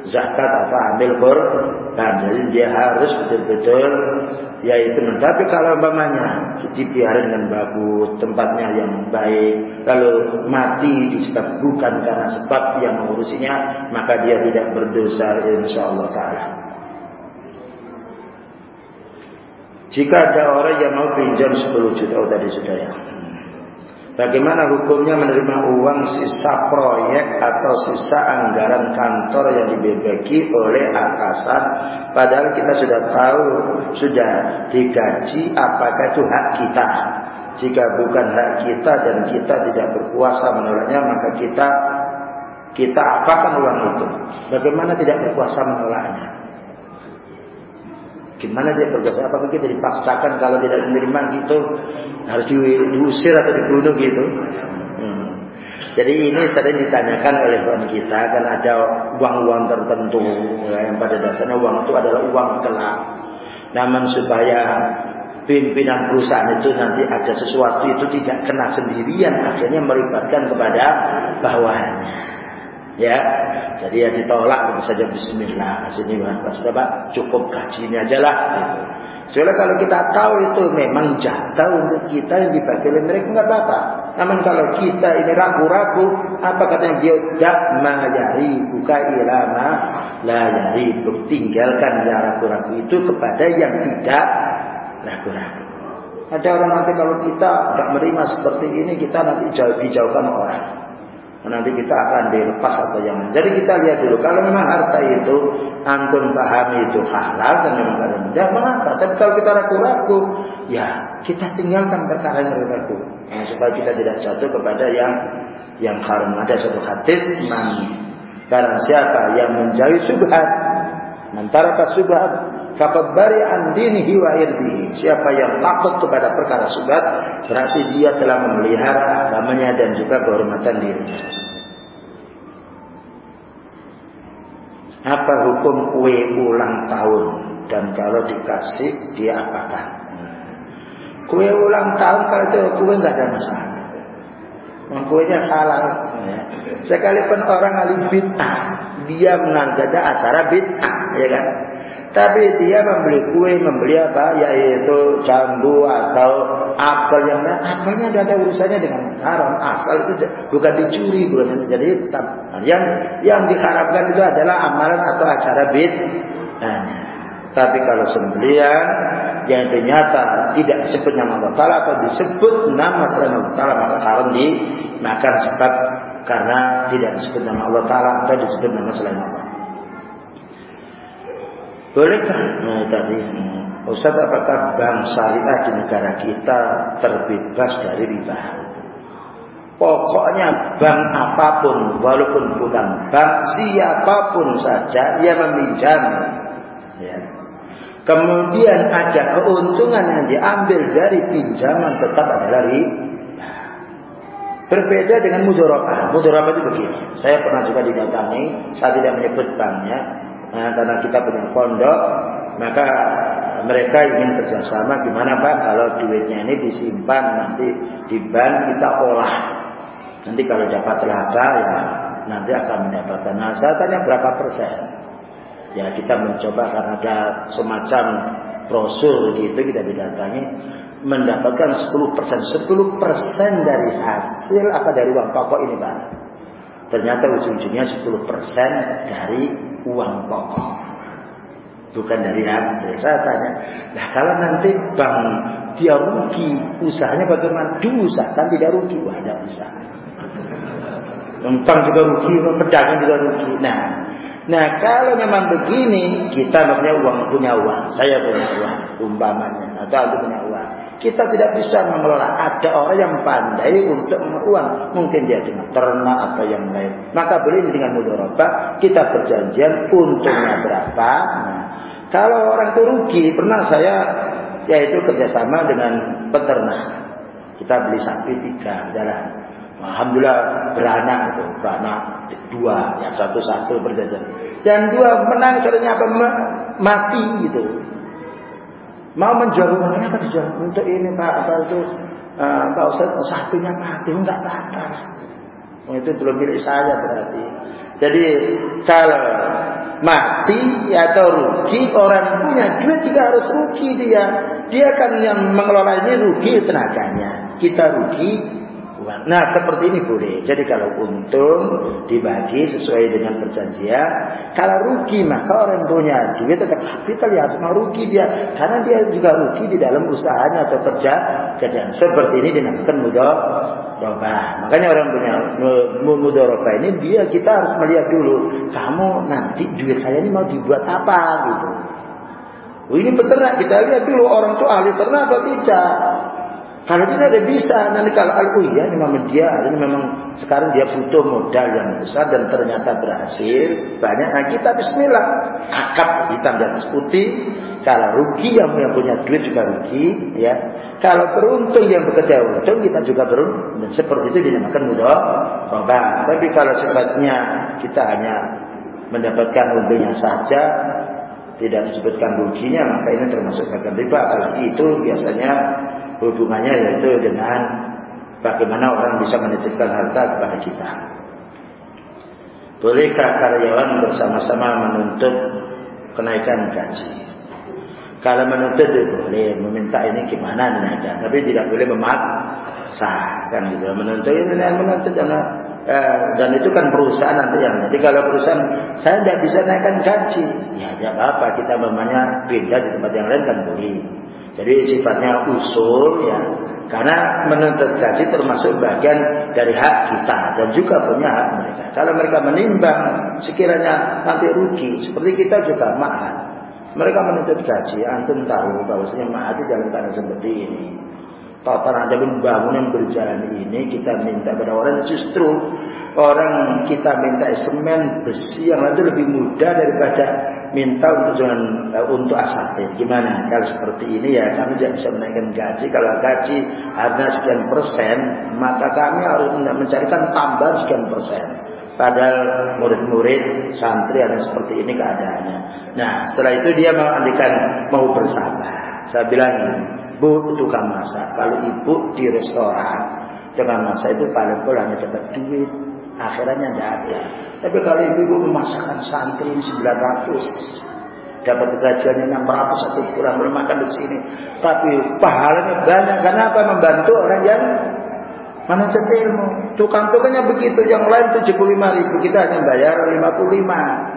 zakat atau ambil korban jadi dia harus betul-betul yaitu tapi kalau umpamanya dipiara dengan bagus tempatnya yang baik lalu mati disebab bukan karena sebab yang mengurusinya maka dia tidak berdosa insyaallah taala. Jika ada orang yang mau pinjam 10 juta oh tadi ya Bagaimana hukumnya menerima uang sisa proyek atau sisa anggaran kantor yang dibebeki oleh atasan? Padahal kita sudah tahu sudah digaji apakah itu hak kita? Jika bukan hak kita dan kita tidak berkuasa menolaknya maka kita kita apakan uang itu? Bagaimana tidak berkuasa menolaknya Gimana dia berdosa? Apakah kita dipaksakan kalau tidak menerima gitu harus diusir atau dibunuh gitu? Hmm. Jadi ini sering ditanyakan oleh kawan kita kan ada uang-uang tertentu ya, yang pada dasarnya uang itu adalah uang gelap. Namun supaya pimpinan perusahaan itu nanti ada sesuatu itu tidak kena sendirian akhirnya melibatkan kepada bawahannya. Ya, jadi ya ditolak tentu saja Bismillah. Sini Pak, sudah Pak, cukup gajinya aja lah. Gitu. Soalnya kalau kita tahu itu memang jatah untuk kita yang dibagi oleh mereka nggak apa-apa. Namun kalau kita ini ragu-ragu, apa katanya dia dak mayari buka ilama la yari tinggalkan yang ragu-ragu itu kepada yang tidak ragu-ragu. Ada orang nanti kalau kita nggak menerima seperti ini, kita nanti jauh dijauhkan orang nanti kita akan dilepas atau yang jadi kita lihat dulu kalau memang harta itu antum pahami itu halal dan memang kalian tidak mengapa tapi kalau kita ragu-ragu ya kita tinggalkan perkara yang ragu nah, supaya kita tidak jatuh kepada yang yang haram. Ada satu hadis man karena siapa yang menjauhi subhat mentaraka subhat faqad bari'an dinihi wa irdihi siapa yang takut kepada perkara subhat berarti dia telah memelihara agamanya dan juga kehormatan dirinya Apa hukum kue ulang tahun dan kalau dikasih dia apakan? Kue ulang tahun kalau itu kue nggak ada masalah. Kuenya halal. Ya. Sekalipun orang alim bid'ah, dia menganggap acara bid'ah, ya kan? Tapi dia membeli kue, membeli apa? Yaitu jambu atau apel yang lain. Apelnya ada urusannya dengan haram. Asal itu bukan dicuri, bukan jadi hitam. Nah, yang yang diharapkan itu adalah amalan atau acara bid. Nah, tapi kalau sembelian yang ternyata tidak disebut nama Allah Ta'ala atau disebut nama selain Allah Ta'ala maka haram dimakan sebab karena tidak disebut nama Allah Ta'ala atau disebut nama selain Allah. Bolehkah? Nah, tadi Ustaz apakah bank syariah di negara kita terbebas dari riba? Pokoknya bank apa pun walaupun bukan bank siapa pun saja ia meminjam ya. Kemudian ada keuntungan yang diambil dari pinjaman tetap adalah riba. Berbeda dengan mudorobah. Mudorobah itu begini. Saya pernah juga didatangi. Saya tidak menyebut banknya Nah, karena kita punya pondok, maka mereka ingin kerjasama gimana Pak kalau duitnya ini disimpan nanti di bank kita olah. Nanti kalau dapat laba ya nanti akan mendapatkan. Nah, saya tanya berapa persen? Ya kita mencoba karena ada semacam brosur gitu kita didatangi mendapatkan 10 persen. 10 persen dari hasil apa dari uang pokok ini Pak? Ternyata ujung-ujungnya 10 persen dari uang pokok. Bukan dari hasil. Saya tanya, nah kalau nanti bank dia rugi, usahanya bagaimana? Diusahakan tidak rugi. Wah, tidak bisa. Bank juga rugi, pedagang juga rugi. Nah, nah kalau memang begini, kita punya uang, punya uang. Saya punya uang, umpamanya. Atau anda punya uang. Kita tidak bisa mengelola. Ada orang yang pandai untuk uang. Mungkin dia dengan ternak atau yang lain. Maka beli dengan mudharabah. Kita berjanjian untungnya berapa. Nah, kalau orang itu rugi. Pernah saya yaitu kerjasama dengan peternak. Kita beli sapi tiga. Adalah Alhamdulillah beranak itu, beranak dua, ya satu-satu berjajar. Dan dua menang sebenarnya apa mati gitu. Mau menjual kenapa dijual? Untuk ini Pak apa itu uh, Pak Ustaz satunya mati enggak apa-apa. Oh, itu belum milik saya berarti. Jadi kalau mati atau rugi orang punya duit juga harus rugi dia. Dia kan yang mengelola ini rugi tenaganya. Kita rugi Nah seperti ini boleh. Jadi kalau untung dibagi sesuai dengan perjanjian. Kalau rugi maka orang punya duit tetap kapital ya harus mau rugi dia. Karena dia juga rugi di dalam usahanya atau kerja kerjaan. Seperti ini dinamakan mudah roba. Makanya orang punya mudah roba ini dia kita harus melihat dulu. Kamu nanti duit saya ini mau dibuat apa gitu. Oh, ini peternak kita lihat dulu orang tuh ahli ternak atau tidak. Kalau tidak ada bisa, nanti kalau oh iya ini memang dia, ini memang sekarang dia butuh modal yang besar dan ternyata berhasil banyak. Nah kita Bismillah, akap hitam atas putih. Kalau rugi yang, yang punya duit juga rugi, ya. Kalau beruntung yang bekerja untung kita juga beruntung. Dan seperti itu dinamakan mudah roba. Tapi kalau sifatnya kita hanya mendapatkan untungnya saja, tidak disebutkan ruginya, maka ini termasuk bagian riba. Kalau itu biasanya hubungannya yaitu dengan bagaimana orang bisa menitipkan harta kepada kita. Bolehkah karyawan bersama-sama menuntut kenaikan gaji? Kalau menuntut itu boleh, meminta ini gimana dinaikkan, tapi tidak boleh memaksa kan gitu. Menuntut ini menuntut karena eh, dan itu kan perusahaan nanti yang jadi kalau perusahaan saya tidak bisa naikkan gaji, ya tidak apa-apa kita memangnya beda di tempat yang lain kan boleh. Jadi sifatnya usul ya. Karena menuntut gaji termasuk bagian dari hak kita dan juga punya hak mereka. Kalau mereka menimbang sekiranya nanti rugi, seperti kita juga mahal. Mereka menuntut gaji, antum tahu bahwasanya mahal dalam keadaan seperti ini. Total ada bangunan berjalan ini kita minta pada orang justru orang kita minta semen besi yang itu lebih mudah daripada minta untuk jangan uh, untuk asatid. Gimana? Kalau seperti ini ya kami tidak bisa menaikkan gaji. Kalau gaji ada sekian persen, maka kami harus mencarikan tambahan sekian persen. Padahal murid-murid santri ada seperti ini keadaannya. Nah, setelah itu dia mengandikan mau bersabar. Saya bilang, Bu tukang masak. Kalau ibu di restoran tukang masak itu paling paling hanya dapat duit. Akhirannya tidak ada. Tapi kalau ibu-ibu memasakkan santri 900 dapat gajiannya 600 satu bulan makan di sini. Tapi pahalanya banyak karena apa? Membantu orang yang menuntut ilmu. Tukang-tukangnya begitu, yang lain 75 ribu, kita hanya bayar 55.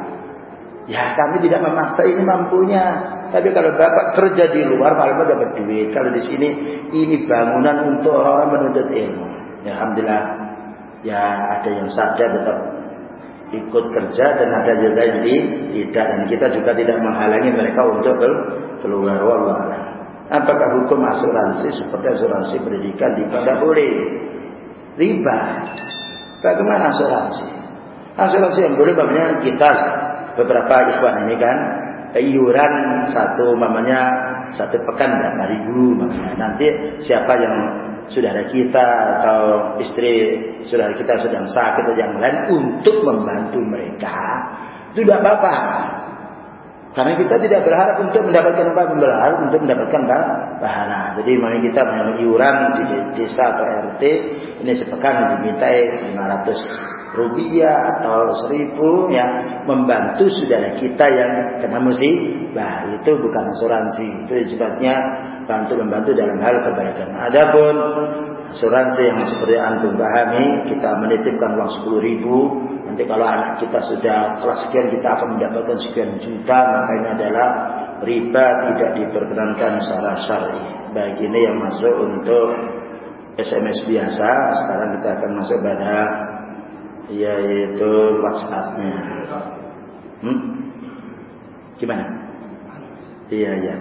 Ya kami tidak memaksa ini mampunya. Tapi kalau bapak kerja di luar, paling dapat duit. Kalau di sini, ini bangunan untuk orang-orang menuntut ilmu. Ya, Alhamdulillah, ya ada yang sadar tetap ikut kerja dan ada juga yang tidak. Dan kita juga tidak menghalangi mereka untuk keluar. Wallah apakah hukum asuransi seperti asuransi pendidikan tidak boleh riba. Bagaimana asuransi? Asuransi yang boleh namanya kita beberapa ikhwan ini kan iuran satu mamanya satu pekan berapa ribu mamanya nanti siapa yang saudara kita atau istri saudara kita sedang sakit atau yang lain untuk membantu mereka itu tidak apa-apa. Karena kita tidak berharap untuk mendapatkan apa? Berharap untuk mendapatkan pahala. Jadi mari kita memang iuran di desa atau RT ini sepekan dimintai 500 rupiah atau seribu ya membantu saudara kita yang kena musibah. Itu bukan asuransi. Itu sebabnya bantu membantu dalam hal kebaikan. Adapun asuransi yang seperti antum pahami, kita menitipkan uang sepuluh ribu, nanti kalau anak kita sudah kelas sekian kita akan mendapatkan sekian juta, maka ini adalah riba tidak diperkenankan secara syar'i. Baik ini yang masuk untuk SMS biasa, sekarang kita akan masuk pada yaitu WhatsApp-nya. Hmm? Gimana? Iya, iya.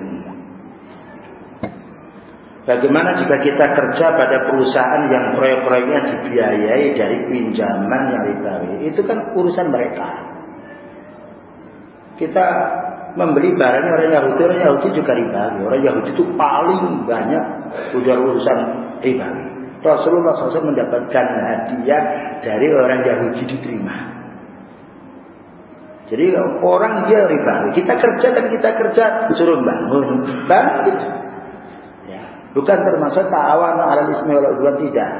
Bagaimana jika kita kerja pada perusahaan yang proyek-proyeknya dibiayai dari pinjaman yang ribawi? Itu kan urusan mereka. Kita membeli barangnya orang Yahudi, orang Yahudi juga ribawi. Orang Yahudi itu paling banyak udah urusan ribawi. Rasulullah SAW mendapatkan hadiah dari orang Yahudi diterima. Jadi orang dia riba, kita kerja dan kita kerja suruh bangun, bangun kita. Ya, bukan termasuk ta'awan ala ismi wal tidak.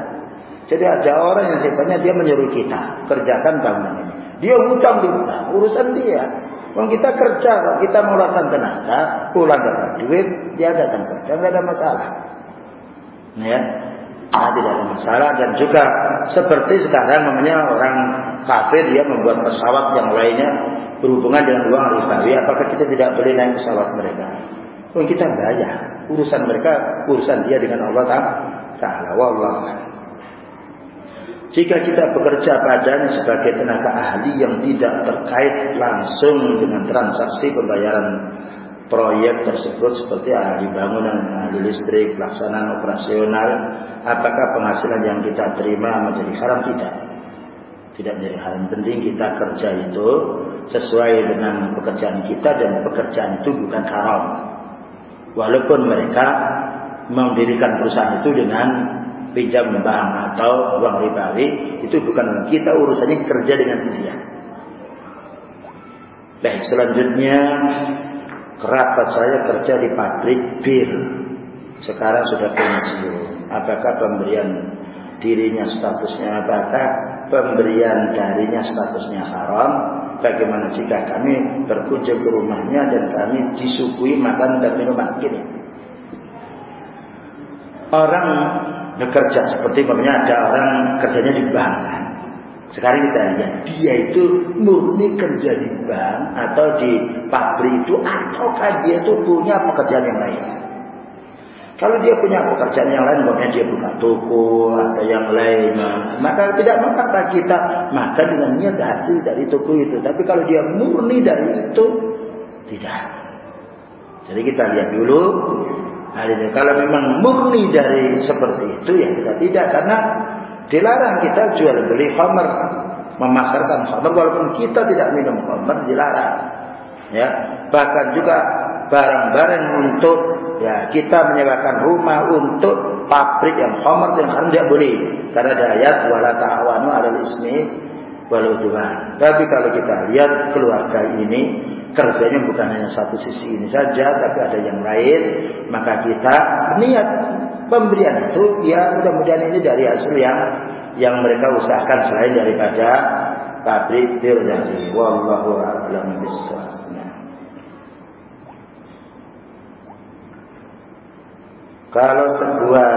Jadi ada orang yang sifatnya dia menyuruh kita kerjakan bangunan ini. Dia hutang di urusan dia. Kalau kita kerja, kita mengeluarkan tenaga, pulang dapat duit, dia datang kerja, nggak ada masalah. Ya, nah, tidak ada masalah dan juga seperti sekarang namanya orang kafir dia membuat pesawat yang lainnya berhubungan dengan uang ribawi, apakah kita tidak boleh naik pesawat mereka? Oh, kita bayar. Urusan mereka, urusan dia dengan Allah Taala. Wallahu jika kita bekerja padanya sebagai tenaga ahli yang tidak terkait langsung dengan transaksi pembayaran proyek tersebut seperti ahli bangunan, ahli listrik, pelaksanaan operasional, apakah penghasilan yang kita terima menjadi haram? Tidak. Tidak menjadi haram. Penting kita kerja itu sesuai dengan pekerjaan kita dan pekerjaan itu bukan haram. Walaupun mereka mendirikan perusahaan itu dengan pinjam bank atau uang ribawi itu bukan kita urusannya kerja dengan si dia. Baik, selanjutnya kerabat saya kerja di pabrik bir. Sekarang sudah pensiun. Apakah pemberian dirinya statusnya apakah pemberian darinya statusnya haram? Bagaimana jika kami berkunjung ke rumahnya dan kami disuguhi makan dan minuman gini? Orang bekerja seperti umpamanya ada orang kerjanya di bank kan. Sekarang kita lihat dia itu murni kerja di bank atau di pabrik itu ataukah dia itu punya pekerjaan yang lain. Kalau dia punya pekerjaan yang lain, umpamanya dia buka toko atau yang lain, maka tidak mengapa kita makan dengan niat hasil dari toko itu. Tapi kalau dia murni dari itu, tidak. Jadi kita lihat dulu Hal ini kalau memang murni dari seperti itu ya kita tidak karena dilarang kita jual beli khamr, memasarkan khamr walaupun kita tidak minum khamr dilarang. Ya, bahkan juga barang-barang untuk ya kita menyewakan rumah untuk pabrik yang khamr yang kan tidak boleh karena ada ayat wala ta'awanu 'alal ismi wal Tapi kalau kita lihat keluarga ini kerjanya bukan hanya satu sisi ini saja, tapi ada yang lain, maka kita niat pemberian itu ya mudah-mudahan ini dari hasil yang yang mereka usahakan selain daripada pabrik tadi. Wallahu a'lam bishawab. Kalau sebuah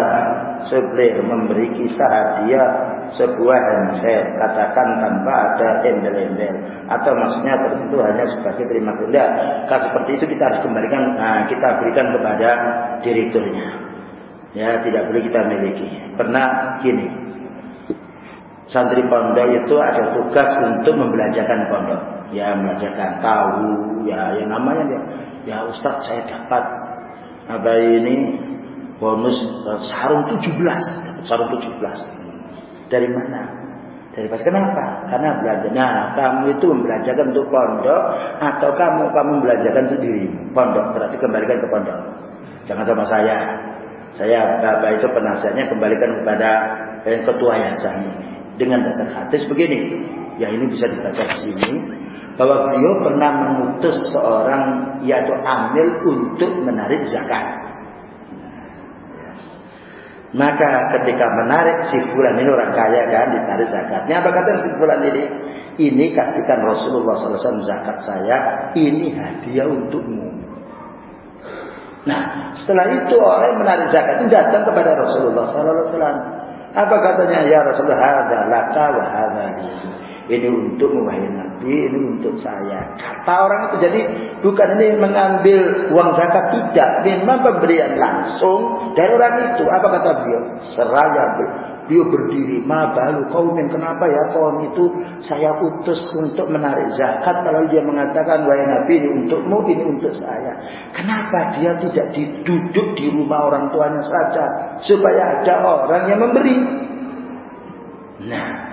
supplier memberi kita hadiah sebuah handset, katakan tanpa ada embel-embel, atau maksudnya tertentu hanya sebagai terima kasih. Kalau seperti itu kita harus kembalikan, nah, kita berikan kepada direkturnya. Ya, tidak boleh kita miliki. Pernah gini, santri pondok itu ada tugas untuk membelanjakan pondok. Ya, membelanjakan tahu, ya, yang namanya dia, ya Ustadz saya dapat apa ini? Bonus sarung 17 sarung 17 dari mana? Dari pas kenapa? Karena belajar nah kamu itu membelanjakan untuk pondok atau kamu kamu membelanjakan untuk diri? Pondok berarti kembalikan ke pondok. Jangan sama saya saya bapak itu penasihatnya kembalikan kepada eh, ketua yayasan ini dengan dasar hadis begini ya ini bisa dibaca di sini bahwa beliau pernah mengutus seorang yaitu amil untuk menarik zakat maka ketika menarik si fulan ini orang kaya kan ditarik zakatnya apa kata si fulan ini? Ini kasihkan Rasulullah SAW zakat saya, ini hadiah untukmu. Nah, setelah itu orang menarik zakat itu datang kepada Rasulullah SAW. Apa katanya? Ya Rasulullah, hadza laka wa hadza ini untuk wahai Nabi, ini untuk saya. Kata orang itu jadi bukan ini mengambil uang zakat tidak, memang pemberian langsung dari orang itu. Apa kata beliau? Seraya beliau berdiri, ma balu kaumin kenapa ya kaum itu saya utus untuk menarik zakat kalau dia mengatakan wahai Nabi ini untukmu, ini untuk saya. Kenapa dia tidak duduk di rumah orang tuanya saja supaya ada orang yang memberi? Nah,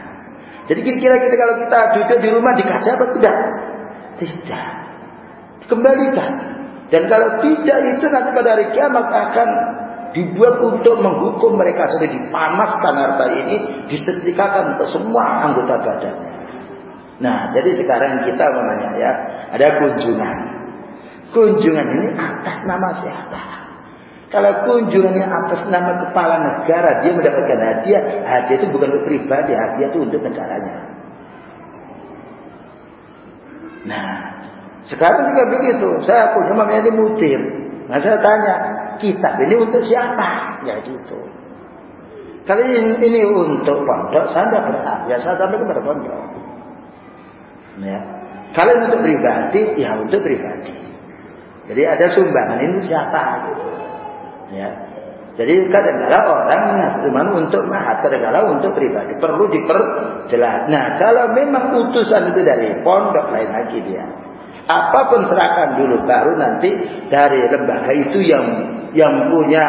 jadi kira-kira kita kalau kita duduk di rumah dikasih apa tidak? Tidak. Kembalikan. Dan kalau tidak itu nanti pada hari kiamat akan dibuat untuk menghukum mereka sendiri dipanaskan harta ini disetrikakan ke semua anggota badan. Nah, jadi sekarang kita menanya ya, ada kunjungan. Kunjungan ini atas nama siapa? Kalau kunjungannya atas nama kepala negara, dia mendapatkan hadiah. Hadiah itu bukan untuk pribadi, hadiah itu untuk negaranya. Nah, sekarang juga begitu. Saya punya mamanya di mutir. Nah, saya tanya, kitab ini untuk siapa? Ya gitu. Kalau ini, ini untuk pondok, saya tidak berhak. Ya saya sampai kepada pondok. Ya. Kalau ini untuk pribadi, ya untuk pribadi. Jadi ada sumbangan ini siapa? Ya. Jadi kadang-kadang orang cuma untuk mahat, kadang-kadang untuk pribadi. Perlu diperjelas. Nah, kalau memang utusan itu dari pondok lain lagi dia. Apa pun serahkan dulu, baru nanti dari lembaga itu yang yang punya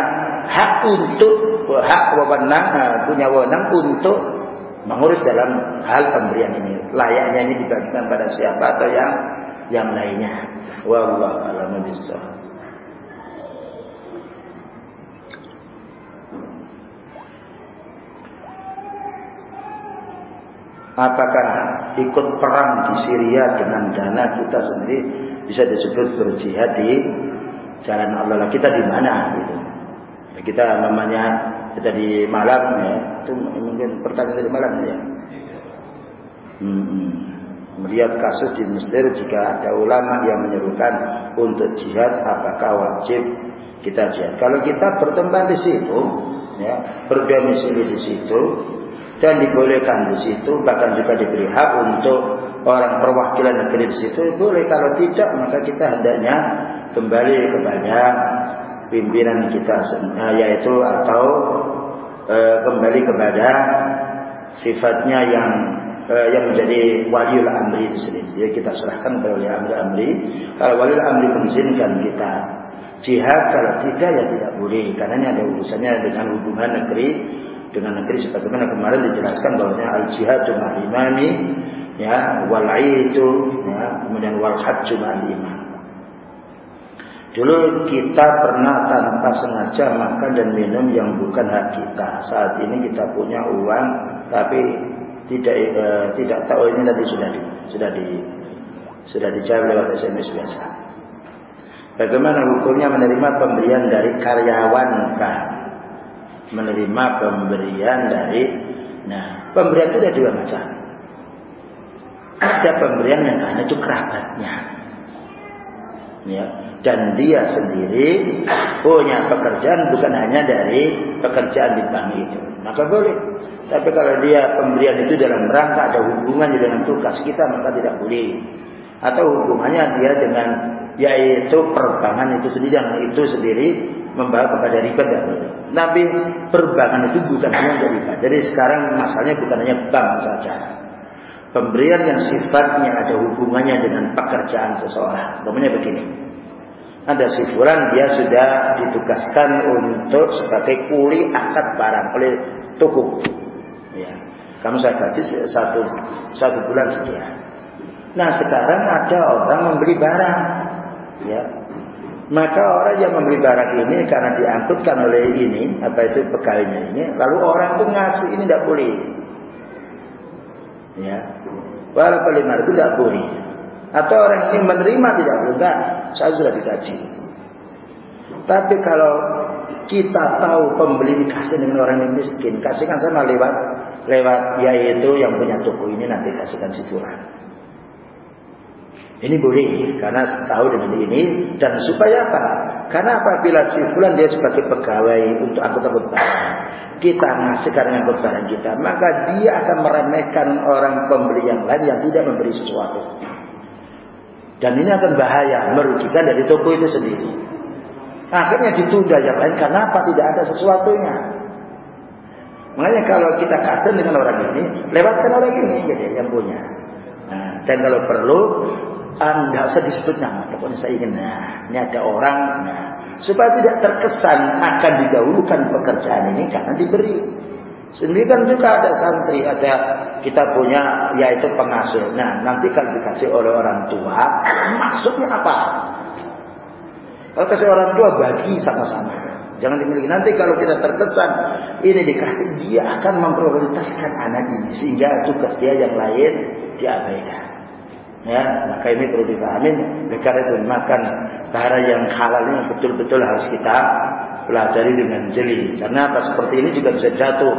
hak untuk hak wewenang, eh, punya wewenang untuk mengurus dalam hal pemberian ini. Layaknya ini dibagikan pada siapa atau yang yang lainnya. Wallahu a'lam bishawab. Apakah ikut perang di Syria dengan dana kita sendiri bisa disebut berjihad di jalan Allah? Kita di mana gitu? Kita namanya kita di malam ya, itu mungkin pertanyaan dari malam ya. Hmm, melihat kasus di Mesir jika ada ulama yang menyerukan untuk jihad, apakah wajib kita jihad? Kalau kita bertempat di situ, ya, berdomisili di situ, dan dibolehkan di situ bahkan juga diberi hak untuk orang perwakilan negeri di situ boleh kalau tidak maka kita hendaknya kembali kepada pimpinan kita eh, yaitu atau e, kembali kepada sifatnya yang e, yang menjadi waliul amri itu sendiri. Jadi kita serahkan kepada waliul amri amri. Kalau waliul amri mengizinkan kita jihad, kalau tidak ya tidak boleh karena ini ada urusannya dengan hubungan negeri dengan negeri sebagaimana kemarin dijelaskan bahwasanya al jihadu ma'al imami ya wal itu ya kemudian wal ma'al imam Dulu kita pernah tanpa sengaja makan dan minum yang bukan hak kita. Saat ini kita punya uang tapi tidak e, tidak tahu ini tadi sudah di, sudah di sudah dijawab lewat SMS biasa. Bagaimana hukumnya menerima pemberian dari karyawan kah? Menerima pemberian dari nah pemberian itu ada dua macam. Ada pemberian yang karena itu kerabatnya. Ya dan dia sendiri punya pekerjaan bukan hanya dari pekerjaan di bank itu. Maka boleh. Tapi kalau dia pemberian itu dalam rangka ada hubungannya dengan tugas kita maka tidak boleh. Atau hubungannya dia dengan yaitu perbankan itu sendiri yang itu sendiri membawa kepada riba dan Nabi perbankan itu bukan hanya dari riba. Jadi sekarang masalahnya bukan hanya bank saja. Pemberian yang sifatnya ada hubungannya dengan pekerjaan seseorang. Namanya begini. Ada si fulan dia sudah ditugaskan untuk sebagai kuli angkat barang oleh toko. Ya. Kamu saya kasih satu satu bulan sekian. Nah sekarang ada orang membeli barang, ya maka orang yang membeli barang ini karena diangkutkan oleh ini, apa itu pegawainya ini, lalu orang itu ngasih ini tidak boleh. Ya. Walaupun lima itu tidak boleh. Atau orang ini menerima tidak boleh. Enggak, saya sudah dikaji. Tapi kalau kita tahu pembeli dikasih dengan orang yang miskin, kasihkan sama lewat lewat yaitu yang punya toko ini nanti kasihkan si. Ini boleh karena tahu dengan ini dan supaya apa? Karena apabila si fulan dia sebagai pegawai untuk angkut-angkut barang, kita ngasihkan angkut barang kita, maka dia akan meremehkan orang pembeli yang lain yang tidak memberi sesuatu. Dan ini akan bahaya, merugikan dari toko itu sendiri. Akhirnya ditunda yang lain karena apa? Tidak ada sesuatunya. Makanya kalau kita kasih dengan orang ini, lewatkan orang ini jadi yang punya. Nah, dan kalau perlu anda usah disebut nama, pokoknya saya ingin, nah, ini ada orang, nah, supaya tidak terkesan akan didahulukan pekerjaan ini karena diberi. Sendiri kan juga ada santri, ada kita punya yaitu pengasuh. Nah, nanti kalau dikasih oleh orang tua, maksudnya apa? Kalau kasih orang tua bagi sama-sama. Jangan dimiliki. Nanti kalau kita terkesan ini dikasih, dia akan memprioritaskan anak ini sehingga tugas dia yang lain diabaikan. Ya, maka ini perlu dipahami. Karena itu makan cara yang halal ini betul-betul harus kita pelajari dengan jeli. Karena apa? Seperti ini juga bisa jatuh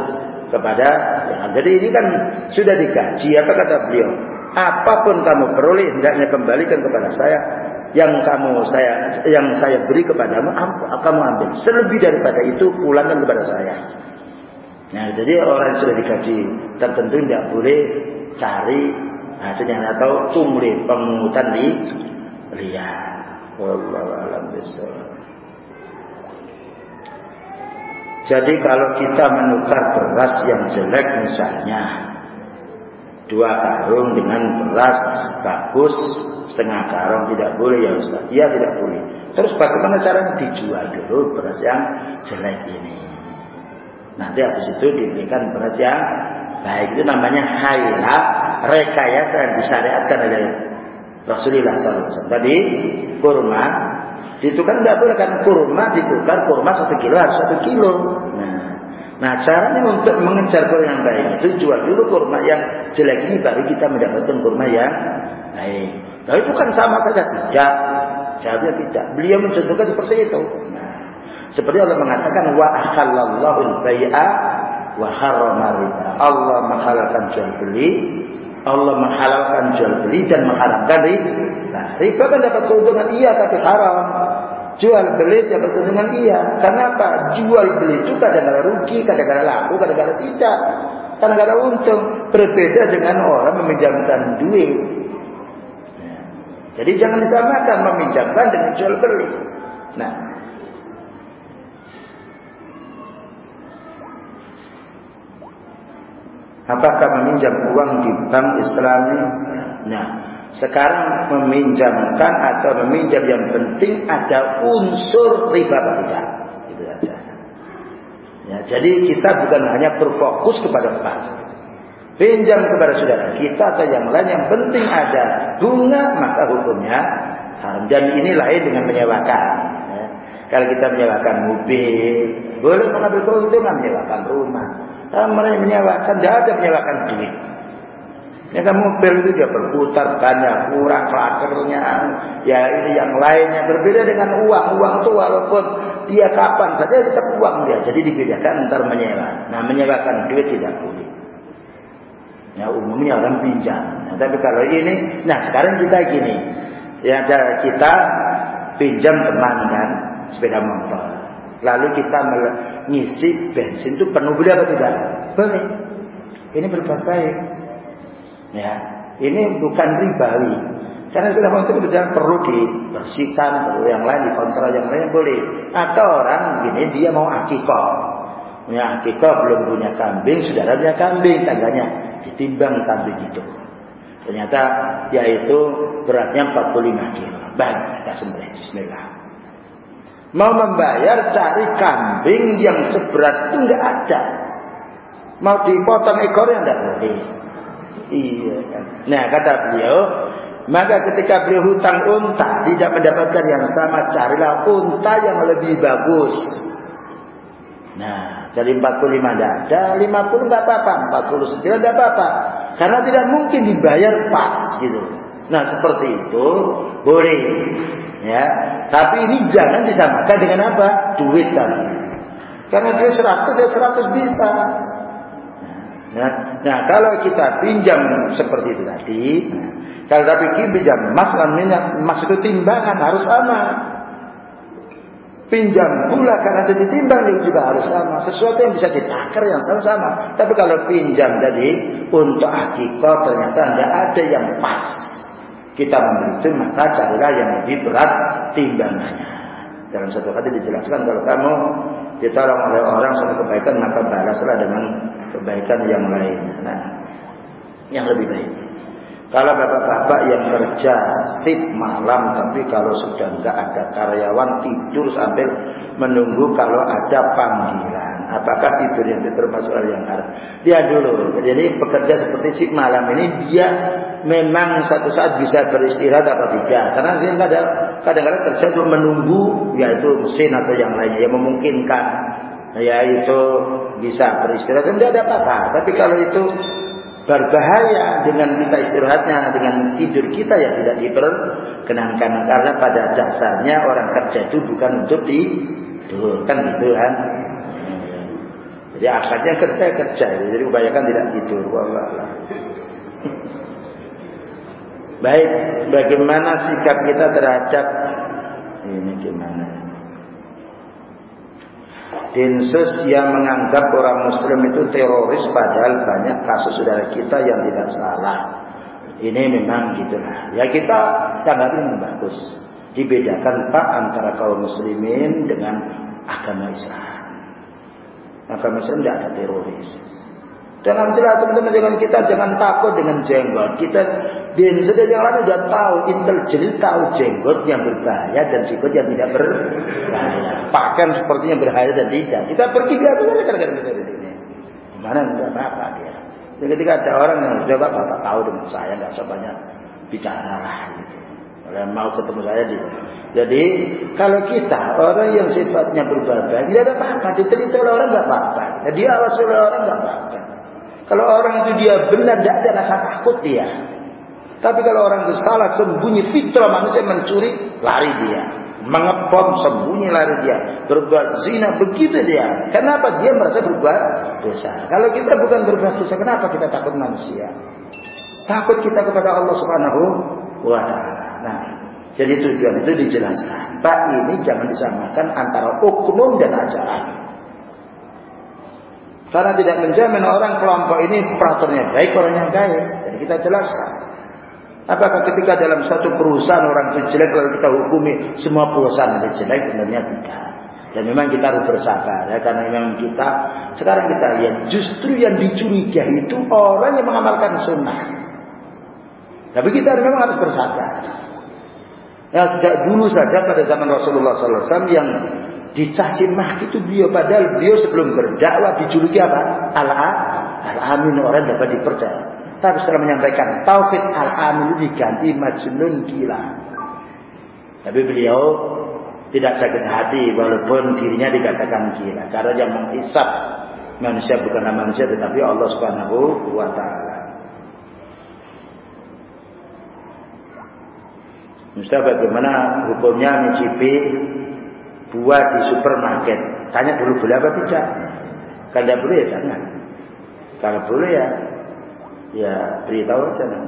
kepada ya, jadi ini kan sudah dikaji apa kata beliau? Apa pun kamu peroleh hendaknya kembalikan kepada saya. Yang kamu saya yang saya beri kepadamu kamu ambil. Selebih daripada itu pulangkan kepada saya. Nah jadi orang yang sudah dikaji tertentu tidak boleh cari hasilnya atau cumli pengungutan di liar wallahu alam jadi kalau kita menukar beras yang jelek misalnya dua karung dengan beras bagus setengah karung tidak boleh ya Ustaz. Iya tidak boleh. Terus bagaimana caranya dijual dulu beras yang jelek ini. Nanti habis itu diberikan beras yang baik itu namanya hayla rekayasa yang disyariatkan oleh Rasulullah SAW. Tadi kurma itu kan tidak boleh kan kurma ditukar kurma satu kilo harus satu kilo. Nah, nah caranya untuk mengejar kurma yang baik itu jual dulu kurma yang jelek ini baru kita mendapatkan kurma yang baik. Nah itu kan sama saja tidak. Jawabnya tidak. Beliau mencontohkan seperti itu. Nah, seperti Allah mengatakan wa akhallallahu al-bai'a wa. Allah menghalalkan jual beli, Allah menghalalkan jual beli dan mengharamkan riba. Riba kan dapat keuntungan iya tapi haram. Jual beli dapat keuntungan iya. Kenapa? Jual beli itu kadang-kadang rugi, kadang-kadang laku, kadang-kadang tidak. Kadang-kadang untung. Berbeda dengan orang meminjamkan duit. Jadi jangan disamakan meminjamkan dengan jual beli. Nah, Apakah meminjam uang di bank Islami? Nah, sekarang meminjamkan atau meminjam yang penting ada unsur riba atau tidak. Itu aja. Ya, jadi kita bukan hanya berfokus kepada bank. Pinjam kepada saudara kita atau yang lain yang penting ada bunga maka hukumnya haram. Dan ini lain dengan menyewakan. Kalau kita menyewakan mobil, boleh mengambil keuntungan menyewakan rumah. Mereka menyewakan, tidak ada menyewakan duit. Ya kan mobil itu dia berputar banyak kurang klakernya, ya ini yang lainnya berbeda dengan uang. Uang itu walaupun dia kapan saja tetap uang dia. Jadi dibedakan antar menyewa. Nah menyewakan duit tidak boleh. Ya umumnya orang pinjam. Nah, tapi kalau ini, nah sekarang kita gini, ya kita pinjam teman kan sepeda motor. Lalu kita mengisi bensin itu penuh beli apa tidak? Boleh. Ini berbuat baik. Ya, ini bukan ribawi. Karena sepeda motor itu perlu dibersihkan, perlu yang lain dikontrol, yang lain boleh. Atau orang gini dia mau akikoh. Punya akikoh belum punya kambing, sudah punya kambing, tangganya ditimbang kambing itu. Ternyata yaitu beratnya 45 kilo. Baik, kita sembelih. Bismillah. Mau membayar cari kambing yang seberat itu enggak ada. Mau dipotong ekornya enggak boleh. Iya kan. Nah kata beliau, maka ketika beliau hutang unta tidak mendapatkan yang sama, carilah unta yang lebih bagus. Nah, dari 45 tidak ada, 50 enggak apa-apa, 49 tidak apa-apa. Karena tidak mungkin dibayar pas gitu. Nah, seperti itu boleh. Ya, tapi ini jangan disamakan dengan apa? Duit tadi. Karena dia 100 ya 100 bisa. Nah, nah kalau kita pinjam seperti itu tadi, kalau tapi pinjam emas dan minyak, emas itu timbangan harus sama. Pinjam pula karena itu ditimbang juga harus sama. Sesuatu yang bisa ditakar yang sama-sama. Tapi kalau pinjam tadi untuk hakikat ternyata tidak ada yang pas. Kita membeli itu maka carilah yang lebih berat timbangannya. Dalam satu kali dijelaskan kalau kamu ditolong oleh orang suatu kebaikan maka balaslah dengan kebaikan yang lain. Nah, yang lebih baik. Kalau bapak-bapak yang kerja sip malam tapi kalau sudah enggak ada karyawan tidur sambil menunggu kalau ada panggilan. Apakah tidur yang termasuk yang harus? Dia dulu. Jadi bekerja seperti sip malam ini dia memang satu saat bisa beristirahat apa tidak. Karena dia kadang-kadang kerja untuk menunggu yaitu mesin atau yang lainnya yang memungkinkan. Yaitu bisa beristirahat. Tidak ada apa-apa. Tapi kalau itu berbahaya dengan kita istirahatnya dengan tidur kita yang tidak diperkenankan. Karena pada dasarnya orang kerja itu bukan untuk tidur kan gitu kan. Jadi asalnya kerja kerja jadi upayakan tidak tidur. Wallah baik bagaimana sikap kita terhadap ini gimana Dinsus yang menganggap orang muslim itu teroris padahal banyak kasus saudara kita yang tidak salah. Ini memang gitulah. Ya kita tanggapi yang bagus. Dibedakan Pak antara kaum muslimin dengan agama Islam. Agama Islam tidak ada teroris. Dan alhamdulillah teman-teman jangan kita jangan takut dengan jenggot. Kita dan sudah yang lain sudah tahu, intelijen tahu jenggot yang berbahaya dan jenggot yang tidak berbahaya. Pakaian sepertinya berbahaya dan tidak. Kita pergi biasa saja kadang-kadang bisa di sini. Mana tidak apa-apa dia. Jadi ketika ada orang yang sudah bapak tahu dengan saya, nggak usah banyak bicara lah gitu. Kalau mau ketemu saya di jadi kalau kita orang yang sifatnya berbahaya tidak ada apa-apa. Diteliti oleh orang nggak apa-apa. Jadi awas oleh orang nggak apa-apa. Kalau orang itu dia benar tidak ada rasa takut dia. Tapi kalau orang itu salah sembunyi fitrah manusia mencuri, lari dia. Mengepom sembunyi lari dia. Berbuat zina begitu dia. Kenapa dia merasa berbuat dosa? Kalau kita bukan berbuat dosa, kenapa kita takut manusia? Takut kita kepada Allah Subhanahu wa taala. Nah, jadi tujuan itu dijelaskan. Pak ini jangan disamakan antara oknum dan ajaran. Karena tidak menjamin orang kelompok ini peraturannya baik, orangnya baik. Jadi kita jelaskan. Apakah ketika dalam satu perusahaan orang itu jelek lalu kita hukumi semua perusahaan itu jelek? Benarnya tidak. Dan memang kita harus bersabar ya karena memang kita sekarang kita lihat justru yang dicurigai itu orang yang mengamalkan sunnah. Tapi kita memang harus bersabar. Ya sejak dulu saja pada zaman Rasulullah SAW yang dicaci maki itu beliau padahal beliau sebelum berdakwah dijuluki apa? Al-amin orang dapat dipercaya. Tapi setelah menyampaikan tauhid al-amin itu diganti majnun gila. Tapi beliau tidak sakit hati walaupun dirinya dikatakan gila. Karena yang menghisap manusia bukanlah manusia tetapi Allah Subhanahu wa taala. Misalnya bagaimana hukumnya mencicipi buah di supermarket. Tanya dulu boleh apa tidak? Kalau tidak boleh ya jangan. Kalau boleh ya ya beritahu aja nah.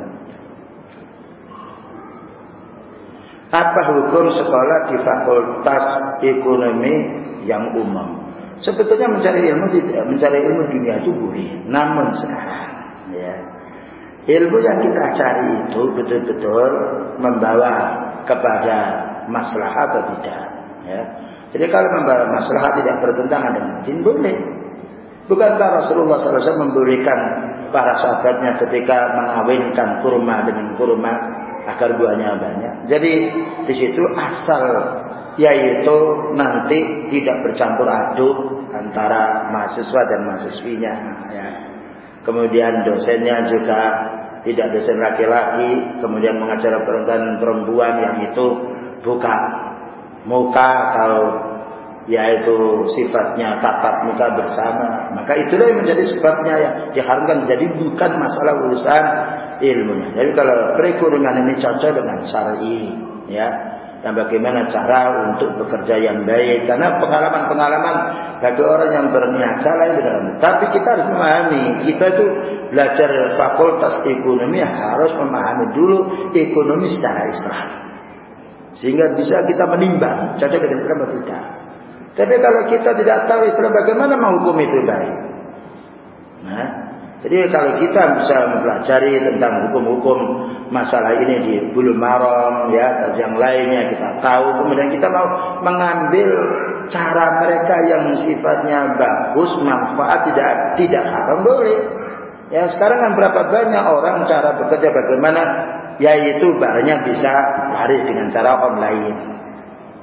Apa hukum sekolah di fakultas ekonomi yang umum? Sebetulnya mencari ilmu mencari ilmu dunia itu boleh, namun sekarang ya ilmu yang kita cari itu betul-betul membawa kepada masalah atau tidak ya. Jadi kalau membawa masalah tidak bertentangan dengan din boleh. Bukankah Rasulullah SAW memberikan para sahabatnya ketika mengawinkan kurma dengan kurma agar buahnya banyak. Jadi di situ asal yaitu nanti tidak bercampur aduk antara mahasiswa dan mahasiswinya. Ya. Kemudian dosennya juga tidak dosen laki-laki, kemudian mengajar perempuan yang itu buka muka atau yaitu sifatnya tatap muka bersama. Maka itulah yang menjadi sebabnya yang diharamkan jadi bukan masalah urusan ilmunya. Jadi kalau perekonomian ini cocok dengan syar'i ya dan bagaimana cara untuk bekerja yang baik karena pengalaman-pengalaman bagi orang yang berniaga lain dengan tapi kita harus memahami kita itu belajar fakultas ekonomi harus memahami dulu ekonomi secara Islam sehingga bisa kita menimbang cocok dengan Islam atau tidak. Tapi kalau kita tidak tahu Islam bagaimana menghukum itu baik? Nah, jadi kalau kita bisa mempelajari tentang hukum-hukum masalah ini di bulu marom ya atau yang lainnya kita tahu. Kemudian kita mau mengambil cara mereka yang sifatnya bagus manfaat tidak tidak haram boleh ya sekarang kan berapa banyak orang cara bekerja bagaimana yaitu barangnya bisa lari dengan cara online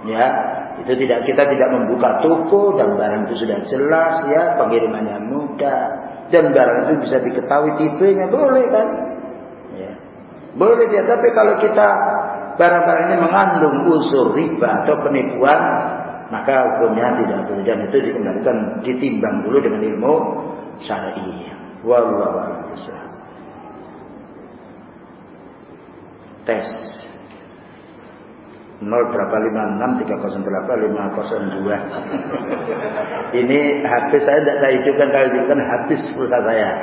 ya itu tidak kita tidak membuka toko dan barang itu sudah jelas ya, pengirimannya mudah dan barang itu bisa diketahui tipenya boleh kan? Ya. Boleh dia, tapi kalau kita barang-barang ini mengandung unsur riba atau penipuan, maka hukumnya tidak boleh dan itu dikembalikan ditimbang dulu dengan ilmu syar'i. Wallahu Tes. 0356 Ini habis saya tidak saya hidupkan. Kalau hidupkan habis pulsa saya.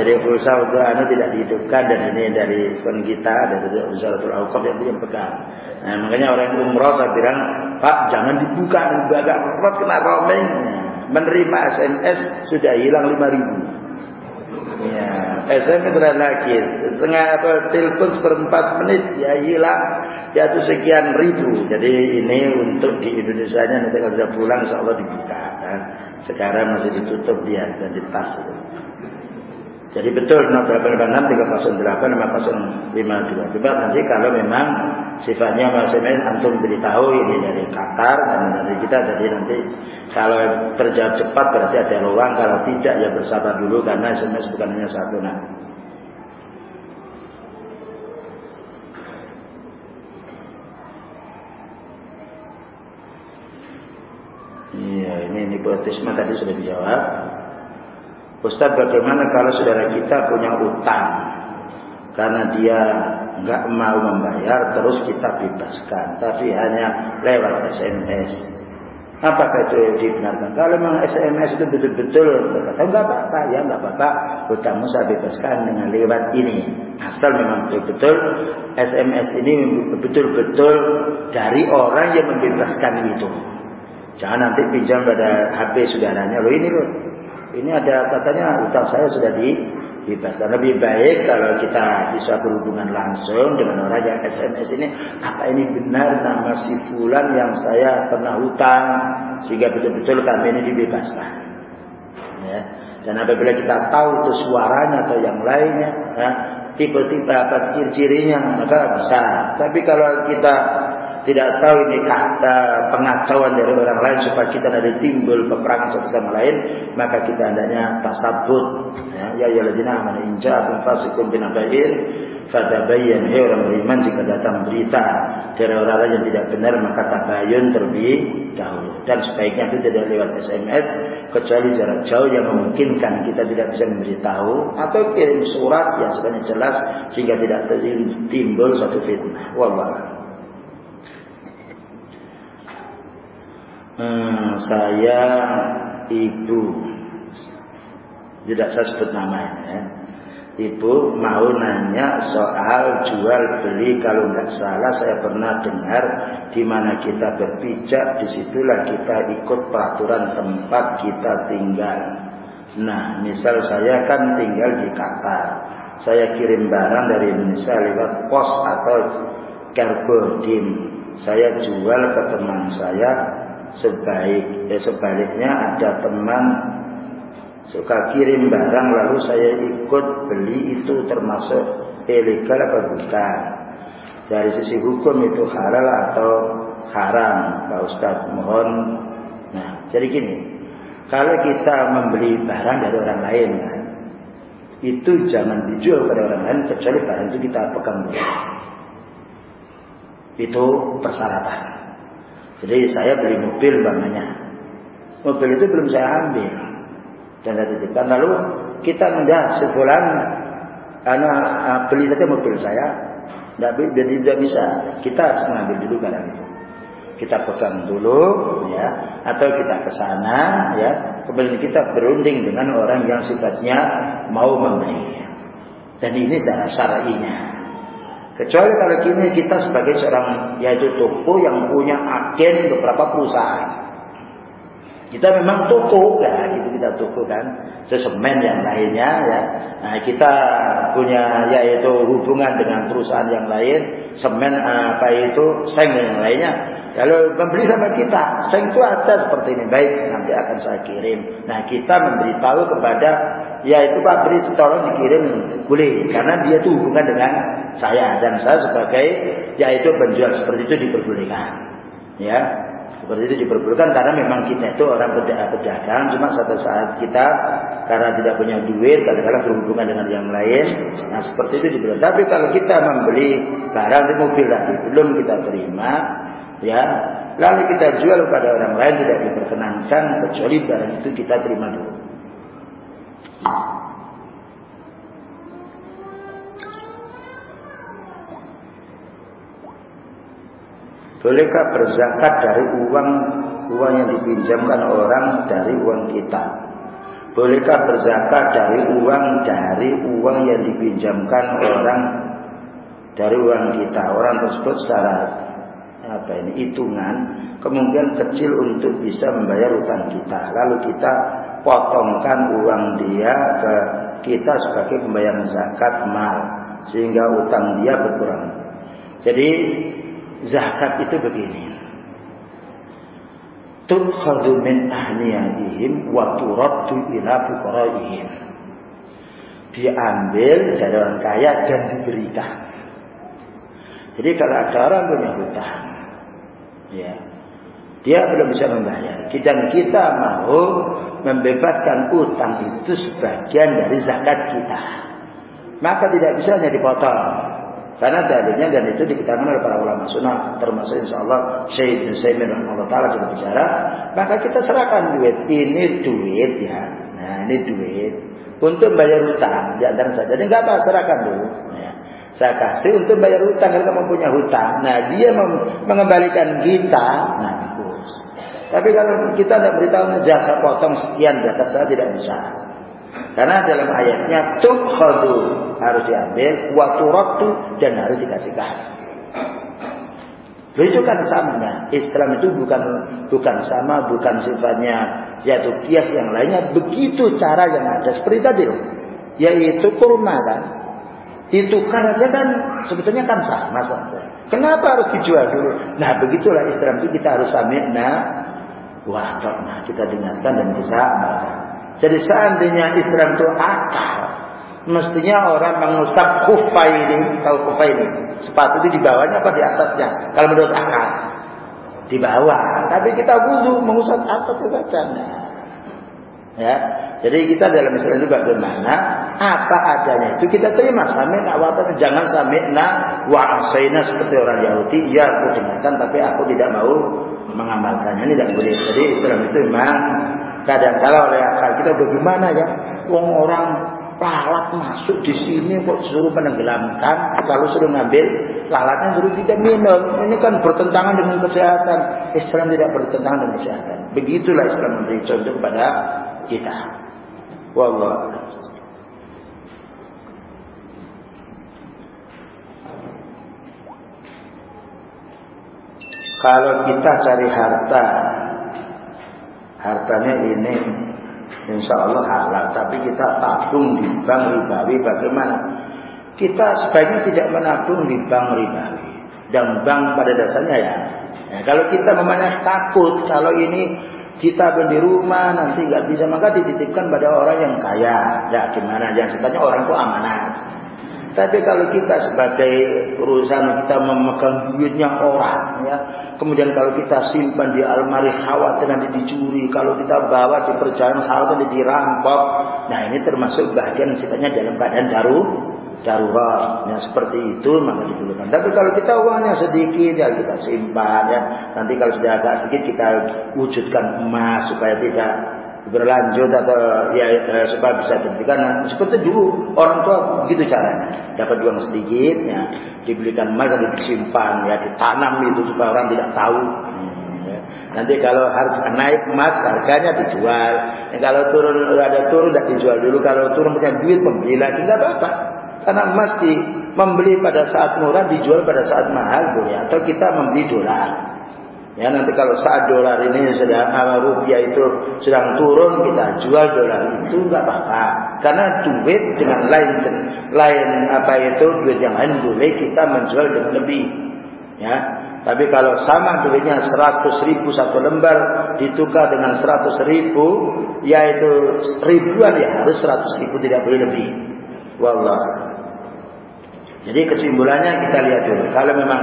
Jadi pulsa untuk anu tidak dihidupkan. Dan ini dari kon kita dari Wizaratul Auqaf yang yang pegang. Nah, makanya orang umroh saya bilang, Pak jangan dibuka, dibuka kena roaming. Menerima SMS sudah hilang 5000 Ya, SMS lagi setengah apa telepon seperempat menit ya hilang jatuh sekian ribu. Jadi ini untuk di Indonesia nya nanti kalau sudah pulang insya Allah dibuka. Nah, sekarang masih ditutup dia dan di tas. Jadi betul 0856 308 5052. Coba nanti kalau memang sifatnya SMS antum beritahu ini dari Qatar dan dari kita jadi nanti kalau terjawab cepat berarti ada ruang kalau tidak ya bersabar dulu karena SMS bukan hanya satu nah. Iya, ini nepotisme tadi sudah dijawab. Ustaz bagaimana kalau saudara kita punya utang karena dia nggak mau membayar terus kita bebaskan. Tapi hanya lewat SMS apakah itu dibenarkan? Kalau memang SMS itu betul-betul berkata nggak apa-apa. Ya nggak apa-apa. Utangmu saya bebaskan dengan lewat ini. Asal memang betul-betul SMS ini betul-betul dari orang yang membebaskan itu. Jangan nanti pinjam pada HP saudaranya. Lo ini loh. Ini ada katanya utang saya sudah dibebaskan. Lebih baik kalau kita bisa berhubungan langsung dengan orang yang SMS ini. Apa ini benar nama si Fulan yang saya pernah utang. Sehingga betul-betul kami ini dibebaskan. Ya. Dan apabila kita tahu itu suaranya atau yang lainnya. Ya, tipe-tipe apa ciri-cirinya. Maka bisa. Tapi kalau kita tidak tahu ini kata pengacauan dari orang lain supaya kita nanti timbul peperangan satu sama lain, maka kita hendaknya tasabut. Ya, ya ladina amanu in ja'akum fasiqun binabain fatabayyan hai orang beriman jika datang berita dari orang-orang yang tidak benar maka tabayun terlebih dahulu. Dan sebaiknya itu tidak lewat SMS kecuali jarak jauh yang memungkinkan kita tidak bisa memberitahu atau kirim surat yang sebenarnya jelas sehingga tidak timbul satu fitnah. Wallah hmm, saya ibu tidak saya sebut namanya ya. Ibu mau nanya soal jual beli kalau nggak salah saya pernah dengar di mana kita berpijak di situlah kita ikut peraturan tempat kita tinggal. Nah, misal saya kan tinggal di Qatar, saya kirim barang dari Indonesia lewat pos atau karbodim, saya jual ke teman saya sebaik eh, sebaliknya ada teman suka kirim barang lalu saya ikut beli itu termasuk ilegal apa bukan? Dari sisi hukum itu halal atau haram Pak Ustadz? Mohon. Nah jadi gini kalau kita membeli barang dari orang lain kan itu jangan dijual pada orang lain kecuali barang itu kita pegang. Dulu itu persyaratan jadi saya beli mobil banganya. Mobil itu belum saya ambil. Dan titipkan. Lalu kita mendah sebulan anak ah, beli saja mobil saya. Tidak, tidak bisa. Kita harus mengambil dulu barang itu. Kita pegang dulu, ya, atau kita ke sana, ya. Kemudian kita berunding dengan orang yang sifatnya mau membeli. Dan ini cara syar'inya. Kecuali kalau kini kita sebagai seorang yaitu toko yang punya agen beberapa perusahaan. Kita memang toko kan, gitu kita toko kan, sesemen yang lainnya ya. Nah kita punya yaitu hubungan dengan perusahaan yang lain, semen apa itu, seng yang lainnya. Kalau membeli sama kita, seng itu ada seperti ini, baik nanti akan saya kirim. Nah kita memberitahu kepada ya itu Pak beri tolong dikirim boleh karena dia itu hubungan dengan saya dan saya sebagai yaitu penjual seperti itu diperbolehkan ya Seperti itu diperbolehkan karena memang kita itu orang pedagang, cuma suatu saat kita karena tidak punya duit, kadang-kadang berhubungan dengan yang lain. Nah seperti itu diperbolehkan. Tapi kalau kita membeli barang di mobil tadi belum kita terima, ya lalu kita jual kepada orang lain tidak diperkenankan kecuali barang itu kita terima dulu. Bolehkah berzakat dari uang uang yang dipinjamkan orang dari uang kita? Bolehkah berzakat dari uang dari uang yang dipinjamkan orang dari uang kita? Orang tersebut secara apa ini hitungan kemungkinan kecil untuk bisa membayar utang kita. Lalu kita potongkan uang dia ke kita sebagai pembayaran zakat mal sehingga utang dia berkurang. Jadi zakat itu begini. Tukhadu min ahniyatihim wa turaddu ila fuqaraihim. Diambil dari orang kaya dan diberikan. Jadi kalau ada orang punya hutang, ya, dia belum bisa membayar. Dan kita mau membebaskan utang itu sebagian dari zakat kita. Maka tidak bisa hanya dipotong. Karena dalilnya dan itu dikatakan oleh para ulama sunnah termasuk insya Allah Syekh bin Saimin rahimahullah taala juga bicara maka kita serahkan duit ini duit ya nah ini duit untuk bayar utang antara saja jadi nggak apa serahkan dulu ya. saya kasih untuk bayar utang kalau kamu punya hutang nah dia mengembalikan kita nah tapi kalau kita tidak beritahu jasa potong sekian zakat saya tidak bisa karena dalam ayatnya tukhadu harus diambil, wa turaddu dan harus dikasihkan. Loh itu kan sama. Islam itu bukan bukan sama, bukan sifatnya yaitu kias yang lainnya. Begitu cara yang ada seperti tadi loh. Yaitu kurma kan. Ditukar aja kan sebetulnya kan sama saja. Kenapa harus dijual dulu? Nah begitulah Islam itu kita harus sami'na wah nah kita dengarkan dan kita amalkan. Jadi seandainya Islam itu akal, mestinya orang mengusap kufai ini, tahu kufai ini, sepatu itu di bawahnya apa di atasnya? Kalau menurut akal, di bawah. Tapi kita wudhu mengusap atasnya saja. Ya, jadi kita dalam Islam juga bagaimana apa adanya itu kita terima sami'na wa jangan sami'na wa seperti orang Yahudi ya aku dengarkan tapi aku tidak mau mengamalkannya ini tidak boleh jadi Islam itu memang Kadang kala oleh akal kita bagaimana ya? Wong orang lalat masuk di sini kok suruh menenggelamkan, lalu suruh ngambil lalatnya suruh kita minum. Ini kan bertentangan dengan kesehatan. Islam tidak bertentangan dengan kesehatan. Begitulah Islam memberi contoh kepada kita. Wallah. Kalau kita cari harta hartanya ini insya Allah halal. Tapi kita tabung di bank ribawi bagaimana? Kita sebaiknya tidak menabung di bank ribawi dan bank pada dasarnya ya, ya kalau kita memang takut kalau ini kita di rumah nanti nggak bisa maka dititipkan pada orang yang kaya. Ya gimana? Yang sebenarnya orang itu amanat tapi kalau kita sebagai perusahaan kita memegang duitnya orang, ya, kemudian kalau kita simpan di almari khawatir nanti dicuri, kalau kita bawa di perjalanan khawatir dirampok, nah ini termasuk bagian sifatnya dalam keadaan darurat darurat. Nah seperti itu maka diperlukan. Tapi kalau kita uangnya sedikit ya kita simpan ya. Nanti kalau sudah agak sedikit kita wujudkan emas supaya tidak berlanjut atau ya eh, supaya bisa diberikan seperti dulu orang tua begitu caranya. Dapat uang sedikit ya dibelikan emas dan disimpan ya ditanam itu supaya orang tidak tahu. Ya. nanti kalau harga naik emas harganya dijual. Ya, kalau turun ada turun tidak dijual dulu. Kalau turun punya duit membeli lagi nggak apa-apa. Karena emas di membeli pada saat murah dijual pada saat mahal boleh. Atau kita membeli dolar Ya nanti kalau saat dolar ini sedang apa rupiah itu sedang turun kita jual dolar itu nggak apa-apa. Karena duit dengan lain lain apa itu duit yang lain boleh kita menjual dengan lebih. Ya tapi kalau sama duitnya 100 ribu satu lembar ditukar dengan 100 ribu yaitu ribuan ya harus 100 ribu tidak boleh lebih. Wallah Jadi kesimpulannya kita lihat dulu. Kalau memang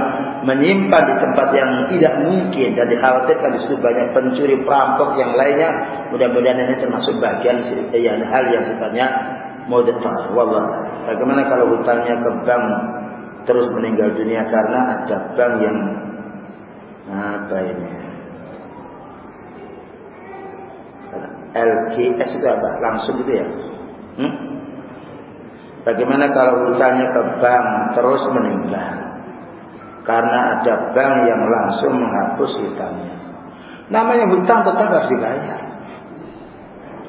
menyimpan di tempat yang tidak mungkin dan dikhawatirkan di situ banyak pencuri perampok yang lainnya, mudah-mudahan ini termasuk bagian yang hal yang sifatnya mudatar. Wallah. Bagaimana kalau hutangnya ke bank terus meninggal dunia karena ada bank yang apa ini? LGS itu apa? Langsung gitu ya? Hmm? Bagaimana kalau hutangnya ke bank terus meninggal? Karena ada bank yang langsung menghapus hutangnya. Namanya hutang tetap harus dibayar.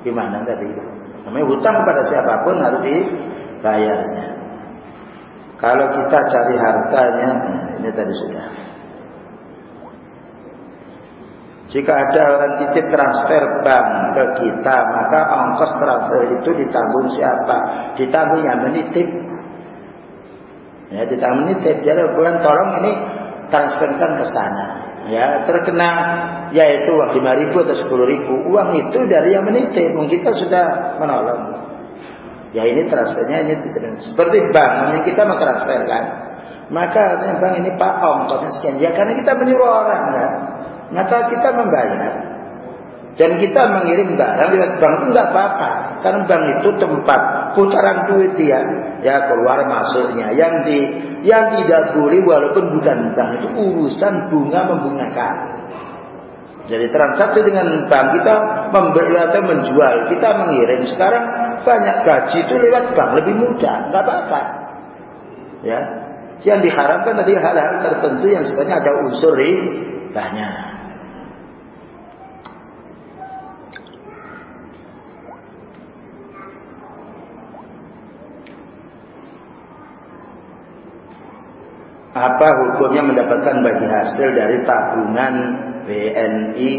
Gimana tadi? Namanya hutang kepada siapa pun harus dibayarnya. Kalau kita cari hartanya, ini tadi sudah. Jika ada orang titip transfer bank ke kita, maka ongkos transfer itu ditanggung siapa? Ditanggung yang menitip. Ya, ditanggung menitip. Jadi bukan tolong ini transferkan ke sana. Ya, terkena yaitu uang lima ribu atau sepuluh ribu. Uang itu dari yang menitip. Kita sudah menolong. Ya ini transfernya ini seperti bank, ini kita mau transfer kan. Maka bank ini pak ongkosnya sekian. Ya karena kita menyuruh orang kan maka kita membayar. Dan kita mengirim barang lewat bank itu nggak apa-apa. Karena bank itu tempat putaran duit dia. Ya keluar masuknya. Yang di yang tidak boleh walaupun bukan bank itu urusan bunga membungakan. Jadi transaksi dengan bank kita membeli atau menjual kita mengirim. Sekarang banyak gaji itu lewat bank lebih mudah. Nggak apa-apa. Ya. Yang diharapkan tadi hal-hal tertentu yang sebenarnya ada unsur banyak apa hukumnya mendapatkan bagi hasil dari tabungan BNI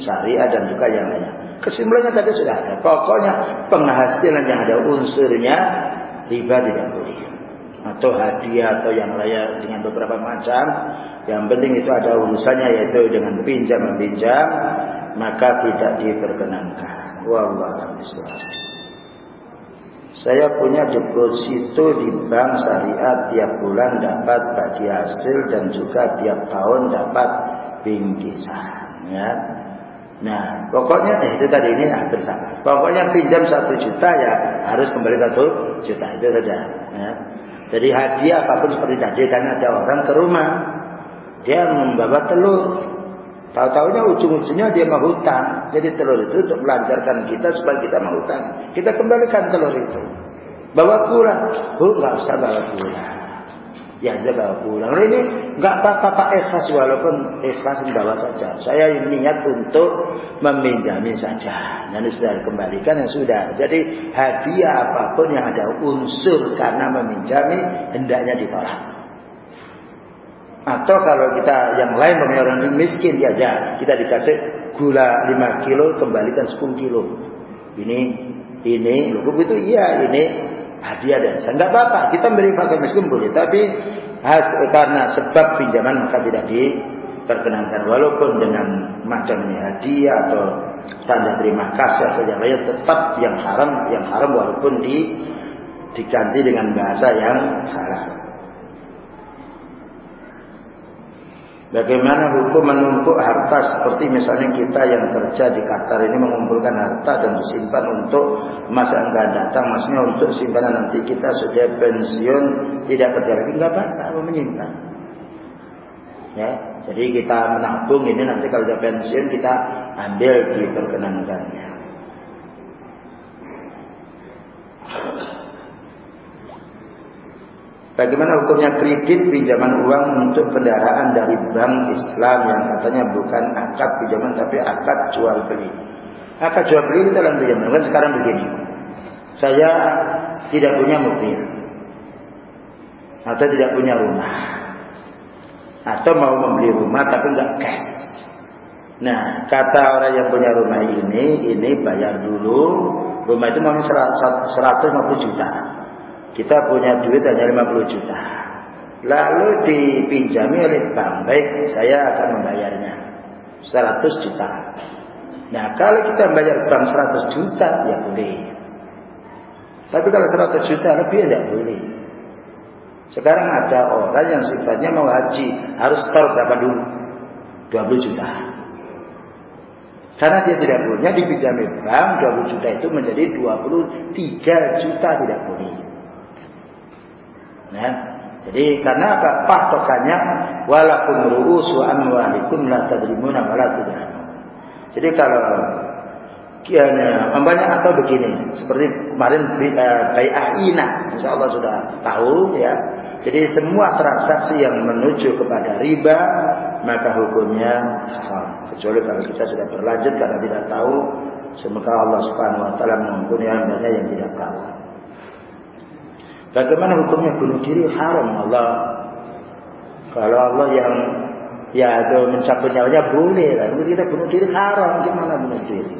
syariah dan juga yang lainnya. Kesimpulannya tadi sudah ada. Pokoknya penghasilan yang ada unsurnya riba tidak boleh. Atau hadiah atau yang lain dengan beberapa macam. Yang penting itu ada urusannya yaitu dengan pinjam meminjam maka tidak diperkenankan. Wallahu. Saya punya deposito di bank syariah tiap bulan dapat bagi hasil dan juga tiap tahun dapat bingkisan. Ya. Nah, pokoknya eh, itu tadi ini hampir sama. Pokoknya pinjam satu juta ya harus kembali satu juta itu saja. Ya. Jadi hadiah apa pun seperti tadi kan ada orang ke rumah dia membawa telur Tahu-tahunya ujung-ujungnya dia mau hutang. Jadi telur itu untuk melancarkan kita supaya kita mau hutang. Kita kembalikan telur itu. Bawa pulang. Oh, nggak usah bawa pulang. Ya dia bawa pulang. Nah, ini nggak apa-apa Pak ikhlas walaupun ikhlas bawa saja. Saya niat untuk meminjami saja. Dan sudah dikembalikan yang sudah. Jadi hadiah apa pun yang ada unsur karena meminjami hendaknya ditolak. Atau kalau kita yang lain punya orang miskin ya ya kita dikasih gula 5 kilo kembalikan 10 kilo. Ini ini loh itu iya ini hadiah dan saya nggak apa-apa kita beri fakir miskin boleh tapi has, karena sebab pinjaman maka tidak diperkenankan walaupun dengan macam ini hadiah atau tanda terima kasih atau yang lain tetap yang haram yang haram walaupun di diganti dengan bahasa yang halal. Bagaimana hukum menumpuk harta seperti misalnya kita yang kerja di Qatar ini mengumpulkan harta dan disimpan untuk masa akan datang. Maksudnya untuk simpanan nanti kita sudah pensiun tidak kerja lagi nggak apa-apa menyimpan. Ya, jadi kita menabung ini nanti kalau sudah pensiun kita ambil diperkenankannya. Bagaimana hukumnya kredit pinjaman uang untuk kendaraan dari bank Islam yang katanya bukan akad pinjaman tapi akad jual beli. Akad jual beli dalam pinjaman kan sekarang begini. Saya tidak punya mobil atau tidak punya rumah atau mau membeli rumah tapi nggak cash. Nah, kata orang yang punya rumah ini, ini bayar dulu. Rumah itu mau 150 juta. Kita punya duit hanya 50 juta. Lalu dipinjami oleh bank. Baik, saya akan membayarnya. 100 juta. Nah, kalau kita bayar bank 100 juta, ya boleh. Tapi kalau 100 juta lebih, tidak boleh. Sekarang ada orang yang sifatnya mau haji harus store berapa dulu? 20 juta. Karena dia tidak punya di pinjamin bank 20 juta itu menjadi 23 juta tidak boleh. Nah, jadi karena apa? Patokannya walakum ru'usu amwalikum la tadrimuna wa la Jadi kalau kianya banyak atau begini seperti kemarin uh, bai'ah ina insya Allah sudah tahu ya. Jadi semua transaksi yang menuju kepada riba maka hukumnya haram. Kecuali kalau kita sudah berlanjut karena tidak tahu semoga Allah Subhanahu wa taala mengampuni hambanya yang tidak tahu bagaimana hukumnya? Bunuh diri haram. Allah. Kalau Allah yang ya itu mencabut nyawanya boleh lah. Kita bunuh diri haram. Gimana bunuh diri?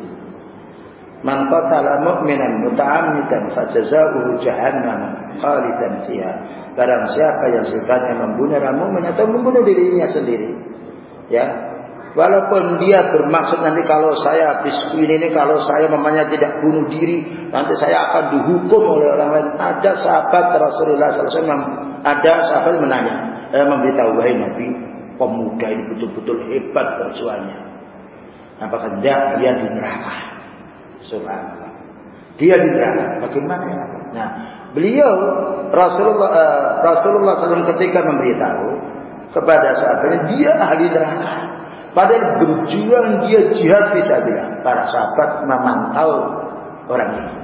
Man qatala mu'minan muta'ammidan fajazaohu jahannam khalidan fiha. Barang siapa yang sifatnya membunuh orang mukmin atau membunuh dirinya sendiri, ya. Walaupun dia bermaksud nanti kalau saya habis ini, ini kalau saya mamanya tidak bunuh diri, nanti saya akan dihukum oleh orang lain. Ada sahabat Rasulullah SAW, ada sahabat menanya, eh, memberitahu wahai Nabi, pemuda ini betul-betul hebat berjuangnya. Apakah tidak dia di neraka? Subhanallah. Dia di neraka. Bagaimana ya? Nah, beliau Rasulullah uh, Rasulullah SAW ketika memberitahu kepada sahabatnya dia ahli neraka. Padahal berjuang dia jihad fisabilillah. Para sahabat memantau orang ini.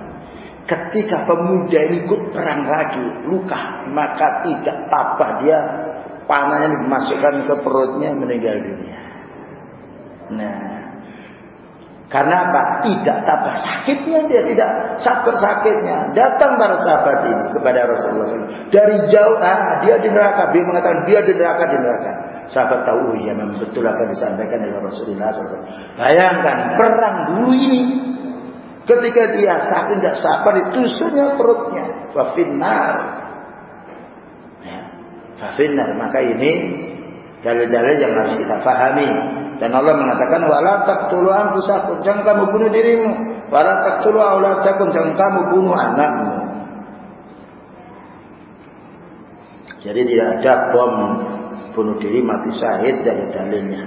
Ketika pemuda ini ikut perang lagi, luka, maka tidak tabah dia panahnya dimasukkan ke perutnya meninggal dunia. Nah, karena apa? Tidak tambah sakitnya dia tidak sabar sakitnya. Datang para sahabat ini kepada Rasulullah SAW. Dari jauh, ah, dia di neraka. Dia mengatakan dia di neraka, di neraka. Sahabat tahu, oh iya memang betul apa disampaikan oleh Rasulullah SAW. Bayangkan perang dulu ini. Ketika dia sakit tidak sabar, ditusuknya perutnya. Fafinar. Ya. Fafinar. Maka ini dalil-dalil yang harus kita pahami dan Allah mengatakan wala taqtulu anfusakum, jangan kamu bunuh dirimu. Wala taqtulu auladakum, jangan kamu bunuh anakmu. Jadi tidak ada bom bunuh diri mati syahid dari dalilnya.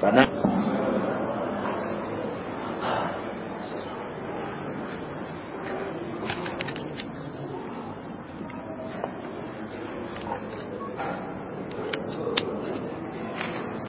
Karena